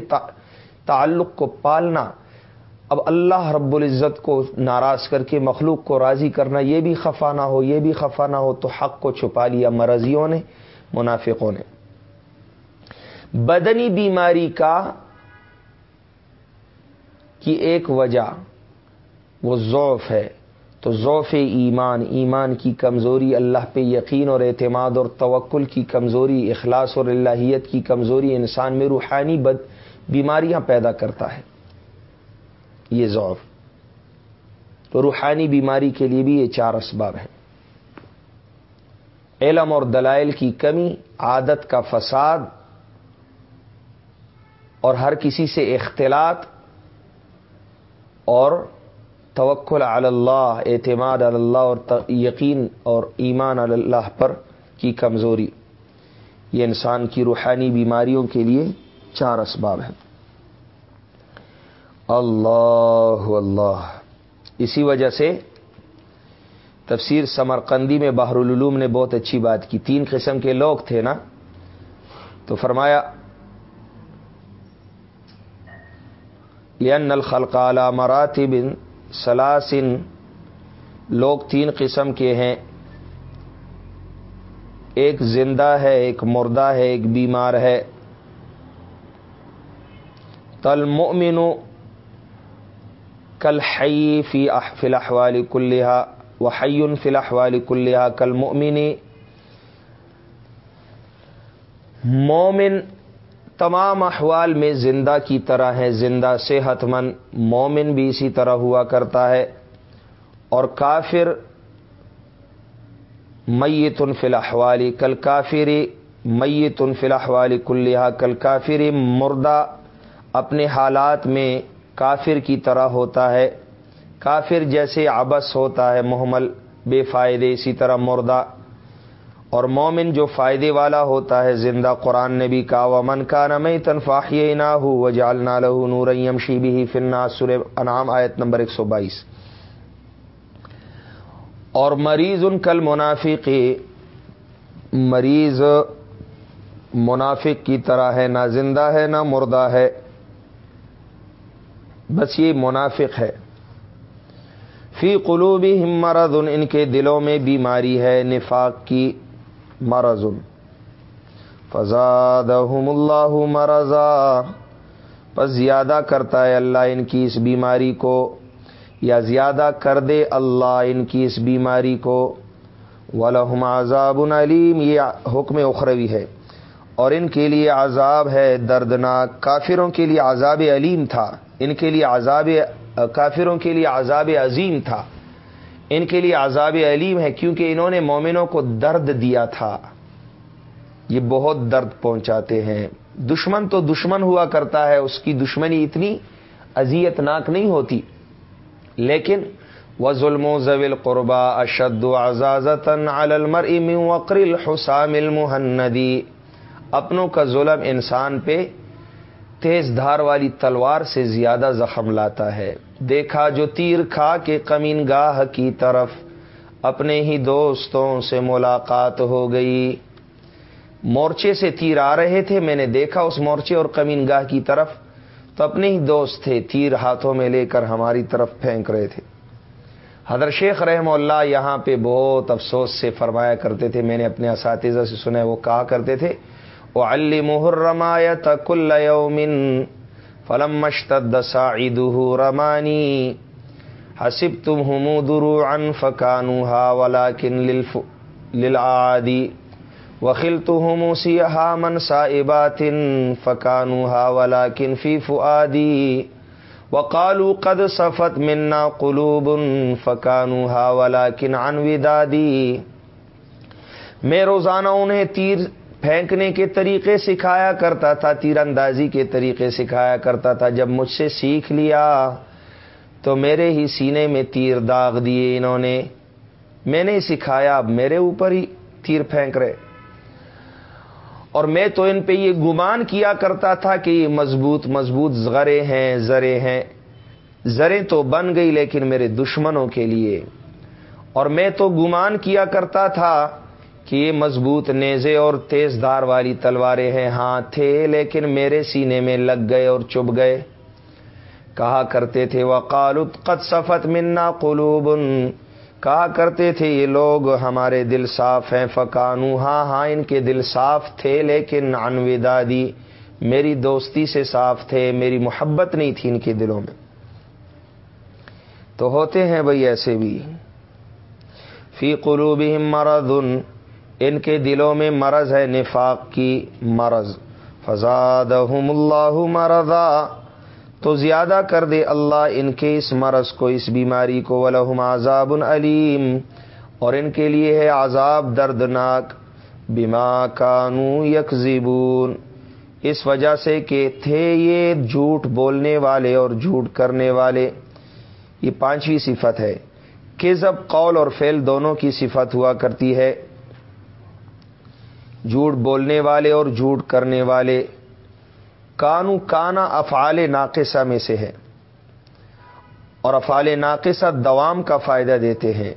تعلق کو پالنا اب اللہ رب العزت کو ناراض کر کے مخلوق کو راضی کرنا یہ بھی خفا نہ ہو، یہ بھی خفا نہ ہو، تو حق کو چھپا لیا مرضیوں نے، منافقوں نے۔ بدنی بیماری کا کی ایک وجہ وہ ذوف ہے۔ تو ذوف ایمان ایمان کی کمزوری اللہ پہ یقین اور اعتماد اور توکل کی کمزوری، اخلاص اور اللہیت کی کمزوری انسان میں روحانی بد بیماریاں پیدا کرتا ہے۔ یہ ذوف تو روحانی بیماری کے لیے بھی یہ چار اسباب ہیں۔ علم اور دلائل کی کمی، عادت کا فساد، اور ہر کسی سے اختلاط، اور توکل علی اللہ، اعتماد علی اللہ، اور یقین اور ایمان علی اللہ پر کی کمزوری۔ یہ انسان کی روحانی بیماریوں کے لیے چار اسباب ہیں۔ اللہ اللہ اسی وجہ سے تفسیر سمرقندی میں بحر العلوم نے بہت اچھی بات کی۔ تین قسم کے لوگ تھے نا۔ تو فرمایا لن الخلق مراتب سلاسن۔ لوگ تین قسم کے ہیں۔ ایک زندہ ہے، ایک مردہ ہے، ایک بیمار ہے۔ تل کل حی فی فلاح والی کلیہ و حیون فلاح والی کلیہ کل مومنی مومن تمام احوال میں زندہ کی طرح ہے، زندہ صحت مند، مومن بھی اسی طرح ہوا کرتا ہے. اور کافر میت فی احوالی کل کافری میت فی احوالی کلیہ کل کافری مردہ اپنے حالات میں کافر کی طرح ہوتا ہے۔ کافر جیسے آبس ہوتا ہے، محمل، بے فائدے، اسی طرح مردہ۔ اور مومن جو فائدے والا ہوتا ہے، زندہ قرآن نے بھی کہا و من کا نئی تنفاہی نہ ہو و جال نہ لہو نوریم شیبی فننا سر انعام آیت نمبر ایک سو بائیس۔ اور مریض ان کل منافق، مریض منافق کی طرح ہے، نہ زندہ ہے، نہ مردہ ہے۔ بس یہ منافق ہے۔ فی قلوبی مرض، ان کے دلوں میں بیماری ہے، نفاق کی مرض۔ فزاد اللہ مرضا۔ پس زیادہ کرتا ہے اللہ ان کی اس بیماری کو، یا زیادہ کر دے اللہ ان کی اس بیماری کو۔ ولہم عذاب علیم یہ حکم اخروی ہے۔ اور ان کے لیے عذاب ہے دردناک، کافروں کے لیے عذاب علیم تھا۔ ان کے لیے عذاب کافروں کے لیے عذاب عظیم تھا۔ ان کے لیے عذاب علیم ہے کیونکہ انہوں نے مومنوں کو درد دیا تھا۔ یہ بہت درد پہنچاتے ہیں۔ دشمن تو دشمن ہوا کرتا ہے، اس کی دشمنی اتنی اذیت ناک نہیں ہوتی۔ لیکن وہ ظلم و زویل قربا اشد المر ام وقر الحسام المحندی اپنوں کا ظلم انسان پہ تیز دھار والی تلوار سے زیادہ زخم لاتا ہے۔ دیکھا جو تیر کھا کے کمین گاہ کی طرف، اپنے ہی دوستوں سے ملاقات ہو گئی۔ مورچے سے تیر آ رہے تھے، میں نے دیکھا اس مورچے اور کمین گاہ کی طرف۔ تو اپنے ہی دوست تھے، تیر ہاتھوں میں لے کر ہماری طرف پھینک رہے تھے۔ حضر شیخ رحم اللہ یہاں پہ بہت افسوس سے فرمایا کرتے تھے۔ میں نے اپنے اساتذہ سے سنا وہ کہا کرتے تھے وہ علی محرمایت کل یومن فلم مشتد سعیدہ رمانی حسب تم ہم درو ان فکانو ہا من صاحبات فکانو ہا ولا کن فی فعادی وقالو قد صفت منا قلوب فکانو ہا ولا کن میں روزانہ انہیں تیر پھینکنے کے طریقے سکھایا کرتا تھا تیر اندازی کے طریقے سکھایا کرتا تھا۔ جب مجھ سے سیکھ لیا تو میرے ہی سینے میں تیر داغ دیے انہوں نے۔ میں نے سکھایا، اب میرے اوپر ہی تیر پھینک رہے۔ اور میں تو ان پہ یہ گمان کیا کرتا تھا کہ یہ مضبوط مضبوط زرے ہیں زرے ہیں۔ زریں تو بن گئی لیکن میرے دشمنوں کے لیے۔ اور میں تو گمان کیا کرتا تھا کہ یہ مضبوط نیزے اور تیز دار والی تلواریں ہیں۔ ہاں تھے، لیکن میرے سینے میں لگ گئے اور چب گئے۔ کہا کرتے تھے وہ قد صفت منا قلوب۔ کہا کرتے تھے، یہ لوگ ہمارے دل صاف ہیں۔ فکانو ہاں ہاں ان کے دل صاف تھے، لیکن انودادی میری دوستی سے صاف تھے، میری محبت نہیں تھی ان کے دلوں میں۔ تو ہوتے ہیں بھائی ایسے بھی۔ فی قلوب مرض۔ ان کے دلوں میں مرض ہے نفاق کی مرض۔ فضاد اللہ مرضا۔ تو زیادہ کر دے اللہ ان کے اس مرض کو، اس بیماری کو۔ ولہم عذاب علیم اور ان کے لیے ہے عذاب دردناک۔ بیما کانو یکزیبون اس وجہ سے کہ تھے یہ جھوٹ بولنے والے اور جھوٹ کرنے والے۔ یہ پانچویں صفت ہے۔ کہ قول اور فعل دونوں کی صفت ہوا کرتی ہے جھوٹ بولنے والے اور جھوٹ کرنے والے۔ کانو کانا افعال ناقصہ میں سے ہے۔ اور افعال ناقصہ دوام کا فائدہ دیتے ہیں۔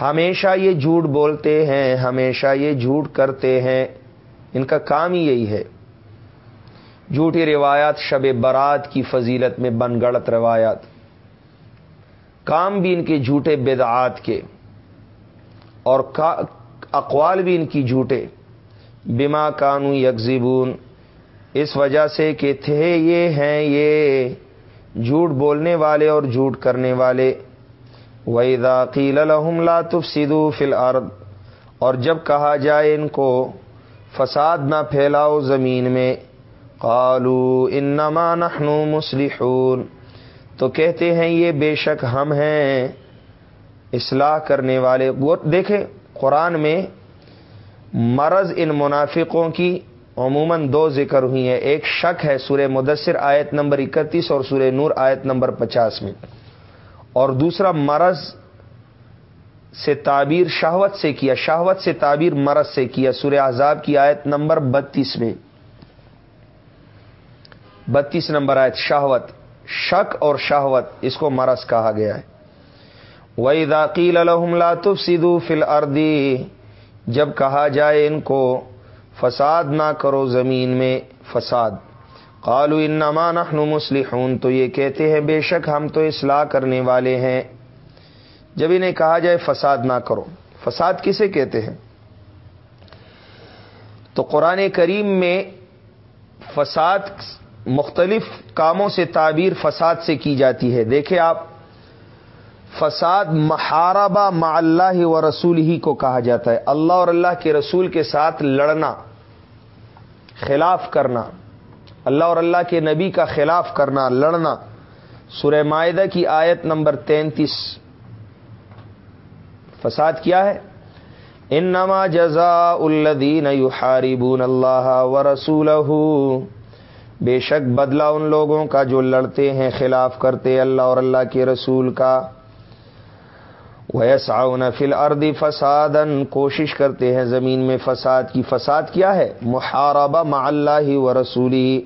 ہمیشہ یہ جھوٹ بولتے ہیں، ہمیشہ یہ جھوٹ کرتے ہیں۔ ان کا کام ہی یہی ہے۔ جھوٹی روایات شب برات کی فضیلت میں بن گڑت روایات۔ کام بھی ان کے جھوٹے بدعات کے۔ اور اقوال بھی ان کی جھوٹے۔ بما کانو یکزیبون اس وجہ سے کہ تھے یہ ہیں یہ جھوٹ بولنے والے اور جھوٹ کرنے والے۔ ویدا قیل الحم لاطف سدو فل اور جب کہا جائے ان کو، فساد نہ پھیلاؤ زمین میں۔ قالو انما نحن مسلحون تو کہتے ہیں، یہ بے شک ہم ہیں۔ اصلاح کرنے والے۔ دیکھیں قرآن میں مرض ان منافقوں کی عموماً دو ذکر ہوئی ہیں۔ ایک شک ہے سورہ مدثر آیت نمبر اکتیس اور سورہ نور آیت نمبر پچاس میں۔ اور دوسرا مرض سے تعبیر شہوت سے کیا، شہوت سے تعبیر مرض سے کیا۔ سورہ عذاب کی آیت نمبر بتیس میں۔ بتیس نمبر آیت، شہوت، شک اور شہوت، اس کو مرض کہا گیا ہے۔ وہی داقیل الحم لاتف سدو فل اردی جب کہا جائے ان کو، فساد نہ کرو زمین میں، فساد۔ قالو انما نحن مسلحون تو یہ کہتے ہیں بے شک ہم تو اصلاح کرنے والے ہیں۔ جب انہیں کہا جائے فساد نہ کرو، فساد کسے کہتے ہیں؟ تو قرآن کریم میں فساد مختلف کاموں سے تعبیر فساد سے کی جاتی ہے۔ دیکھیں آپ فساد محاربہ مع اللہ و رسول ہی کو کہا جاتا ہے۔ اللہ اور اللہ کے رسول کے ساتھ لڑنا، خلاف کرنا، اللہ اور اللہ کے نبی کا خلاف کرنا، لڑنا۔ سورہ معدہ کی آیت نمبر تینتیس۔ فساد کیا ہے؟ ان جزا الدین یحاربون اللہ و رسول بے شک بدلہ ان لوگوں کا جو لڑتے ہیں، خلاف کرتے اللہ اور اللہ کے رسول کا۔ ویسعون فی الارض فسادن کوشش کرتے ہیں زمین میں فساد کی۔ فساد کیا ہے؟ محاربہ مع اللہ و رسولی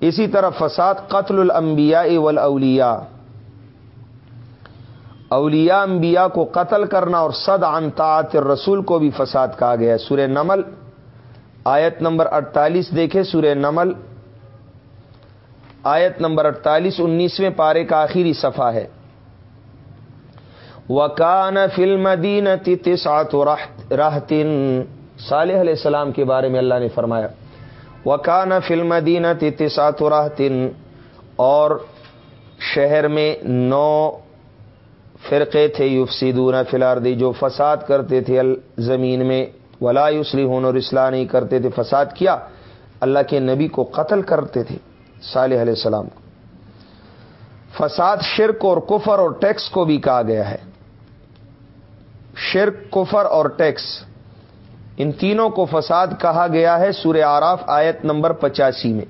اسی طرح فساد قتل الانبیاء والاولیاء۔ اولیاء انبیاء کو قتل کرنا اور صد عن طاعت الرسول کو بھی فساد کہا گیا ہے۔ سورہ نمل، آیت نمبر اڑتالیس دیکھے سورہ نمل، آیت نمبر اڑتالیس انیسویں پارے کا آخری صفحہ ہے۔ وکان فلم دین تسعت راہتن صالح علیہ السلام کے بارے میں اللہ نے فرمایا، وکان فلم دین تسعت راہتن اور شہر میں نو فرقے تھے یفسیدون فلاردی جو فساد کرتے تھے زمین میں۔ ولا یوسلی ہون اور اصلاح نہیں کرتے تھے، فساد کیا۔ اللہ کے نبی کو قتل کرتے تھے صالح علیہ السلام کو۔ فساد شرک اور کفر اور ٹیکس کو بھی کہا گیا ہے۔ شرک، کفر اور ٹیکس۔ ان تینوں کو فساد کہا گیا ہے سورہ آراف آیت نمبر پچاسی میں۔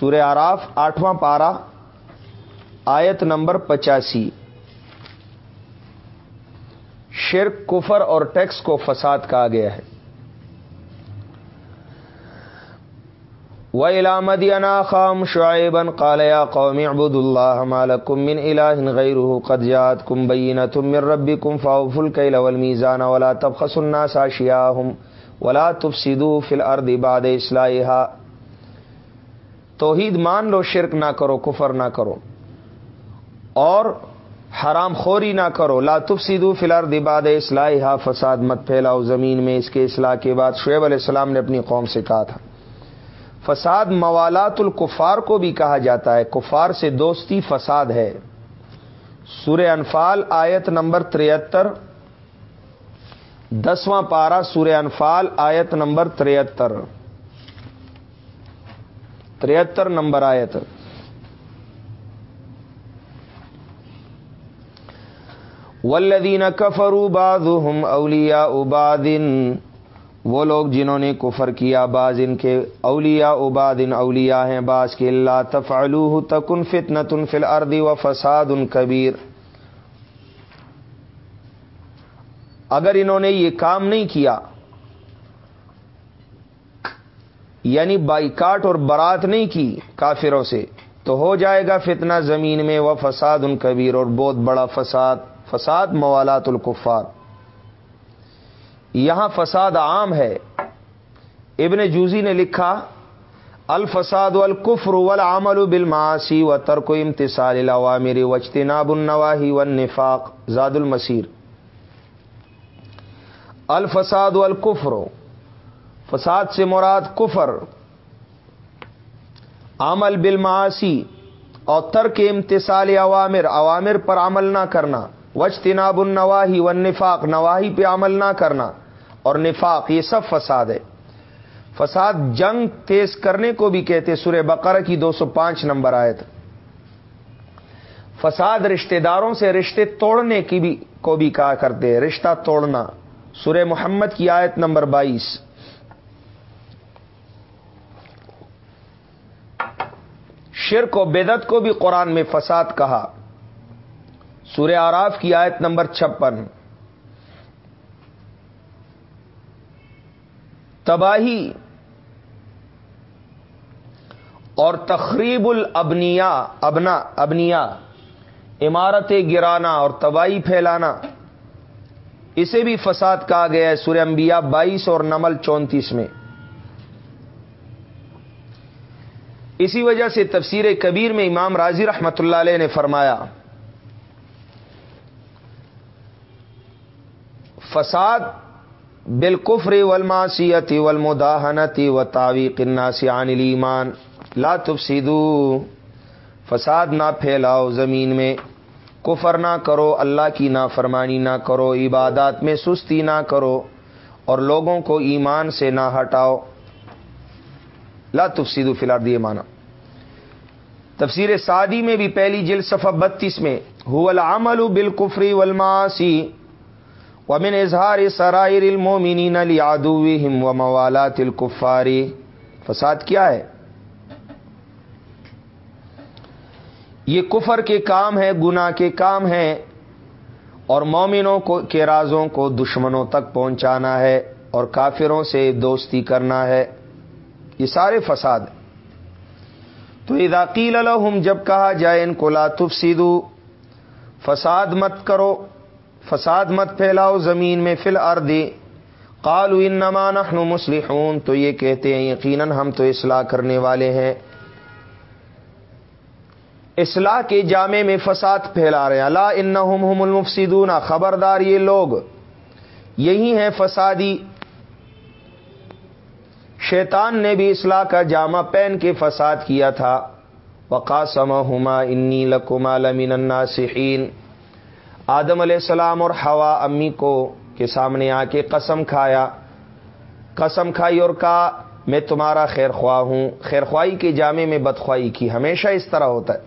سورہ آراف آٹھواں پارا آیت نمبر پچاسی۔ شرک، کفر اور ٹیکس کو فساد کہا گیا ہے۔ وَإِلَى خام شُعَيْبًا قَالَ يَا قَوْمِ اعْبُدُوا اللَّهَ مَا لَكُم مِّنْ إِلَٰهٍ غَيْرُهُ قَدْ جَاءَتْكُم بَيِّنَةٌ مِّن رَّبِّكُمْ فَأَوْفُوا الْكَيْلَ وَالْمِيزَانَ وَلَا تَبْخَسُوا النَّاسَ أَشْيَاءَهُمْ وَلَا تُفْسِدُوا فِي الْأَرْضِ بَعْدَ إِصْلَاحِهَا توحید مان لو، شرک نہ کرو، کفر نہ کرو، اور حرام خوری نہ کرو، لا تفسدوا فی الارض بعد اصلاحها، فساد مت پھیلاؤ زمین میں، اس کے اصلاح کے بعد شعیب علیہ السلام نے اپنی قوم سے کہا تھا۔ فساد موالات الکفار کو بھی کہا جاتا ہے۔ کفار سے دوستی فساد ہے۔ سورہ انفال آیت نمبر تریہتر۔ دسواں پارا سورہ انفال آیت نمبر تریہتر۔ تریہتر نمبر آیت۔ ولدین کفرو باد اولیا ابادن وہ لوگ جنہوں نے کفر کیا، بعض ان کے اولیاء اباد ان اولیاء ہیں، بعض کے اللہ تفعلوہ تکن فتنة فی الارض و فساد ان کبیر۔ اگر انہوں نے یہ کام نہیں کیا یعنی بائیکاٹ اور برات نہیں کی کافروں سے، تو ہو جائے گا فتنہ زمین میں وہ فساد ان کبیر اور بہت بڑا فساد فساد موالات الکفار۔ یہاں فساد عام ہے۔ ابن جوزی نے لکھا، الفساد الکفر والعمل بالمعاصی و ترک امتصال الاوامر واجتناب النواہی والنفاق۔ زاد المسیر۔ الفساد الکفر فساد سے مراد کفر۔ عمل بالمعاصی اور ترک امتصال عوامر عوامر پر عمل نہ کرنا۔ وجتناب النواحی و نفاق نواحی پہ عمل نہ کرنا۔ اور نفاق یہ سب فساد ہے۔ فساد جنگ تیز کرنے کو بھی کہتے سورہ بقرہ کی دو سو پانچ نمبر آئے تھے فساد رشتہ داروں سے رشتے توڑنے کی بھی کو بھی کہا کرتے ہیں، رشتہ توڑنا۔ سورہ محمد کی آیت نمبر بائیس۔ شرک و بدت کو بھی قرآن میں فساد کہا۔ سورہ آراف کی آیت نمبر چھپن۔ تباہی اور تقریب البنیا ابنا ابنیا عمارتیں گرانا اور تباہی پھیلانا۔ اسے بھی فساد کہا گیا ہے سورہ انبیاء بائیس اور نمل چونتیس میں۔ اسی وجہ سے تفسیر کبیر میں امام راضی رحمت اللہ علیہ نے فرمایا فساد بالکفر والماسیت والمداہنت و تعویق الناس عن الایمان لا تفسدو، فساد نہ پھیلاؤ زمین میں، کفر نہ کرو، اللہ کی نافرمانی نہ کرو، عبادات میں سستی نہ کرو، اور لوگوں کو ایمان سے نہ ہٹاؤ۔ لا تفسیدو فی الارض، یہ مانا تفسیر سعدی میں بھی پہلی جل صفحہ بتیس میں هو العمل بالکفری والمعاصی ومن اظہار سرائر المومنین لعدوهم وموالات الكفار فساد کیا ہے؟ یہ کفر کے کام ہے، گناہ کے کام ہے اور مومنوں کو، کے رازوں کو دشمنوں تک پہنچانا ہے اور کافروں سے دوستی کرنا ہے۔ یہ سارے فساد تو اداقیل الحم جب کہا جائے ان کو لاتف سیدو فساد مت کرو۔ فساد مت پھیلاؤ زمین میں فل اردی قالو انما نحن مسلحون تو یہ کہتے ہیں، یقیناً ہم تو اصلاح کرنے والے ہیں۔ اصلاح کے جامع میں فساد پھیلا رہے ہیں۔ اللہ انہم المفسدون، خبردار یہ لوگ۔ یہی ہیں فسادی۔ شیطان نے بھی اصلاح کا جامع پہن کے فساد کیا تھا۔ وقاسم ہما انی لکما لمن الناسحین۔ آدم علیہ السلام اور ہوا امی کو کے سامنے آ کے قسم کھایا۔ قسم کھائی اور کہا، میں تمہارا خیر خواہ ہوں۔ خیر خواہی کے جامع میں بدخواہی کی۔ ہمیشہ اس طرح ہوتا ہے۔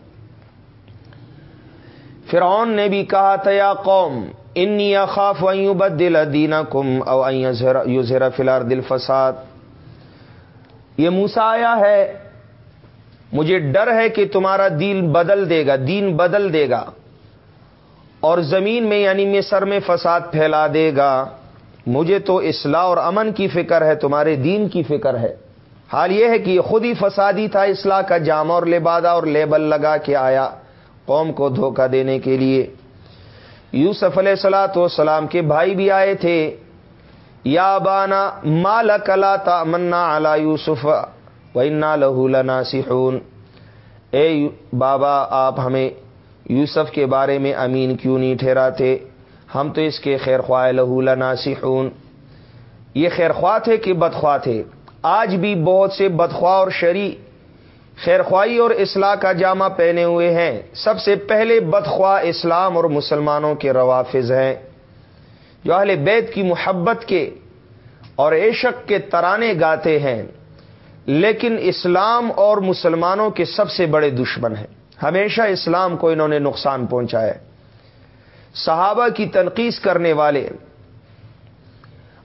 فرعون نے بھی کہا، تھا یا قوم، انی اخاف بدل دینا کم او یوزرا فلار دل فساد یہ موسا آیا ہے۔ مجھے ڈر ہے کہ تمہارا دین بدل دے گا، دین بدل دے گا۔ اور زمین میں یعنی مصر میں فساد پھیلا دے گا۔ مجھے تو اصلاح اور امن کی فکر ہے، تمہارے دین کی فکر ہے۔ حال یہ ہے کہ یہ خود ہی فسادی تھا، اصلاح کا جامع اور لبادہ اور لیبل لگا کے آیا قوم کو دھوکہ دینے کے لیے۔ یوسف علیہ السلاۃ والسلام کے بھائی بھی آئے تھے۔ یا بانا مال کلا تمنا الا یوسف ونا لہو لنا سہون اے بابا، آپ ہمیں یوسف کے بارے میں امین کیوں نہیں ٹھہراتے؟ ہم تو اس کے خیر خواہ لہو لنا یہ خیر خواہ تھے کہ بدخواہ تھے؟ آج بھی بہت سے بدخواہ اور شری خیر خواہی اور اصلاح کا جامع پہنے ہوئے ہیں۔ سب سے پہلے بدخواہ اسلام اور مسلمانوں کے روافظ ہیں۔ جو اہل بیت کی محبت کے اور عشق کے ترانے گاتے ہیں۔ لیکن اسلام اور مسلمانوں کے سب سے بڑے دشمن ہیں۔ ہمیشہ اسلام کو انہوں نے نقصان پہنچایا صحابہ کی تنقید کرنے والے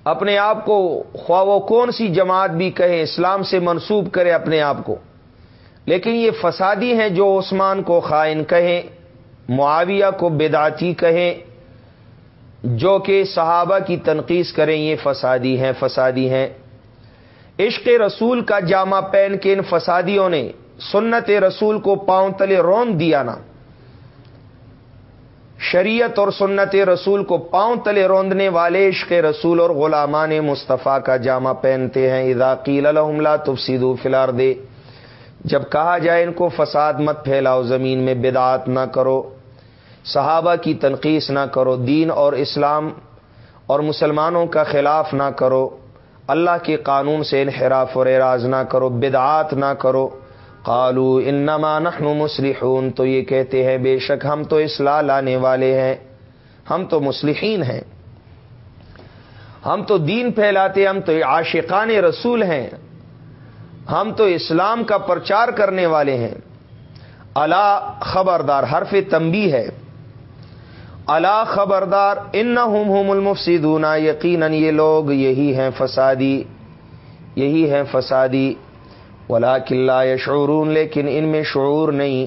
اپنے آپ کو خواہ و کون سی جماعت بھی کہیں اسلام سے منسوب کرے اپنے آپ کو۔ لیکن یہ فسادی ہیں جو عثمان کو خائن کہیں، معاویہ کو بداتی کہیں، جو کہ صحابہ کی تنقید کریں یہ فسادی ہیں فسادی ہیں۔ عشق رسول کا جامع پہن کے ان فسادیوں نے سنت رسول کو پاؤں تلے رون دیا نا۔ شریعت اور سنت رسول کو پاؤں تلے روندنے والے عشق رسول اور غلامان مصطفیٰ کا جامع پہنتے ہیں۔ ادا قیل الحملہ تفسیدو فلار دے جب کہا جائے ان کو فساد مت پھیلاؤ، زمین میں بدعات نہ کرو۔ صحابہ کی تنقید نہ کرو۔ دین اور اسلام اور مسلمانوں کا خلاف نہ کرو۔ اللہ کے قانون سے انحراف اور اعراض نہ کرو۔ بدعات نہ کرو۔ قالو انما نحن مسلحون تو یہ کہتے ہیں بے شک ہم تو اصلاح لانے والے ہیں، ہم تو مسلحین ہیں۔ ہم تو دین پھیلاتے، ہم تو عاشقان رسول ہیں۔ ہم تو اسلام کا پرچار کرنے والے ہیں۔ اللہ خبردار، حرف تمبی ہے۔ اللہ خبردار ان ہم المفسدون، یقیناً یہ لوگ یہی ہیں فسادی، یہی ہیں فسادی۔ ولا قلعہ یا شعورون لیکن ان میں شعور نہیں۔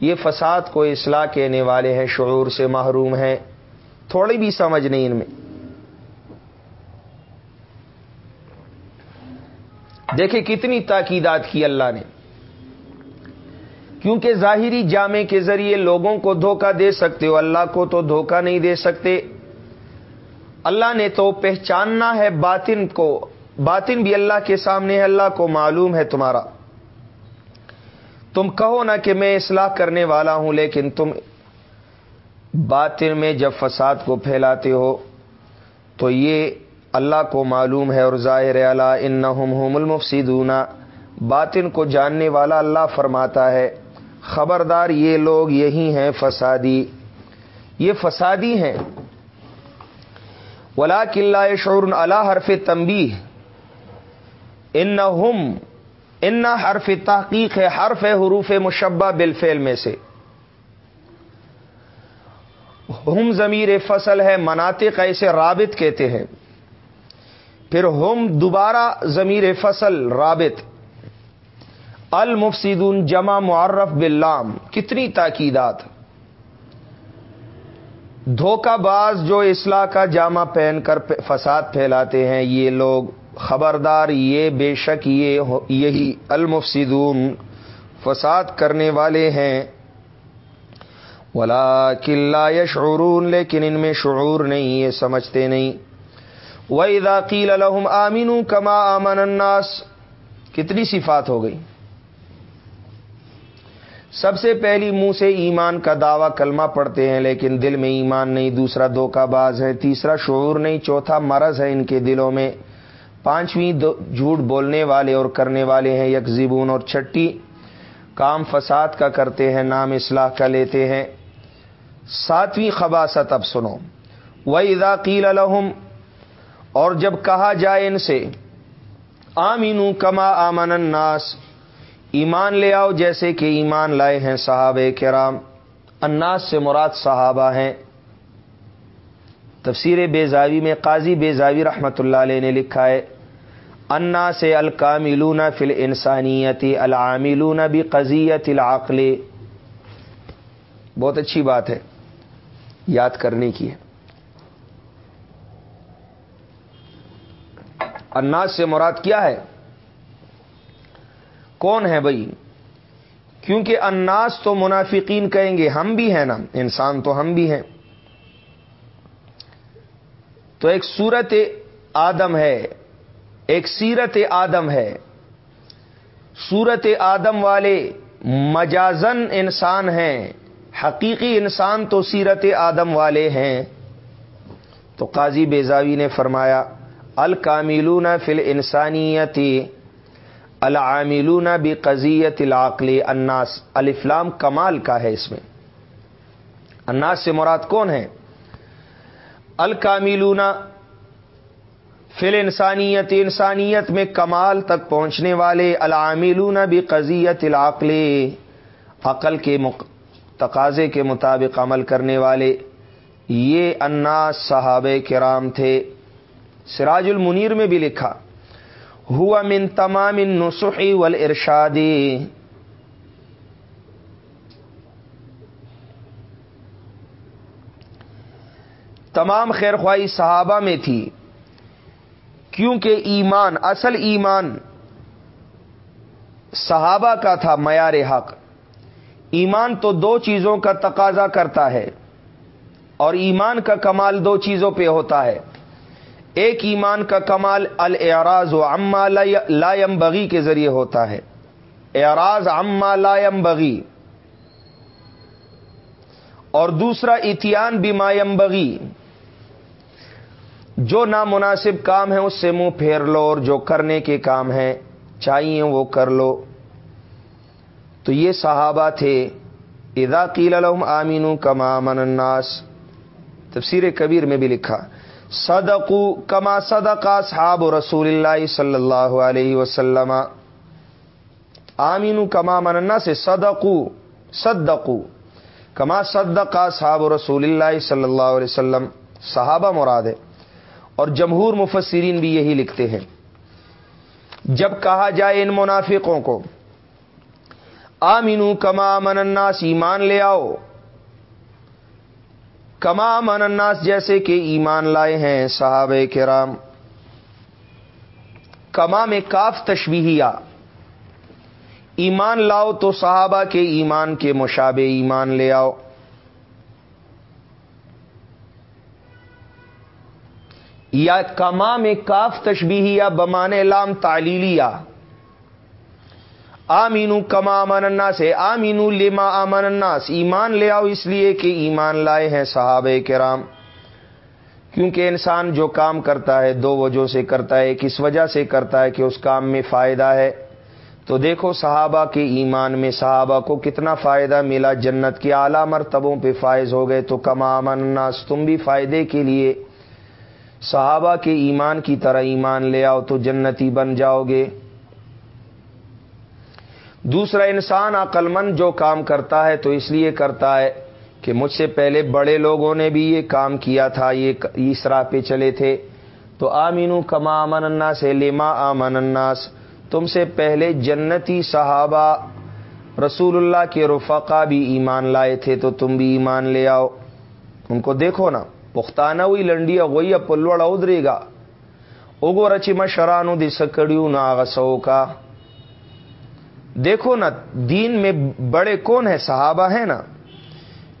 یہ فساد کو اصلاح کہنے والے ہیں، شعور سے محروم ہیں۔ تھوڑی بھی سمجھ نہیں ان میں۔ دیکھیں کتنی تاکیدات کی اللہ نے۔ کیونکہ ظاہری جامع کے ذریعے لوگوں کو دھوکہ دے سکتے ہو، اللہ کو تو دھوکہ نہیں دے سکتے۔ اللہ نے تو پہچاننا ہے باطن کو۔ باطن بھی اللہ کے سامنے ہے، اللہ کو معلوم ہے تمہارا۔ تم کہو نا کہ میں اصلاح کرنے والا ہوں، لیکن تم باطن میں جب فساد کو پھیلاتے ہو، تو یہ اللہ کو معلوم ہے اور ظاہر اللہ ان المفسدون ان حرف تحقیق ہے، حرف حروف مشبہ بالفعل میں سے۔ ہم ضمیر فصل ہے، مناطق ایسے رابط کہتے ہیں۔ پھر ہم دوبارہ ضمیر فصل، رابط۔ المفسدون جمع معرف باللام، کتنی تاکیدات۔ دھوکہ باز جو اصلاح کا جامع پہن کر فساد پھیلاتے ہیں، یہ لوگ خبردار یہ بے شک یہ یہی المفسدون فساد کرنے والے ہیں۔ ولا قلعہ یشعرون، لیکن ان میں شعور نہیں، یہ سمجھتے نہیں۔ وہی داقیل الحم آمین کما آمن الناس، کتنی صفات ہو گئی؟ سب سے پہلی منہ سے ایمان کا دعویٰ کلمہ پڑھتے ہیں، لیکن دل میں ایمان نہیں، دوسرا دھوکہ باز ہے، تیسرا شعور نہیں، چوتھا مرض ہے ان کے دلوں میں۔ پانچویں جھوٹ بولنے والے اور کرنے والے ہیں یکزیبون اور چھٹی کام فساد کا کرتے ہیں، نام اصلاح کا لیتے ہیں۔ ساتویں خباست اب سنو۔ وہ اذاقیل الحم اور جب کہا جائے ان سے آمین کما آمن الناس، ایمان لے آؤ جیسے کہ ایمان لائے ہیں صحابہ کرام۔ اناس سے مراد صحابہ ہیں۔ تفسیر بیزاوی میں قاضی بیزاوی رحمت اللہ علیہ نے لکھا ہے۔ انا سے الکاملون فل انسانیتی العاملون بھی قزیت العقل. بہت اچھی بات ہے، یاد کرنے کی ہے۔ اناس سے مراد کیا ہے؟ کون ہے بھائی؟ کیونکہ اناس تو منافقین کہیں گے، ہم بھی ہیں نا، انسان تو ہم بھی ہیں۔ تو ایک صورت آدم ہے ایک سیرت آدم ہے۔ صورت آدم والے مجازن انسان ہیں۔ حقیقی انسان تو سیرت آدم والے ہیں۔ تو قاضی بیزاوی نے فرمایا الکاملون فل انسانیتی العاملون بھی قزیت العقل اناس الفلام کمال کا ہے اس میں۔ اناس سے مراد کون ہے؟ الکاملون فل انسانیت انسانیت میں کمال تک پہنچنے والے العاملون بھی قزیت العقل، عقل کے تقاضے کے مطابق عمل کرنے والے، یہ اناس صحابہ کرام تھے۔ سراج المنیر میں بھی لکھا، ہوا من تمام نسخی ول ارشادی تمام خیر خواہی صحابہ میں تھی۔ کیونکہ ایمان، اصل ایمان صحابہ کا تھا معیار حق۔ ایمان تو دو چیزوں کا تقاضا کرتا ہے اور ایمان کا کمال دو چیزوں پہ ہوتا ہے۔ ایک ایمان کا کمال الاعراض و اما لائم بغی کے ذریعے ہوتا ہے۔ اعراض اما لائم بغی اور دوسرا اتیان بیمایم بغی جو نامناسب کام ہے اس سے منہ پھیر لو اور جو کرنے کے کام ہیں چاہیے وہ کر لو۔ تو یہ صحابہ تھے۔ ادا قیل الحم آمین کما من الناس۔ تفسیر کبیر میں بھی لکھا۔ صدقو کما صدقہ صحاب رسول اللہ صلی اللہ علیہ وسلم۔ آمین کما مننا سے صدقو صدقو۔ کما صدقہ صحاب رسول اللہ صلی اللہ علیہ وسلم۔ صحابہ مراد ہے۔ اور جمہور مفسرین بھی یہی لکھتے ہیں۔ جب کہا جائے ان منافقوں کو آمینو کما من الناس، ایمان لے آؤ۔ کما من الناس جیسے کہ ایمان لائے ہیں صحابہ کرام۔ کما میں کاف تشبیہیا ایمان لاؤ تو صحابہ کے ایمان کے مشابے ایمان لے آؤ۔ یا کما میں کاف تشبیہیا بمان لام تعلیلیہ۔ آمینو کما امن الناس ہے آمینو لما امن الناس۔ ایمان لے آؤ اس لیے کہ ایمان لائے ہیں صحابہ کرام۔ کیونکہ انسان جو کام کرتا ہے، دو وجہ سے کرتا ہے۔ کس وجہ سے کرتا ہے کہ اس کام میں فائدہ ہے۔ تو دیکھو صحابہ کے ایمان میں صحابہ کو کتنا فائدہ ملا۔ جنت کے اعلیٰ مرتبوں پہ فائز ہو گئے تو کما امن الناس، تم بھی فائدے کے لیے صحابہ کے ایمان کی طرح ایمان لے آؤ تو جنتی بن جاؤ گے۔ دوسرا انسان عقل مند جو کام کرتا ہے تو اس لیے کرتا ہے کہ مجھ سے پہلے بڑے لوگوں نے بھی یہ کام کیا تھا، یہ اس راہ پہ چلے تھے۔ تو آمینو کما امن الناس ہے لما آمن الناس۔ تم سے پہلے جنتی صحابہ رسول اللہ کے رفقا بھی ایمان لائے تھے تو تم بھی ایمان لے آؤ۔ ان کو دیکھو نا۔ پختانہ ہوئی لنڈیا وہی پلوڑا ادرے گا اگو رچی مشرانو دی سکڑیو ناغسو کا دیکھو نا، دین میں بڑے کون ہیں؟ صحابہ ہیں نا.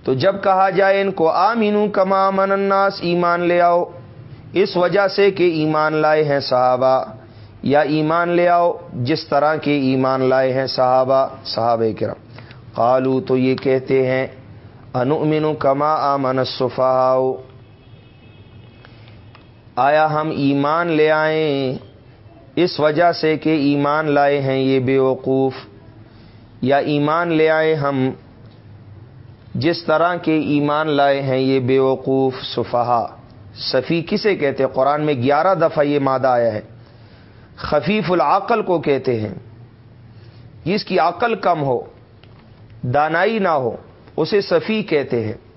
تو جب کہا جائے، ان کو آمینو کما من الناس، ایمان لے آؤ. اس وجہ سے کہ ایمان لائے ہیں صحابہ، یا ایمان لے آؤ، جس طرح کے ایمان لائے ہیں صحابہ صحابہ کرم قالو تو یہ کہتے ہیں انؤمن کما آمن الصفاء آیا ہم ایمان لے آئیں؟ اس وجہ سے کہ ایمان لائے ہیں یہ بے وقوف۔ یا ایمان لے آئے ہم؟ جس طرح کے ایمان لائے ہیں یہ بے وقوف صفی کسے کہتے ہیں؟ قرآن میں گیارہ دفعہ یہ مادہ آیا ہے۔ خفیف العقل کو کہتے ہیں۔ جس کی عقل کم ہو، دانائی نہ ہو، اسے صفی کہتے ہیں۔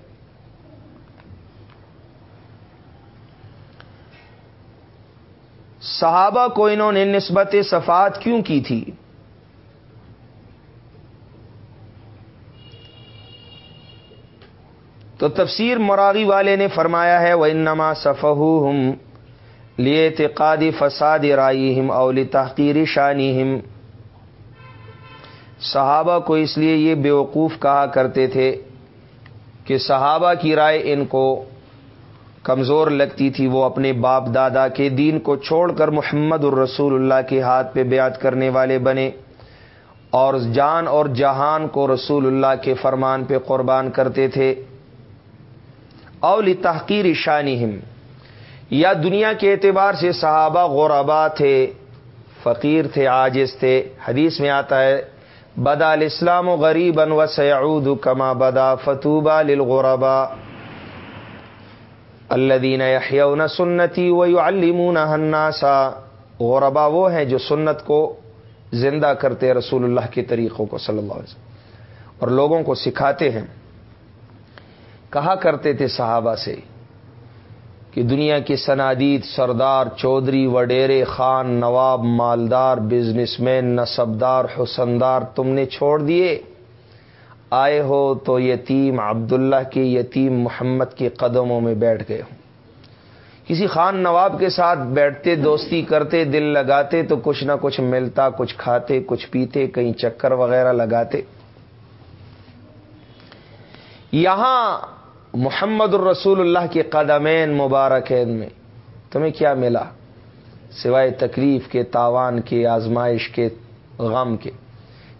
صحابہ کو انہوں نے نسبت صفات کیوں کی تھی؟ تو تفسیر مراغی والے نے فرمایا ہے وہ انما صفہ ہم لیے اعتقادی فساد رائی ہم اول تحقیر شانی ہم صحابہ کو اس لیے یہ بیوقوف کہا کرتے تھے کہ صحابہ کی رائے ان کو کمزور لگتی تھی وہ اپنے باپ دادا کے دین کو چھوڑ کر محمد الرسول اللہ کے ہاتھ پہ بیعت کرنے والے بنے اور جان اور جہان کو رسول اللہ کے فرمان پہ قربان کرتے تھے۔ اول تحقیر شانی یا دنیا کے اعتبار سے صحابہ غربا تھے، فقیر تھے، عاجز تھے۔ حدیث میں آتا ہے، بدا الاسلام و غریب و سعود کما بدا فتوبہ للغربا۔ اللہ دین سنتی و المون الناسا غربا وہ ہیں جو سنت کو زندہ کرتے رسول اللہ کے طریقوں کو، صلی اللہ علیہ وسلم۔ اور لوگوں کو سکھاتے ہیں۔ کہا کرتے تھے صحابہ سے کہ دنیا کی سنادید سردار چودھری، وڈیرے خان، نواب، مالدار، بزنس مین، نصبدار، حسندار، تم نے چھوڑ دیے۔ آئے ہو تو یتیم عبداللہ کے یتیم محمد کے قدموں میں بیٹھ گئے ہوں۔ کسی خان نواب کے ساتھ بیٹھتے، دوستی کرتے، دل لگاتے تو کچھ نہ کچھ ملتا، کچھ کھاتے، کچھ پیتے، کہیں چکر وغیرہ لگاتے۔ یہاں محمد الرسول اللہ کے قدمین مبارک میں۔ تمہیں کیا ملا؟ سوائے تکلیف کے، تاوان کے، آزمائش کے، غم کے۔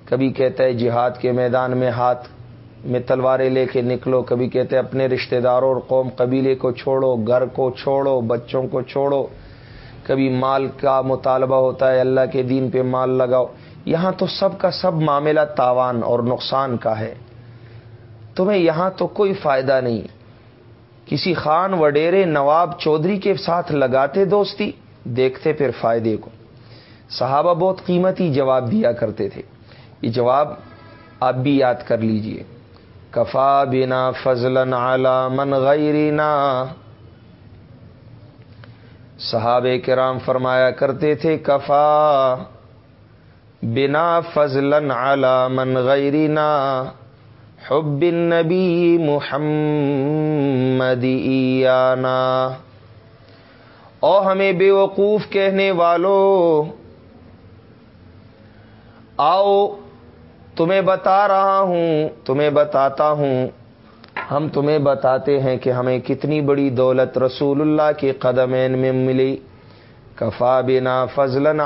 کبھی کہتا ہے جہاد کے میدان میں ہاتھ میں تلواریں لے کے نکلو، کبھی کہتے ہیں اپنے رشتہ داروں اور قوم قبیلے کو چھوڑو، گھر کو چھوڑو، بچوں کو چھوڑو۔ کبھی مال کا مطالبہ ہوتا ہے، اللہ کے دین پہ مال لگاؤ۔ یہاں تو سب کا سب معاملہ تاوان اور نقصان کا ہے۔ تمہیں یہاں تو کوئی فائدہ نہیں۔ کسی خان وڈیرے نواب چودھری کے ساتھ لگاتے دوستی، دیکھتے پھر فائدے کو۔ صحابہ بہت قیمتی جواب دیا کرتے تھے۔ یہ جواب آپ بھی یاد کر لیجیے۔ کفا بنا فضلن علی من غیرنا۔ صحاب کرام فرمایا کرتے تھے، کفا بنا فضلن علی من غیرنا۔ حب النبی محمد ایانا۔ او ہمیں بے وقوف کہنے والوں آؤ تمہیں بتا رہا ہوں، تمہیں بتاتا ہوں۔ ہم تمہیں بتاتے ہیں کہ ہمیں کتنی بڑی دولت رسول اللہ کے قدمین میں ملی۔ کفا بنا فضلن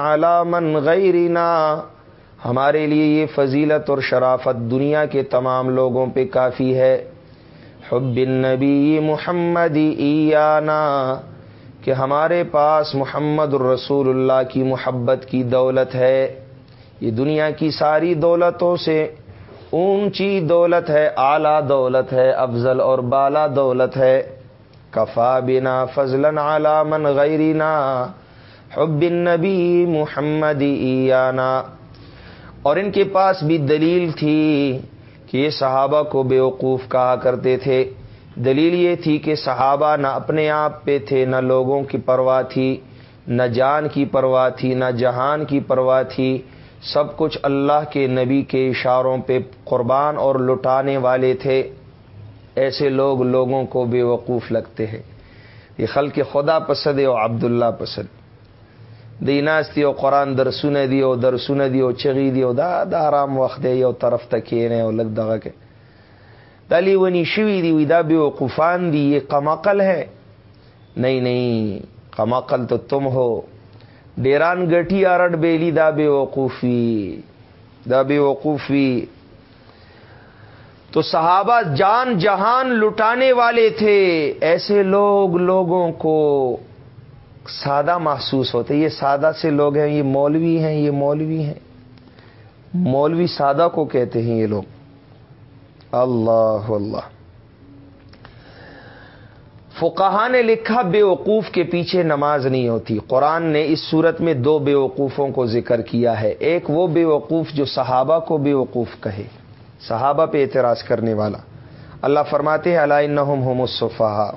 من غیرنا۔ ہمارے لیے یہ فضیلت اور شرافت دنیا کے تمام لوگوں پہ کافی ہے۔ حب النبی محمد ایانا۔ کہ ہمارے پاس محمد الرسول اللہ کی محبت کی دولت ہے۔ یہ دنیا کی ساری دولتوں سے اونچی دولت ہے، اعلی دولت ہے، افضل اور بالا دولت ہے۔ کفا بنا فضلن علی من غیرنا۔ حب النبی محمد ایانا۔ اور ان کے پاس بھی دلیل تھی کہ یہ صحابہ کو بیوقوف کہا کرتے تھے۔ دلیل یہ تھی کہ صحابہ نہ اپنے آپ پہ تھے، نہ لوگوں کی پرواہ تھی، نہ جان کی پرواہ تھی، نہ جہان کی پرواہ تھی۔ سب کچھ اللہ کے نبی کے اشاروں پہ قربان اور لٹانے والے تھے۔ ایسے لوگ لوگوں کو بے وقوف لگتے ہیں۔ یہ خل کے خدا پسند ہے عبداللہ پسند۔ دیناستی او قرآن در سن دیو در سن دیو چغی دیو دا دا آرام وقت دی یو طرف تکینے او لگ دغه کې دلی ونی شوی دی دا بے وقوفان دی، یہ قمقل ہے۔ نہیں نہیں، قمقل تو تم ہو۔ ڈیران گٹھی آرٹ بیلی دا بے وقوفی، دا بے وقوفی۔ تو صحابہ جان جہان لٹانے والے تھے، ایسے لوگ لوگوں کو سادہ محسوس ہوتے۔ یہ سادہ سے لوگ ہیں، یہ مولوی ہیں، یہ مولوی ہیں۔ مولوی سادہ کو کہتے ہیں یہ لوگ۔ اللہ اللہ۔ فقہ نے لکھا بے وقوف کے پیچھے نماز نہیں ہوتی۔ قرآن نے اس صورت میں دو بے وقوفوں کو ذکر کیا ہے۔ ایک وہ بے وقوف جو صحابہ کو بے وقوف کہے۔ صحابہ پہ اعتراض کرنے والا۔ اللہ فرماتے ہیں اللہ ہوم الصفا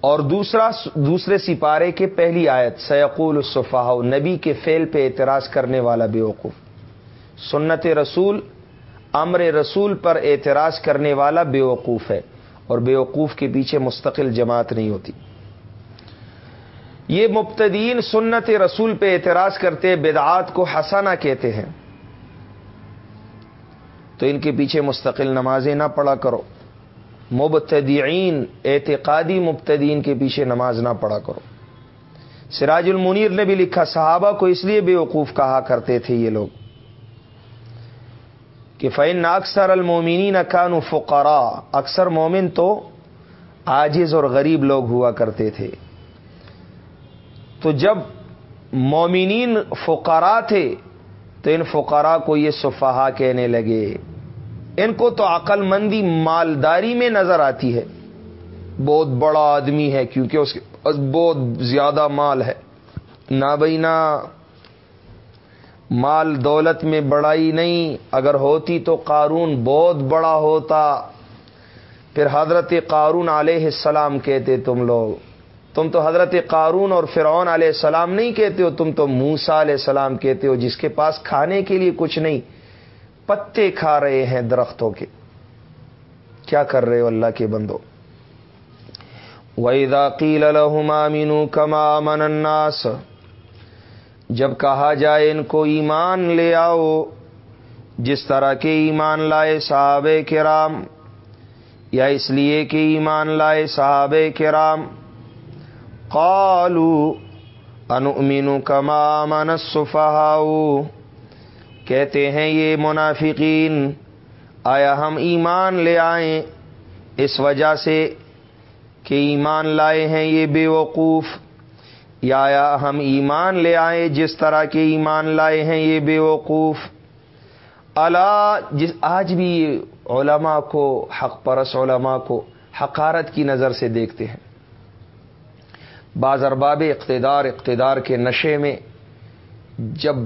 اور دوسرا، دوسرے سپارے کے پہلی آیت، سیقول الصفا نبی کے فیل پہ اعتراض کرنے والا بے وقوف۔ سنت رسول امر رسول پر اعتراض کرنے والا بے وقوف ہے اور بے وقوف کے پیچھے مستقل جماعت نہیں ہوتی۔ یہ مبتدین سنت رسول پہ اعتراض کرتے بدعات کو حسانہ کہتے ہیں۔ تو ان کے پیچھے مستقل نمازیں نہ پڑھا کرو۔ مبتدعین، اعتقادی مبتدین کے پیچھے نماز نہ پڑھا کرو۔ سراج المنیر نے بھی لکھا، صحابہ کو اس لیے بے وقوف کہا کرتے تھے یہ لوگ۔ کہ فین اکثر المومنی نقان فقرا اکثر مومن تو آجز اور غریب لوگ ہوا کرتے تھے۔ تو جب مومنین فقرا تھے، تو ان فقرا کو یہ صفحہ کہنے لگے۔ ان کو تو عقل مندی مالداری میں نظر آتی ہے۔ بہت بڑا آدمی ہے کیونکہ اس کے بہت زیادہ مال ہے۔ نہ بھائی نہ مال دولت میں بڑائی نہیں، اگر ہوتی تو قارون بہت بڑا ہوتا۔ پھر حضرت قارون علیہ السلام کہتے تم لوگ، تم تو حضرت قارون اور فرعون علیہ السلام نہیں کہتے ہو، تم تو موسا علیہ السلام کہتے ہو، جس کے پاس کھانے کے لیے کچھ نہیں، پتے کھا رہے ہیں درختوں کے۔ کیا کر رہے ہو اللہ کے بندو؟ وَإِذَا قِيلَ لَهُمْ آمِنُوا كَمَا آمَنَ النَّاسَ جب کہا جائے ان کو ایمان لے آؤ، جس طرح کے ایمان لائے صحاب کرام، یا اس لیے کہ ایمان لائے صحاب کرام قالو انؤمن کما من الصفہاؤ کہتے ہیں یہ منافقین، آیا ہم ایمان لے آئیں؟ اس وجہ سے کہ ایمان لائے ہیں یہ بے وقوف۔ یا ہم ایمان لے آئے، جس طرح کے ایمان لائے ہیں، یہ بے وقوف۔ اللہ جس، آج بھی علماء کو، حق پرس علماء کو حقارت کی نظر سے دیکھتے ہیں۔ بعض ارباب اقتدار اقتدار کے نشے میں جب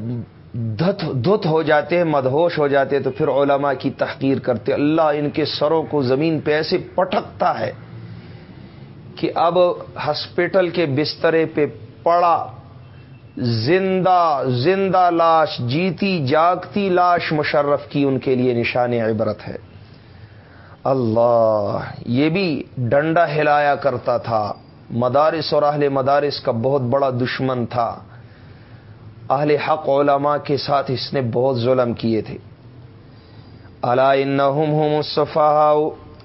دھت ہو جاتے ہیں مدہوش ہو جاتے، تو پھر علماء کی تحقیر کرتے۔ اللہ ان کے سروں کو زمین پہ ایسے پٹکتا ہے کہ اب ہاسپٹل کے بسترے پہ پڑا۔ زندہ زندہ لاش، جیتی، جاگتی لاش مشرف کی ان کے لیے نشان عبرت ہے۔ اللہ، یہ بھی ڈنڈا ہلایا کرتا تھا۔ مدارس اور اہل مدارس کا بہت بڑا دشمن تھا۔ اہل حق علماء کے ساتھ اس نے بہت ظلم کیے تھے۔ اللہ صفا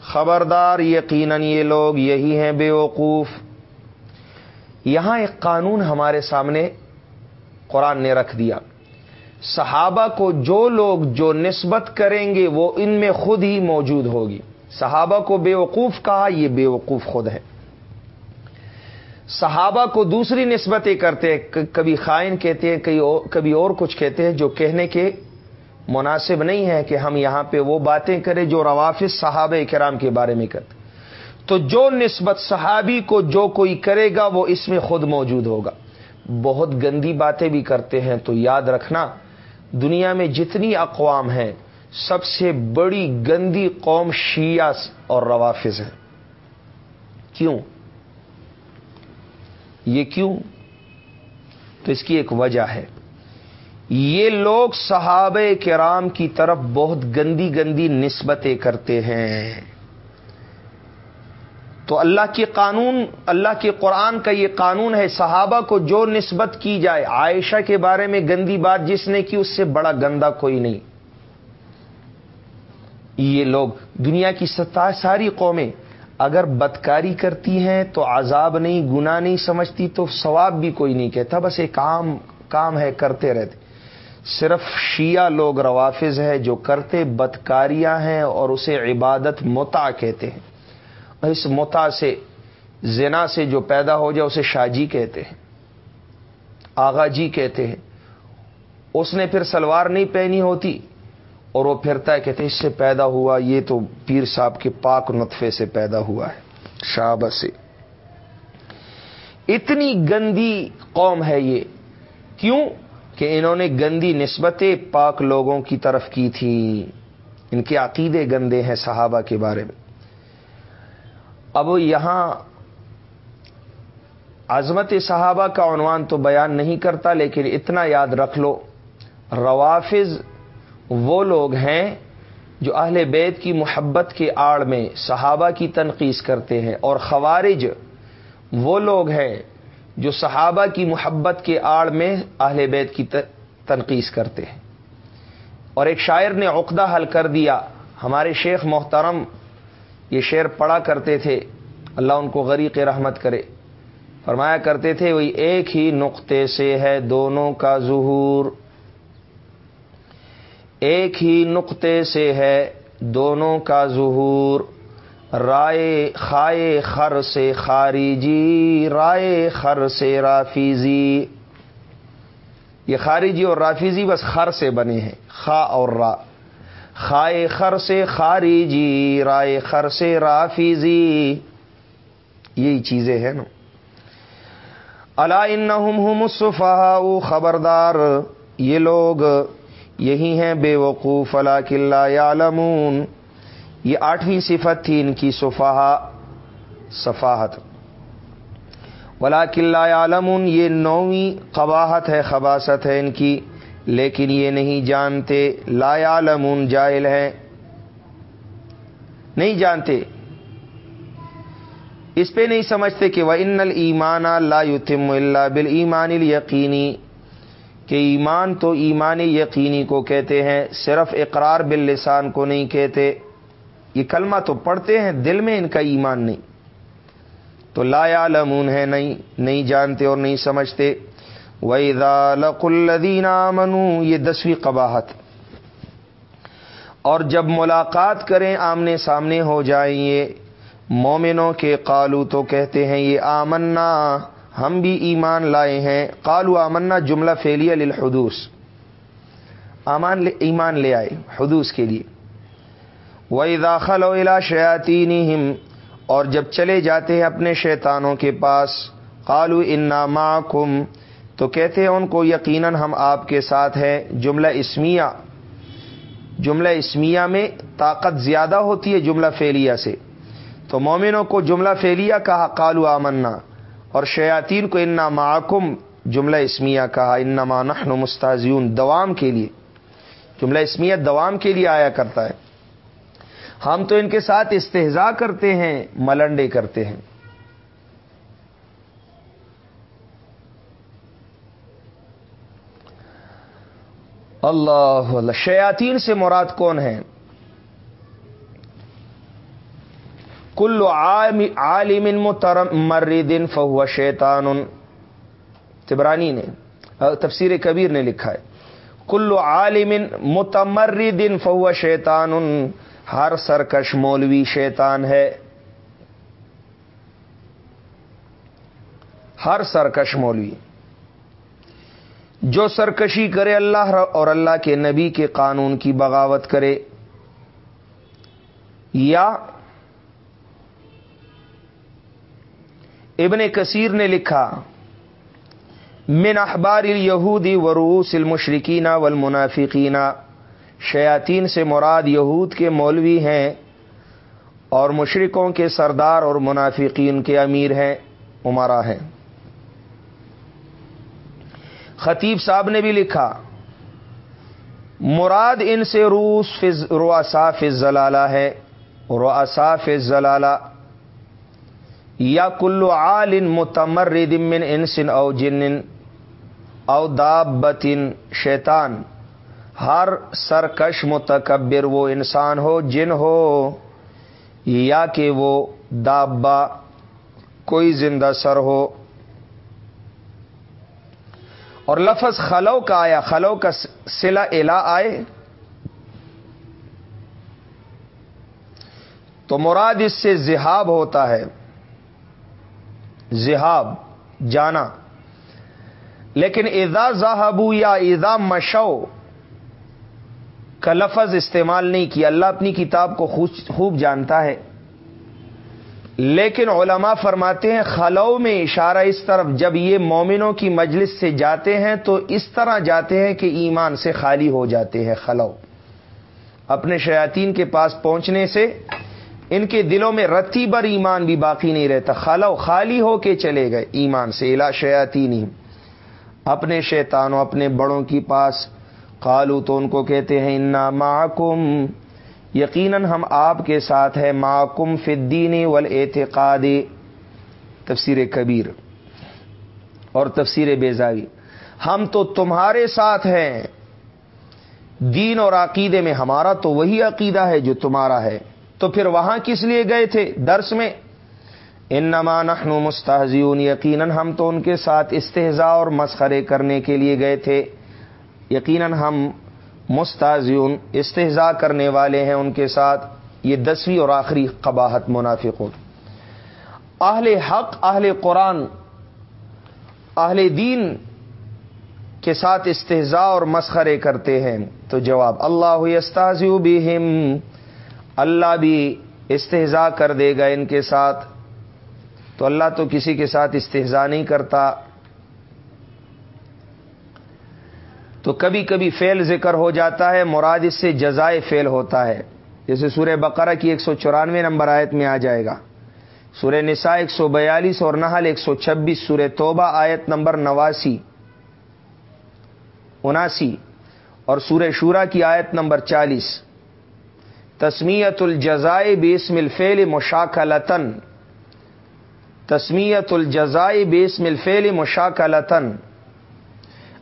خبردار، یقیناً یہ لوگ یہی ہیں بے وقوف۔ یہاں ایک قانون ہمارے سامنے قرآن نے رکھ دیا۔ صحابہ کو جو لوگ جو نسبت کریں گے وہ ان میں خود ہی موجود ہوگی۔ صحابہ کو بے وقوف کہا، یہ بے وقوف خود ہے۔ صحابہ کو دوسری نسبتیں کرتے ہیں۔ کبھی خائن کہتے ہیں کبھی اور کچھ کہتے ہیں جو کہنے کے مناسب نہیں ہے کہ ہم یہاں پہ وہ باتیں کریں جو روافظ صحابہ کرام کے بارے میں کرتے تو جو نسبت صحابی کو جو کوئی کرے گا وہ اس میں خود موجود ہوگا۔ بہت گندی باتیں بھی کرتے ہیں تو یاد رکھنا، دنیا میں جتنی اقوام ہیں، سب سے بڑی گندی قوم شیعہ اور روافظ ہے کیوں؟ یہ کیوں؟ تو اس کی ایک وجہ ہے۔ یہ لوگ صحابہ کرام کی طرف بہت گندی گندی نسبتیں کرتے ہیں۔ تو اللہ کے قانون، اللہ کے قرآن کا یہ قانون ہے، صحابہ کو جو نسبت کی جائے، عائشہ کے بارے میں گندی بات جس نے کی، اس سے بڑا گندا کوئی نہیں۔ یہ لوگ دنیا کی ستا، ساری قومیں اگر بدکاری کرتی ہیں تو عذاب نہیں گنا نہیں سمجھتی تو ثواب بھی کوئی نہیں کہتا، بس ایک کام کام ہے، کرتے رہتے۔ صرف شیعہ لوگ روافظ ہے جو کرتے بدکاریاں ہیں اور اسے عبادت متا کہتے ہیں۔ اس متا سے، زنا سے جو پیدا ہو جائے، اسے شاجی کہتے ہیں آغا جی کہتے ہیں۔ اس نے پھر سلوار نہیں پہنی ہوتی، اور وہ پھرتا ہے کہتے اس سے پیدا ہوا، یہ تو پیر صاحب کے پاک نطفے سے پیدا ہوا ہے شاب سے۔ اتنی گندی قوم ہے یہ۔ کیوں؟ کہ انہوں نے گندی نسبتیں پاک لوگوں کی طرف کی تھی ان کے عقیدے گندے ہیں صحابہ کے بارے میں۔ اب یہاں عظمت صحابہ کا عنوان تو بیان نہیں کرتا، لیکن اتنا یاد رکھ لو، روافظ وہ لوگ ہیں جو اہل بیت کی محبت کے آڑ میں صحابہ کی تنقید کرتے ہیں، اور خوارج وہ لوگ ہیں جو صحابہ کی محبت کے آڑ میں اہل بیت کی تنقید کرتے ہیں۔ اور ایک شاعر نے عقدہ حل کر دیا، ہمارے شیخ محترم یہ شعر پڑا کرتے تھے، اللہ ان کو غریق رحمت کرے۔ فرمایا کرتے تھے، وہی ایک ہی نقطے سے ہے دونوں کا ظہور۔ ایک ہی نقطے سے ہے دونوں کا ظہور۔ رائے خائے خر سے خارجی، رائے خر سے رافیزی۔ یہ خارجی اور رافیزی بس خر سے بنے ہیں، خا اور را۔ خائے خر سے خارجی رائے خر سے رافیزی یہی چیزیں ہیں نا۔ اللہ ان خبردار۔ یہ لوگ یہی ہیں بے وقوف فلا قلعہ یعلمون۔ یہ آٹھویں صفت تھی ان کی صفحہ صفاحت ولا قلعہ عالمون یہ نویں قباحت ہے خباست ہے ان کی۔ لیکن یہ نہیں جانتے لا عالمون جائل ہے نہیں جانتے۔ اس پہ نہیں سمجھتے کہ وہ ان المان لا یتم اللہ بل ایمان یقینی کہ ایمان تو ایمان یقینی کو کہتے ہیں، صرف اقرار باللسان کو نہیں کہتے۔ یہ کلمہ تو پڑھتے ہیں، دل میں ان کا ایمان نہیں۔ تو لا لمون ہے نہیں نہیں جانتے اور نہیں سمجھتے۔ وَإِذَا الدینہ منو یہ دسویں قباحت۔ اور جب ملاقات کریں، آمنے سامنے ہو جائیں یہ مومنوں کے قالو تو کہتے ہیں، یہ آمنا، ہم بھی ایمان لائے ہیں۔ قالو آمنا، جملہ فیلیا للحدوث۔ امان ایمان لے آئے، حدوث کے لیے۔ وہ داخل ولا شیاتی اور جب چلے جاتے ہیں اپنے شیطانوں کے پاس، قالو انما کم تو کہتے ہیں ان کو یقیناً ہم آپ کے ساتھ ہیں۔ جملہ اسمیہ جملہ اسمیہ میں طاقت زیادہ ہوتی ہے جملہ فیلیا سے۔ تو مومنوں کو جملہ فیلیا کہا کالو آمنا۔ اور شیاطین کو انا معکم، جملہ اسمیہ کہا انما نحن مستازیون دوام کے لیے۔ جملہ اسمیہ دوام کے لیے آیا کرتا ہے۔ ہم تو ان کے ساتھ استحضا کرتے ہیں، ملنڈے کرتے ہیں۔ اللہ اللہ. شیاتین سے مراد کون ہے؟ کل عالم مردن فہو شیطان. تبرانی نے، تفسیر کبیر نے لکھا ہے. کل عالم متمردن فہو شیطان. ہر سرکش مولوی شیطان ہے. ہر سرکش مولوی. جو سرکشی کرے اللہ اور اللہ کے نبی کے قانون کی بغاوت کرے، یا ابن کثیر نے لکھا، من اخبار یہودی وروس المشرقین والمنافقین، شیاطین سے مراد یہود کے مولوی ہیں اور مشرقوں کے سردار اور منافقین کے امیر ہیں عمرہ ہیں۔ خطیب صاحب نے بھی لکھا، مراد ان سے روس فز روساف زلالہ ہے روساف زلالہ یا کلو عال متمر من انسن او جن او دابتن شیطان، ہر سرکش متکبر وہ انسان ہو، جن ہو، یا کہ وہ دابا کوئی زندہ سر ہو اور لفظ خلو کا آیا، خلو کا سلا الا آئے۔ تو مراد اس سے زہاب ہوتا ہے۔ زہاب جانا۔ لیکن اذا زاہبو یا اذا مشو کا لفظ استعمال نہیں کیا۔ اللہ اپنی کتاب کو خوب جانتا ہے۔ لیکن علماء فرماتے ہیں خلو میں اشارہ اس طرف، جب یہ مومنوں کی مجلس سے جاتے ہیں تو اس طرح جاتے ہیں کہ ایمان سے خالی ہو جاتے ہیں خلو اپنے شیاطین کے پاس پہنچنے سے ان کے دلوں میں رتی بر ایمان بھی باقی نہیں رہتا۔ خلو خالی ہو کے چلے گئے ایمان سے الا شیاطین اپنے شیطانوں اپنے بڑوں کی پاس قالو تو ان کو کہتے ہیں، انا معکم یقیناً ہم آپ کے ساتھ ہیں معکم فدین ول اعتقاد تفسیر کبیر اور تفسیر بیزاوی۔ ہم تو تمہارے ساتھ ہیں۔ دین اور عقیدے میں ہمارا تو وہی عقیدہ ہے جو تمہارا ہے۔ تو پھر وہاں کس لیے گئے تھے؟ درس میں۔ ان نما نخن مستحزیون یقیناً ہم تو ان کے ساتھ استحضاء اور مسخرے کرنے کے لیے گئے تھے۔ یقیناً ہم مستحزیون استحضاء کرنے والے ہیں ان کے ساتھ، یہ دسویں اور آخری قباحت منافق اہل حق، اہل قرآن، اہل دین کے ساتھ استحضاء اور مسخرے کرتے ہیں۔ تو جواب، اللہ استاذیو بھی اللہ بھی استحضاء کر دے گا ان کے ساتھ۔ تو اللہ تو کسی کے ساتھ استحضاء نہیں کرتا۔ تو کبھی کبھی فیل ذکر ہو جاتا ہے، مراد اس سے جزائے فیل ہوتا ہے۔ جیسے سورہ بقرہ کی ایک سو چورانوے نمبر آیت میں آ جائے گا۔ سورہ نساء ایک سو بیالیس اور نحل ایک سو چھبیس، سورہ توبہ آیت نمبر نواسی، اناسی، اور سورہ شورا کی آیت نمبر چالیس۔ تسمیت الجزائے بیسم الفیل مشاکلتن تسمیت الجزائے بیسم الفیل مشاکلتن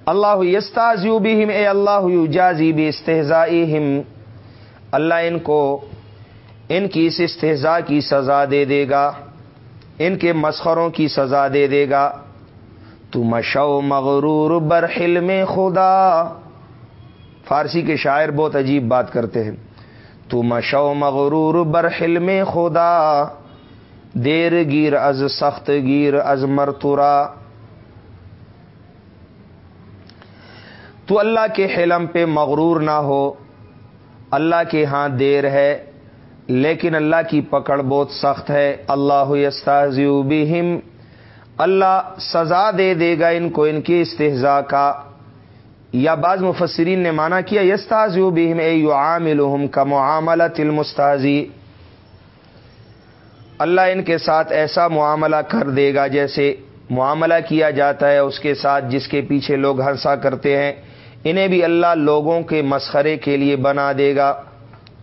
اللہ یستازیو بہم، اے اللہ جازی بھی استحزائہم اللہ ان کو، ان کی اس استحزا کی سزا دے دے گا۔ ان کے مسخروں کی سزا دے دے گا۔ تو مشو مغرور برحل میں خدا۔ فارسی کے شاعر بہت عجیب بات کرتے ہیں۔ تو مشو مغرور برحل میں خدا۔ دیر گیر از سخت گیر از مرتورا۔ تو اللہ کے حلم پہ مغرور نہ ہو۔ اللہ کے ہاں دیر ہے، لیکن اللہ کی پکڑ بہت سخت ہے۔ اللہ بہم۔ اللہ سزا دے دے گا ان کو، ان کی استحضاء کا۔ یا بعض مفسرین نے مانا کیا یستاز بہم، اے یو عامل کا معاملہ تلمستازی اللہ ان کے ساتھ ایسا معاملہ کر دے گا جیسے معاملہ کیا جاتا ہے، اس کے ساتھ جس کے پیچھے لوگ ہنسا کرتے ہیں۔ انہیں بھی اللہ لوگوں کے مسخرے کے لیے بنا دے گا،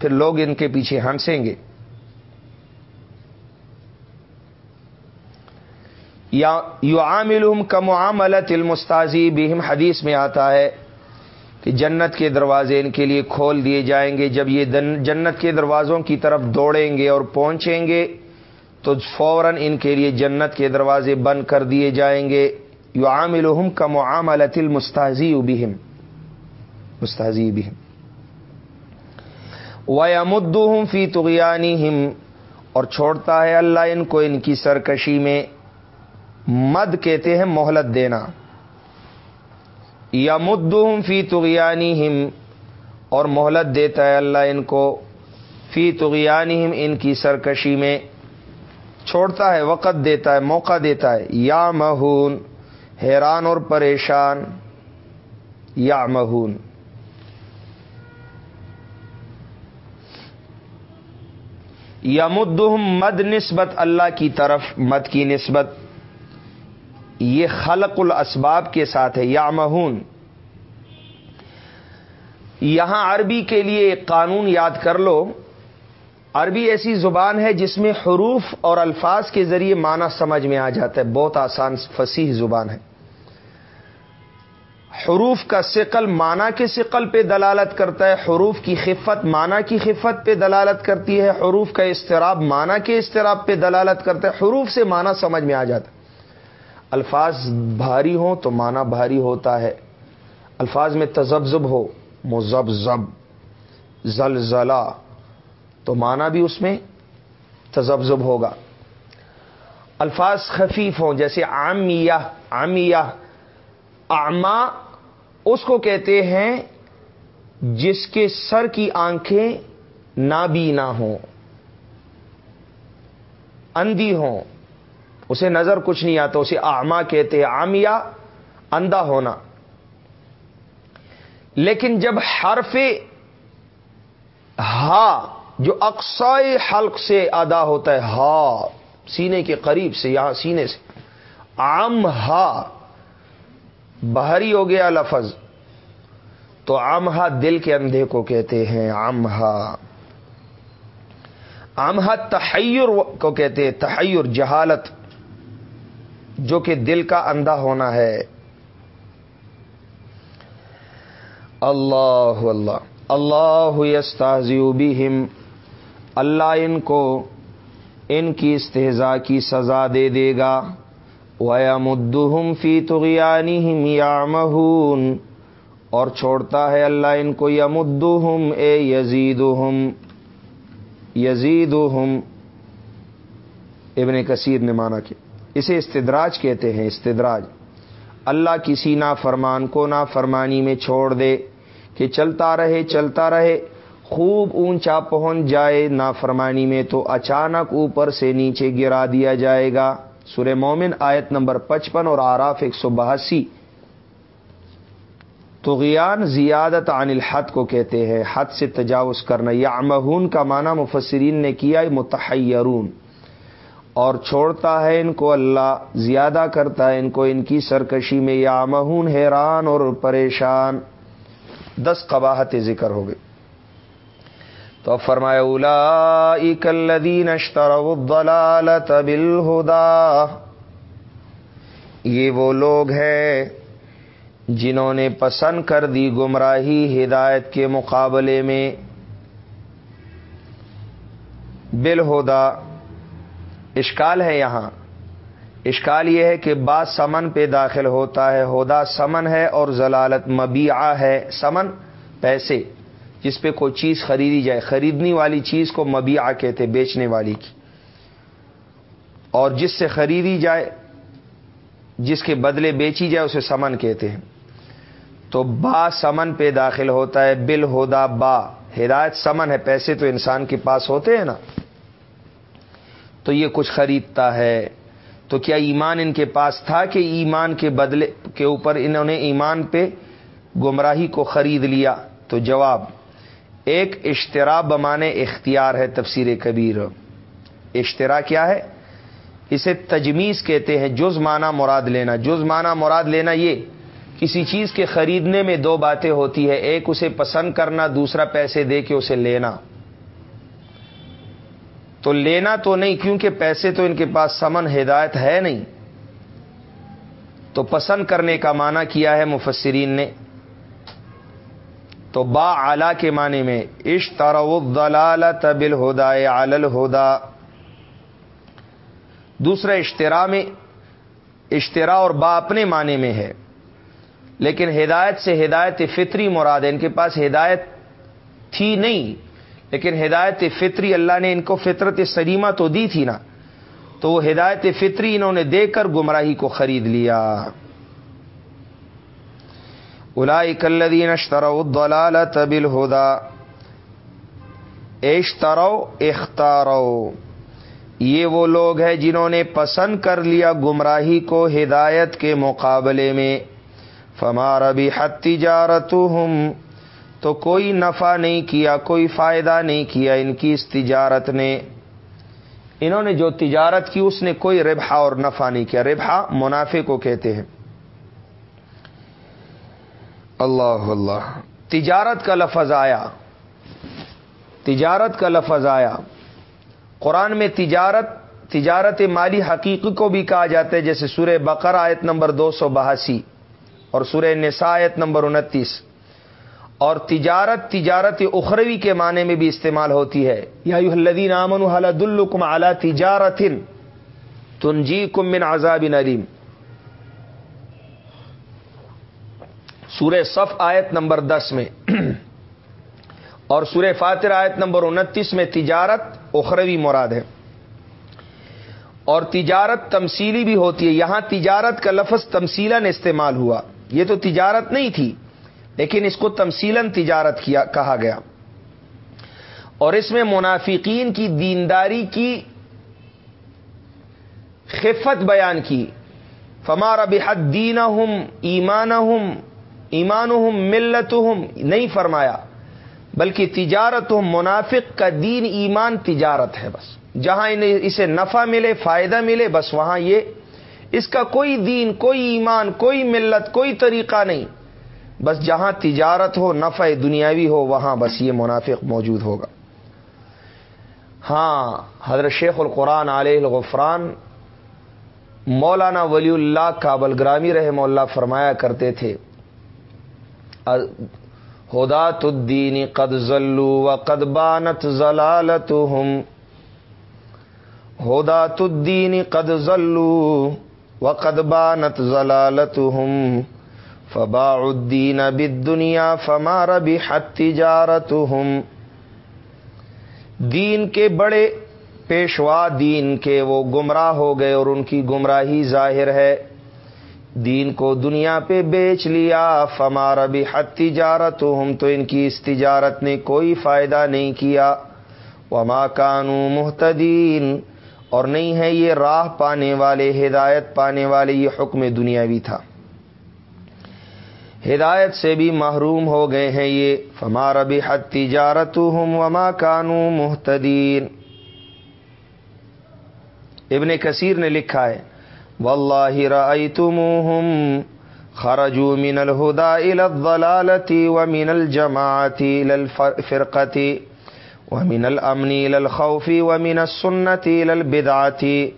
پھر لوگ ان کے پیچھے ہنسیں گے۔ یا یو عامل کا معاملت المستازی بہم، حدیث میں آتا ہے کہ جنت کے دروازے ان کے لیے کھول دیے جائیں گے۔ جب یہ جنت کے دروازوں کی طرف دوڑیں گے اور پہنچیں گے، تو فوراً ان کے لیے جنت کے دروازے بند کر دیے جائیں گے۔ یو عامل کا معاملت المستازی بہم۔ مستحزی بہم ومد فی تغیانی اور چھوڑتا ہے اللہ ان کو ان کی سرکشی میں۔ مد کہتے ہیں مہلت دینا۔ یا مدہم فی تغیانی اور مہلت دیتا ہے اللہ ان کو۔ فی تغیانی ان کی سرکشی میں۔ چھوڑتا ہے، وقت دیتا ہے، موقع دیتا ہے۔ یا مہون حیران اور پریشان۔ یا مہون یمدہم مد نسبت اللہ کی طرف، مد کی نسبت۔ یہ خلق الاسباب کے ساتھ ہے یا مہون یہاں عربی کے لیے ایک قانون یاد کر لو۔ عربی ایسی زبان ہے جس میں حروف اور الفاظ کے ذریعے معنی سمجھ میں آ جاتا ہے۔ بہت آسان فصیح زبان ہے۔ حروف کا سقل مانا کے سقل پہ دلالت کرتا ہے، حروف کی خفت مانا کی خفت پہ دلالت کرتی ہے، حروف کا استراب مانا کے استراب پہ دلالت کرتا ہے۔ حروف سے مانا سمجھ میں آ جاتا ہے۔ الفاظ بھاری ہوں تو مانا بھاری ہوتا ہے۔ الفاظ میں تزبزب ہو مزب زب زلزلہ، تو مانا بھی اس میں تزبزب ہوگا۔ الفاظ خفیف ہوں، جیسے عامیہ عامیہ آما اس کو کہتے ہیں جس کے سر کی آنکھیں نابینا ہوں، اندھی ہوں۔ اسے نظر کچھ نہیں آتا، اسے آما کہتے آمیا اندھا ہونا۔ لیکن جب حرف ہا جو اقسائے حلق سے ادا ہوتا ہے، ہا، سینے کے قریب سے، یہاں سینے سے آم ہا باہری ہو گیا لفظ۔ تو آمہا دل کے اندھے کو کہتے ہیں آمہا آمہا تحیر کو کہتے ہیں، تحیر، جہالت، جو کہ دل کا اندھا ہونا ہے۔ اللہ اللہ۔ اللہ بہم۔ اللہ ان کو، ان کی استحضا کی سزا دے دے گا۔ وَيَمُدُّهُمْ فِي تُغْيَانِهِمْ يَعْمَهُونَ اور چھوڑتا ہے اللہ ان کو یمدہم اے یزیدہم یزیدہم۔ ابن کثیر نے مانا کہ اسے استدراج کہتے ہیں، استدراج۔ اللہ کسی نا فرمان کو نا فرمانی میں چھوڑ دے کہ چلتا رہے چلتا رہے۔ خوب اونچا پہنچ جائے نا فرمانی میں تو اچانک اوپر سے نیچے گرا دیا جائے گا۔ سورہ مومن آیت نمبر پچپن اور آراف ایک سو بہاسی۔ تو زیادت عن الحد کو کہتے ہیں، حد سے تجاوز کرنا۔ یا مہون کا معنی مفسرین نے کیا متحرون اور چھوڑتا ہے ان کو اللہ، زیادہ کرتا ہے ان کو ان کی سرکشی میں۔ یا مہون حیران اور پریشان۔ دس قباہت ذکر ہو گئے تو اب فرمایا اولا اکلدین اشتر بالہدا یہ وہ لوگ ہیں جنہوں نے پسند کر دی گمراہی ہدایت کے مقابلے میں۔ بالہدا اشکال ہے یہاں۔ اشکال یہ ہے کہ بعض سمن پہ داخل ہوتا ہے۔ ہودا سمن ہے اور ضلالت مبیعہ ہے۔ سمن، پیسے۔ جس پہ کوئی چیز خریدی جائے۔ خریدنی والی چیز کو مبیا کہتے بیچنے والی کی۔ اور جس سے خریدی جائے، جس کے بدلے بیچی جائے، اسے سمن کہتے ہیں۔ تو با سمن پہ داخل ہوتا ہے بل ہودا با۔ ہدایت سمن ہے، پیسے تو انسان کے پاس ہوتے ہیں نا۔ تو یہ کچھ خریدتا ہے۔ تو کیا ایمان ان کے پاس تھا کہ ایمان کے بدلے کے اوپر انہوں نے ایمان پہ گمراہی کو خرید لیا؟ تو جواب ایک اشترا بمانے اختیار ہے تفسیر کبیر۔ اشترا کیا ہے؟ اسے تجمیز کہتے ہیں، جز مانا مراد لینا۔ جز مانا مراد لینا یہ، کسی چیز کے خریدنے میں دو باتیں ہوتی ہے ایک اسے پسند کرنا، دوسرا پیسے دے کے اسے لینا۔ تو لینا تو نہیں، کیونکہ پیسے تو ان کے پاس سمن ہدایت ہے نہیں۔ تو پسند کرنے کا معنی کیا ہے؟ مفسرین نے تو با اعلی کے معنی میں اشترال تبل ہودا علل ہودا دوسرا اشترا میں اشترا اور با اپنے معنی میں ہے۔ لیکن ہدایت سے ہدایت فطری مراد ہے، ان کے پاس ہدایت تھی نہیں، لیکن ہدایت فطری اللہ نے ان کو فطرت سلیمہ تو دی تھی نا۔ تو وہ ہدایت فطری انہوں نے دے کر گمراہی کو خرید لیا۔ الائی کلدین اشترا تبل ہودا ایشترو اختارو یہ وہ لوگ ہیں جنہوں نے پسند کر لیا گمراہی کو ہدایت کے مقابلے میں۔ فمار بھی حت تجارت تو کوئی نفع نہیں کیا، کوئی فائدہ نہیں کیا ان کی اس تجارت نے۔ انہوں نے جو تجارت کی، اس نے کوئی ربحا اور نفع نہیں کیا۔ ربحا منافع کو کہتے ہیں۔ اللہ اللہ. تجارت کا لفظ آیا. تجارت کا لفظ آیا. قرآن میں تجارت تجارت مالی حقیقی کو بھی کہا جاتا ہے، جیسے سورہ بقر آیت نمبر دو سو بہاسی اور سورہ نسایت نمبر انتیس. اور تجارت تجارت اخروی کے معنی میں بھی استعمال ہوتی ہے. یا الدین امن حلد الکم اعلی تجارت تنجی کم من عذاب نریم سورہ صف آیت نمبر دس میں اور سورہ فاتر آیت نمبر انتیس میں تجارت اخروی مراد ہے اور تجارت تمثیلی بھی ہوتی ہے۔ یہاں تجارت کا لفظ تمسیلن استعمال ہوا۔ یہ تو تجارت نہیں تھی، لیکن اس کو تمسیلن تجارت کیا کہا گیا۔ اور اس میں منافقین کی دینداری کی خفت بیان کی۔ فمار بحد دین ہم ایمان ہم ایمان ملت نہیں فرمایا، بلکہ تجارت منافق کا دین ایمان تجارت ہے بس۔ جہاں انہیں اسے نفع ملے، فائدہ ملے، بس وہاں یہ، اس کا کوئی دین، کوئی ایمان، کوئی ملت، کوئی طریقہ نہیں۔ بس جہاں تجارت ہو، نفع دنیاوی ہو، وہاں بس یہ منافق موجود ہوگا۔ ہاں حضرت شیخ القرآن علیہ الغفران، مولانا ولی اللہ کابل گرامی رحم اللہ، فرمایا کرتے تھے ہدات الدین قد ذلو و قد بانت ضلالت ہم ہدات الدین قد ذلو وقد بانت ضلالتهم. فباع الدین بالدنیا فما ربحت تجارتهم. دین کے بڑے پیشوا دین کے وہ گمراہ ہو گئے اور ان کی گمراہی ظاہر ہے۔ دین کو دنیا پہ بیچ لیا فمار بھی حت تجارت تو ان کی اس تجارت نے کوئی فائدہ نہیں کیا۔ وما کانو محتدین اور نہیں ہے یہ راہ پانے والے، ہدایت پانے والے، یہ حکم دنیاوی تھا۔ ہدایت سے بھی محروم ہو گئے ہیں یہ۔ فمار بھی حد تجارت ہوں وما کانو محتدین ابن کثیر نے لکھا ہے واللہ رأیتموہم خرجوا من الہدا الى الضلالتی ومن الجماعتی الى الفرقتی ومن الامن الخوف ومن السنتی البدعتی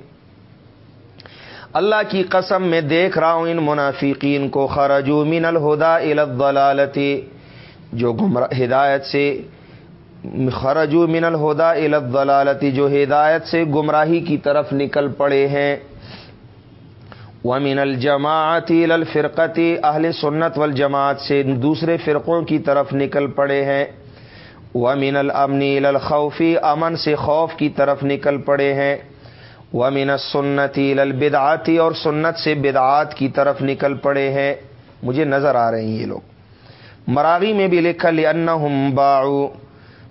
اللہ کی قسم میں دیکھ رہا ہوں ان منافقین کو، خرجو من الہدا الضلالتی جو گمراہ، ہدایت سے، خرجو من الہدا الضلالتی جو ہدایت سے گمراہی کی طرف نکل پڑے ہیں۔ ومن الجماعتی الفرقتی اہل سنت والجماعت سے دوسرے فرقوں کی طرف نکل پڑے ہیں۔ ومن الامنی الخوفی امن سے خوف کی طرف نکل پڑے ہیں۔ ومن سنتی البدعاتی اور سنت سے بدعات کی طرف نکل پڑے ہیں۔ مجھے نظر آ رہے ہیں یہ لوگ۔ مراغی میں بھی لکھا لم باؤ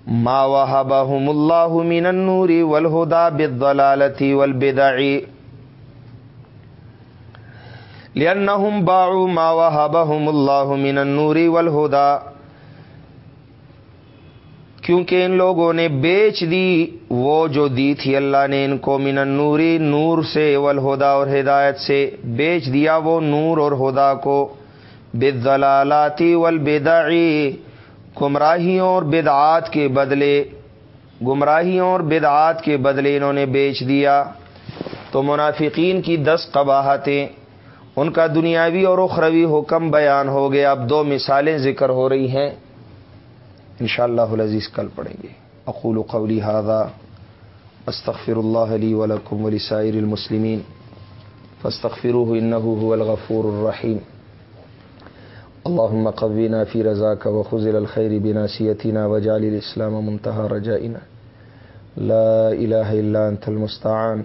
ما وهبهم الله من النور والهدى بالضلالة والبدع۔ لأنهم باعوا ما وهبهم الله من النور والهدى۔ کیونکہ ان لوگوں نے بیچ دی، وہ جو دی تھی اللہ نے ان کو من النوری نور سے والہدا اور ہدایت سے بیچ دیا وہ نور اور ہدا کو۔ بالضلالاتی والبدعی گمراہیوں اور بدعات کے بدلے۔ گمراہیوں اور بدعات کے بدلے انہوں نے بیچ دیا۔ تو منافقین کی دس قباہتیں۔ ان کا دنیاوی اور اخروی حکم بیان ہو گیا۔ اب دو مثالیں ذکر ہو رہی ہیں۔ انشاءاللہ شاء اللہ عزیز کل پڑھیں گے۔ اقول قولی هذا، استغفر اللہ علی ولکم ولسائر المسلمین، فاستغفروه انه هو الغفور الرحیم۔ اللهم قوینا فی رضاك وخذل الخير بناسيتنا وجعل الاسلام منتهى رجائنا۔ لا اله الا انت المستعان۔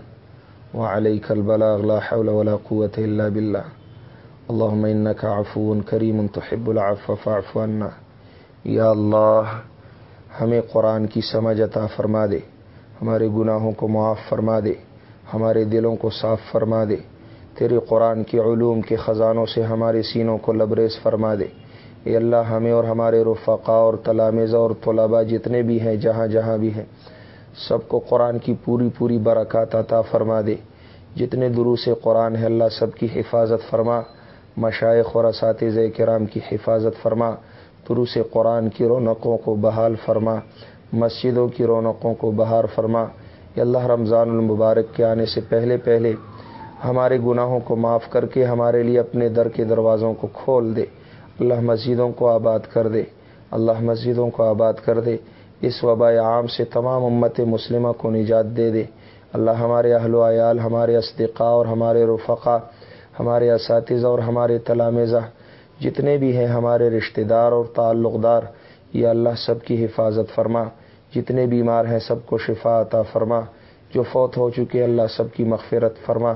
وعليك البلاغ لا حول ولا قوه الا بالله. اللهم انك عفو كريم تحب العفو فاعف عنا. یا اللہ ہمیں قرآن کی سمجھ عطا فرما دے. ہمارے گناہوں کو معاف فرما دے. ہمارے دلوں کو صاف فرما دے. تیرے قرآن کی علوم کے خزانوں سے ہمارے سینوں کو لبریز فرما دے. اے اللہ، ہمیں اور ہمارے رفقا اور تلامزہ اور طلباء جتنے بھی ہیں، جہاں جہاں بھی ہیں سب کو قرآن کی پوری پوری برکات عطا فرما دے۔ جتنے دروس قرآن ہے، اللہ سب کی حفاظت فرما۔ مشائق اور اساتذہ کرام کی حفاظت فرما۔ دروس قرآن کی رونقوں کو بحال فرما۔ مسجدوں کی رونقوں کو بہار فرما۔ یا اللہ رمضان المبارک کے آنے سے پہلے پہلے ہمارے گناہوں کو معاف کر کے ہمارے لیے اپنے در کے دروازوں کو کھول دے۔ اللہ مسجدوں کو آباد کر دے۔ اللہ مسجدوں کو آباد کر دے۔ اس وبا عام سے تمام امت مسلمہ کو نجات دے دے۔ اللہ ہمارے اہل و عیال، ہمارے اسدقاء اور ہمارے رفقا، ہمارے اساتذہ اور ہمارے تلامزہ جتنے بھی ہیں ہمارے رشتہ دار اور تعلق دار یہ اللہ سب کی حفاظت فرما۔ جتنے بیمار ہیں سب کو شفا عطا فرما۔ جو فوت ہو چکے اللہ سب کی مغفرت فرما۔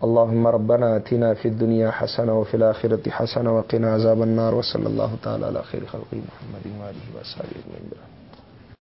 اللهم ربنا اتنا في الدنيا حسنه وفي الاخره حسنه وقنا عذاب النار۔ وصلى الله تعالى على خير محمد وآله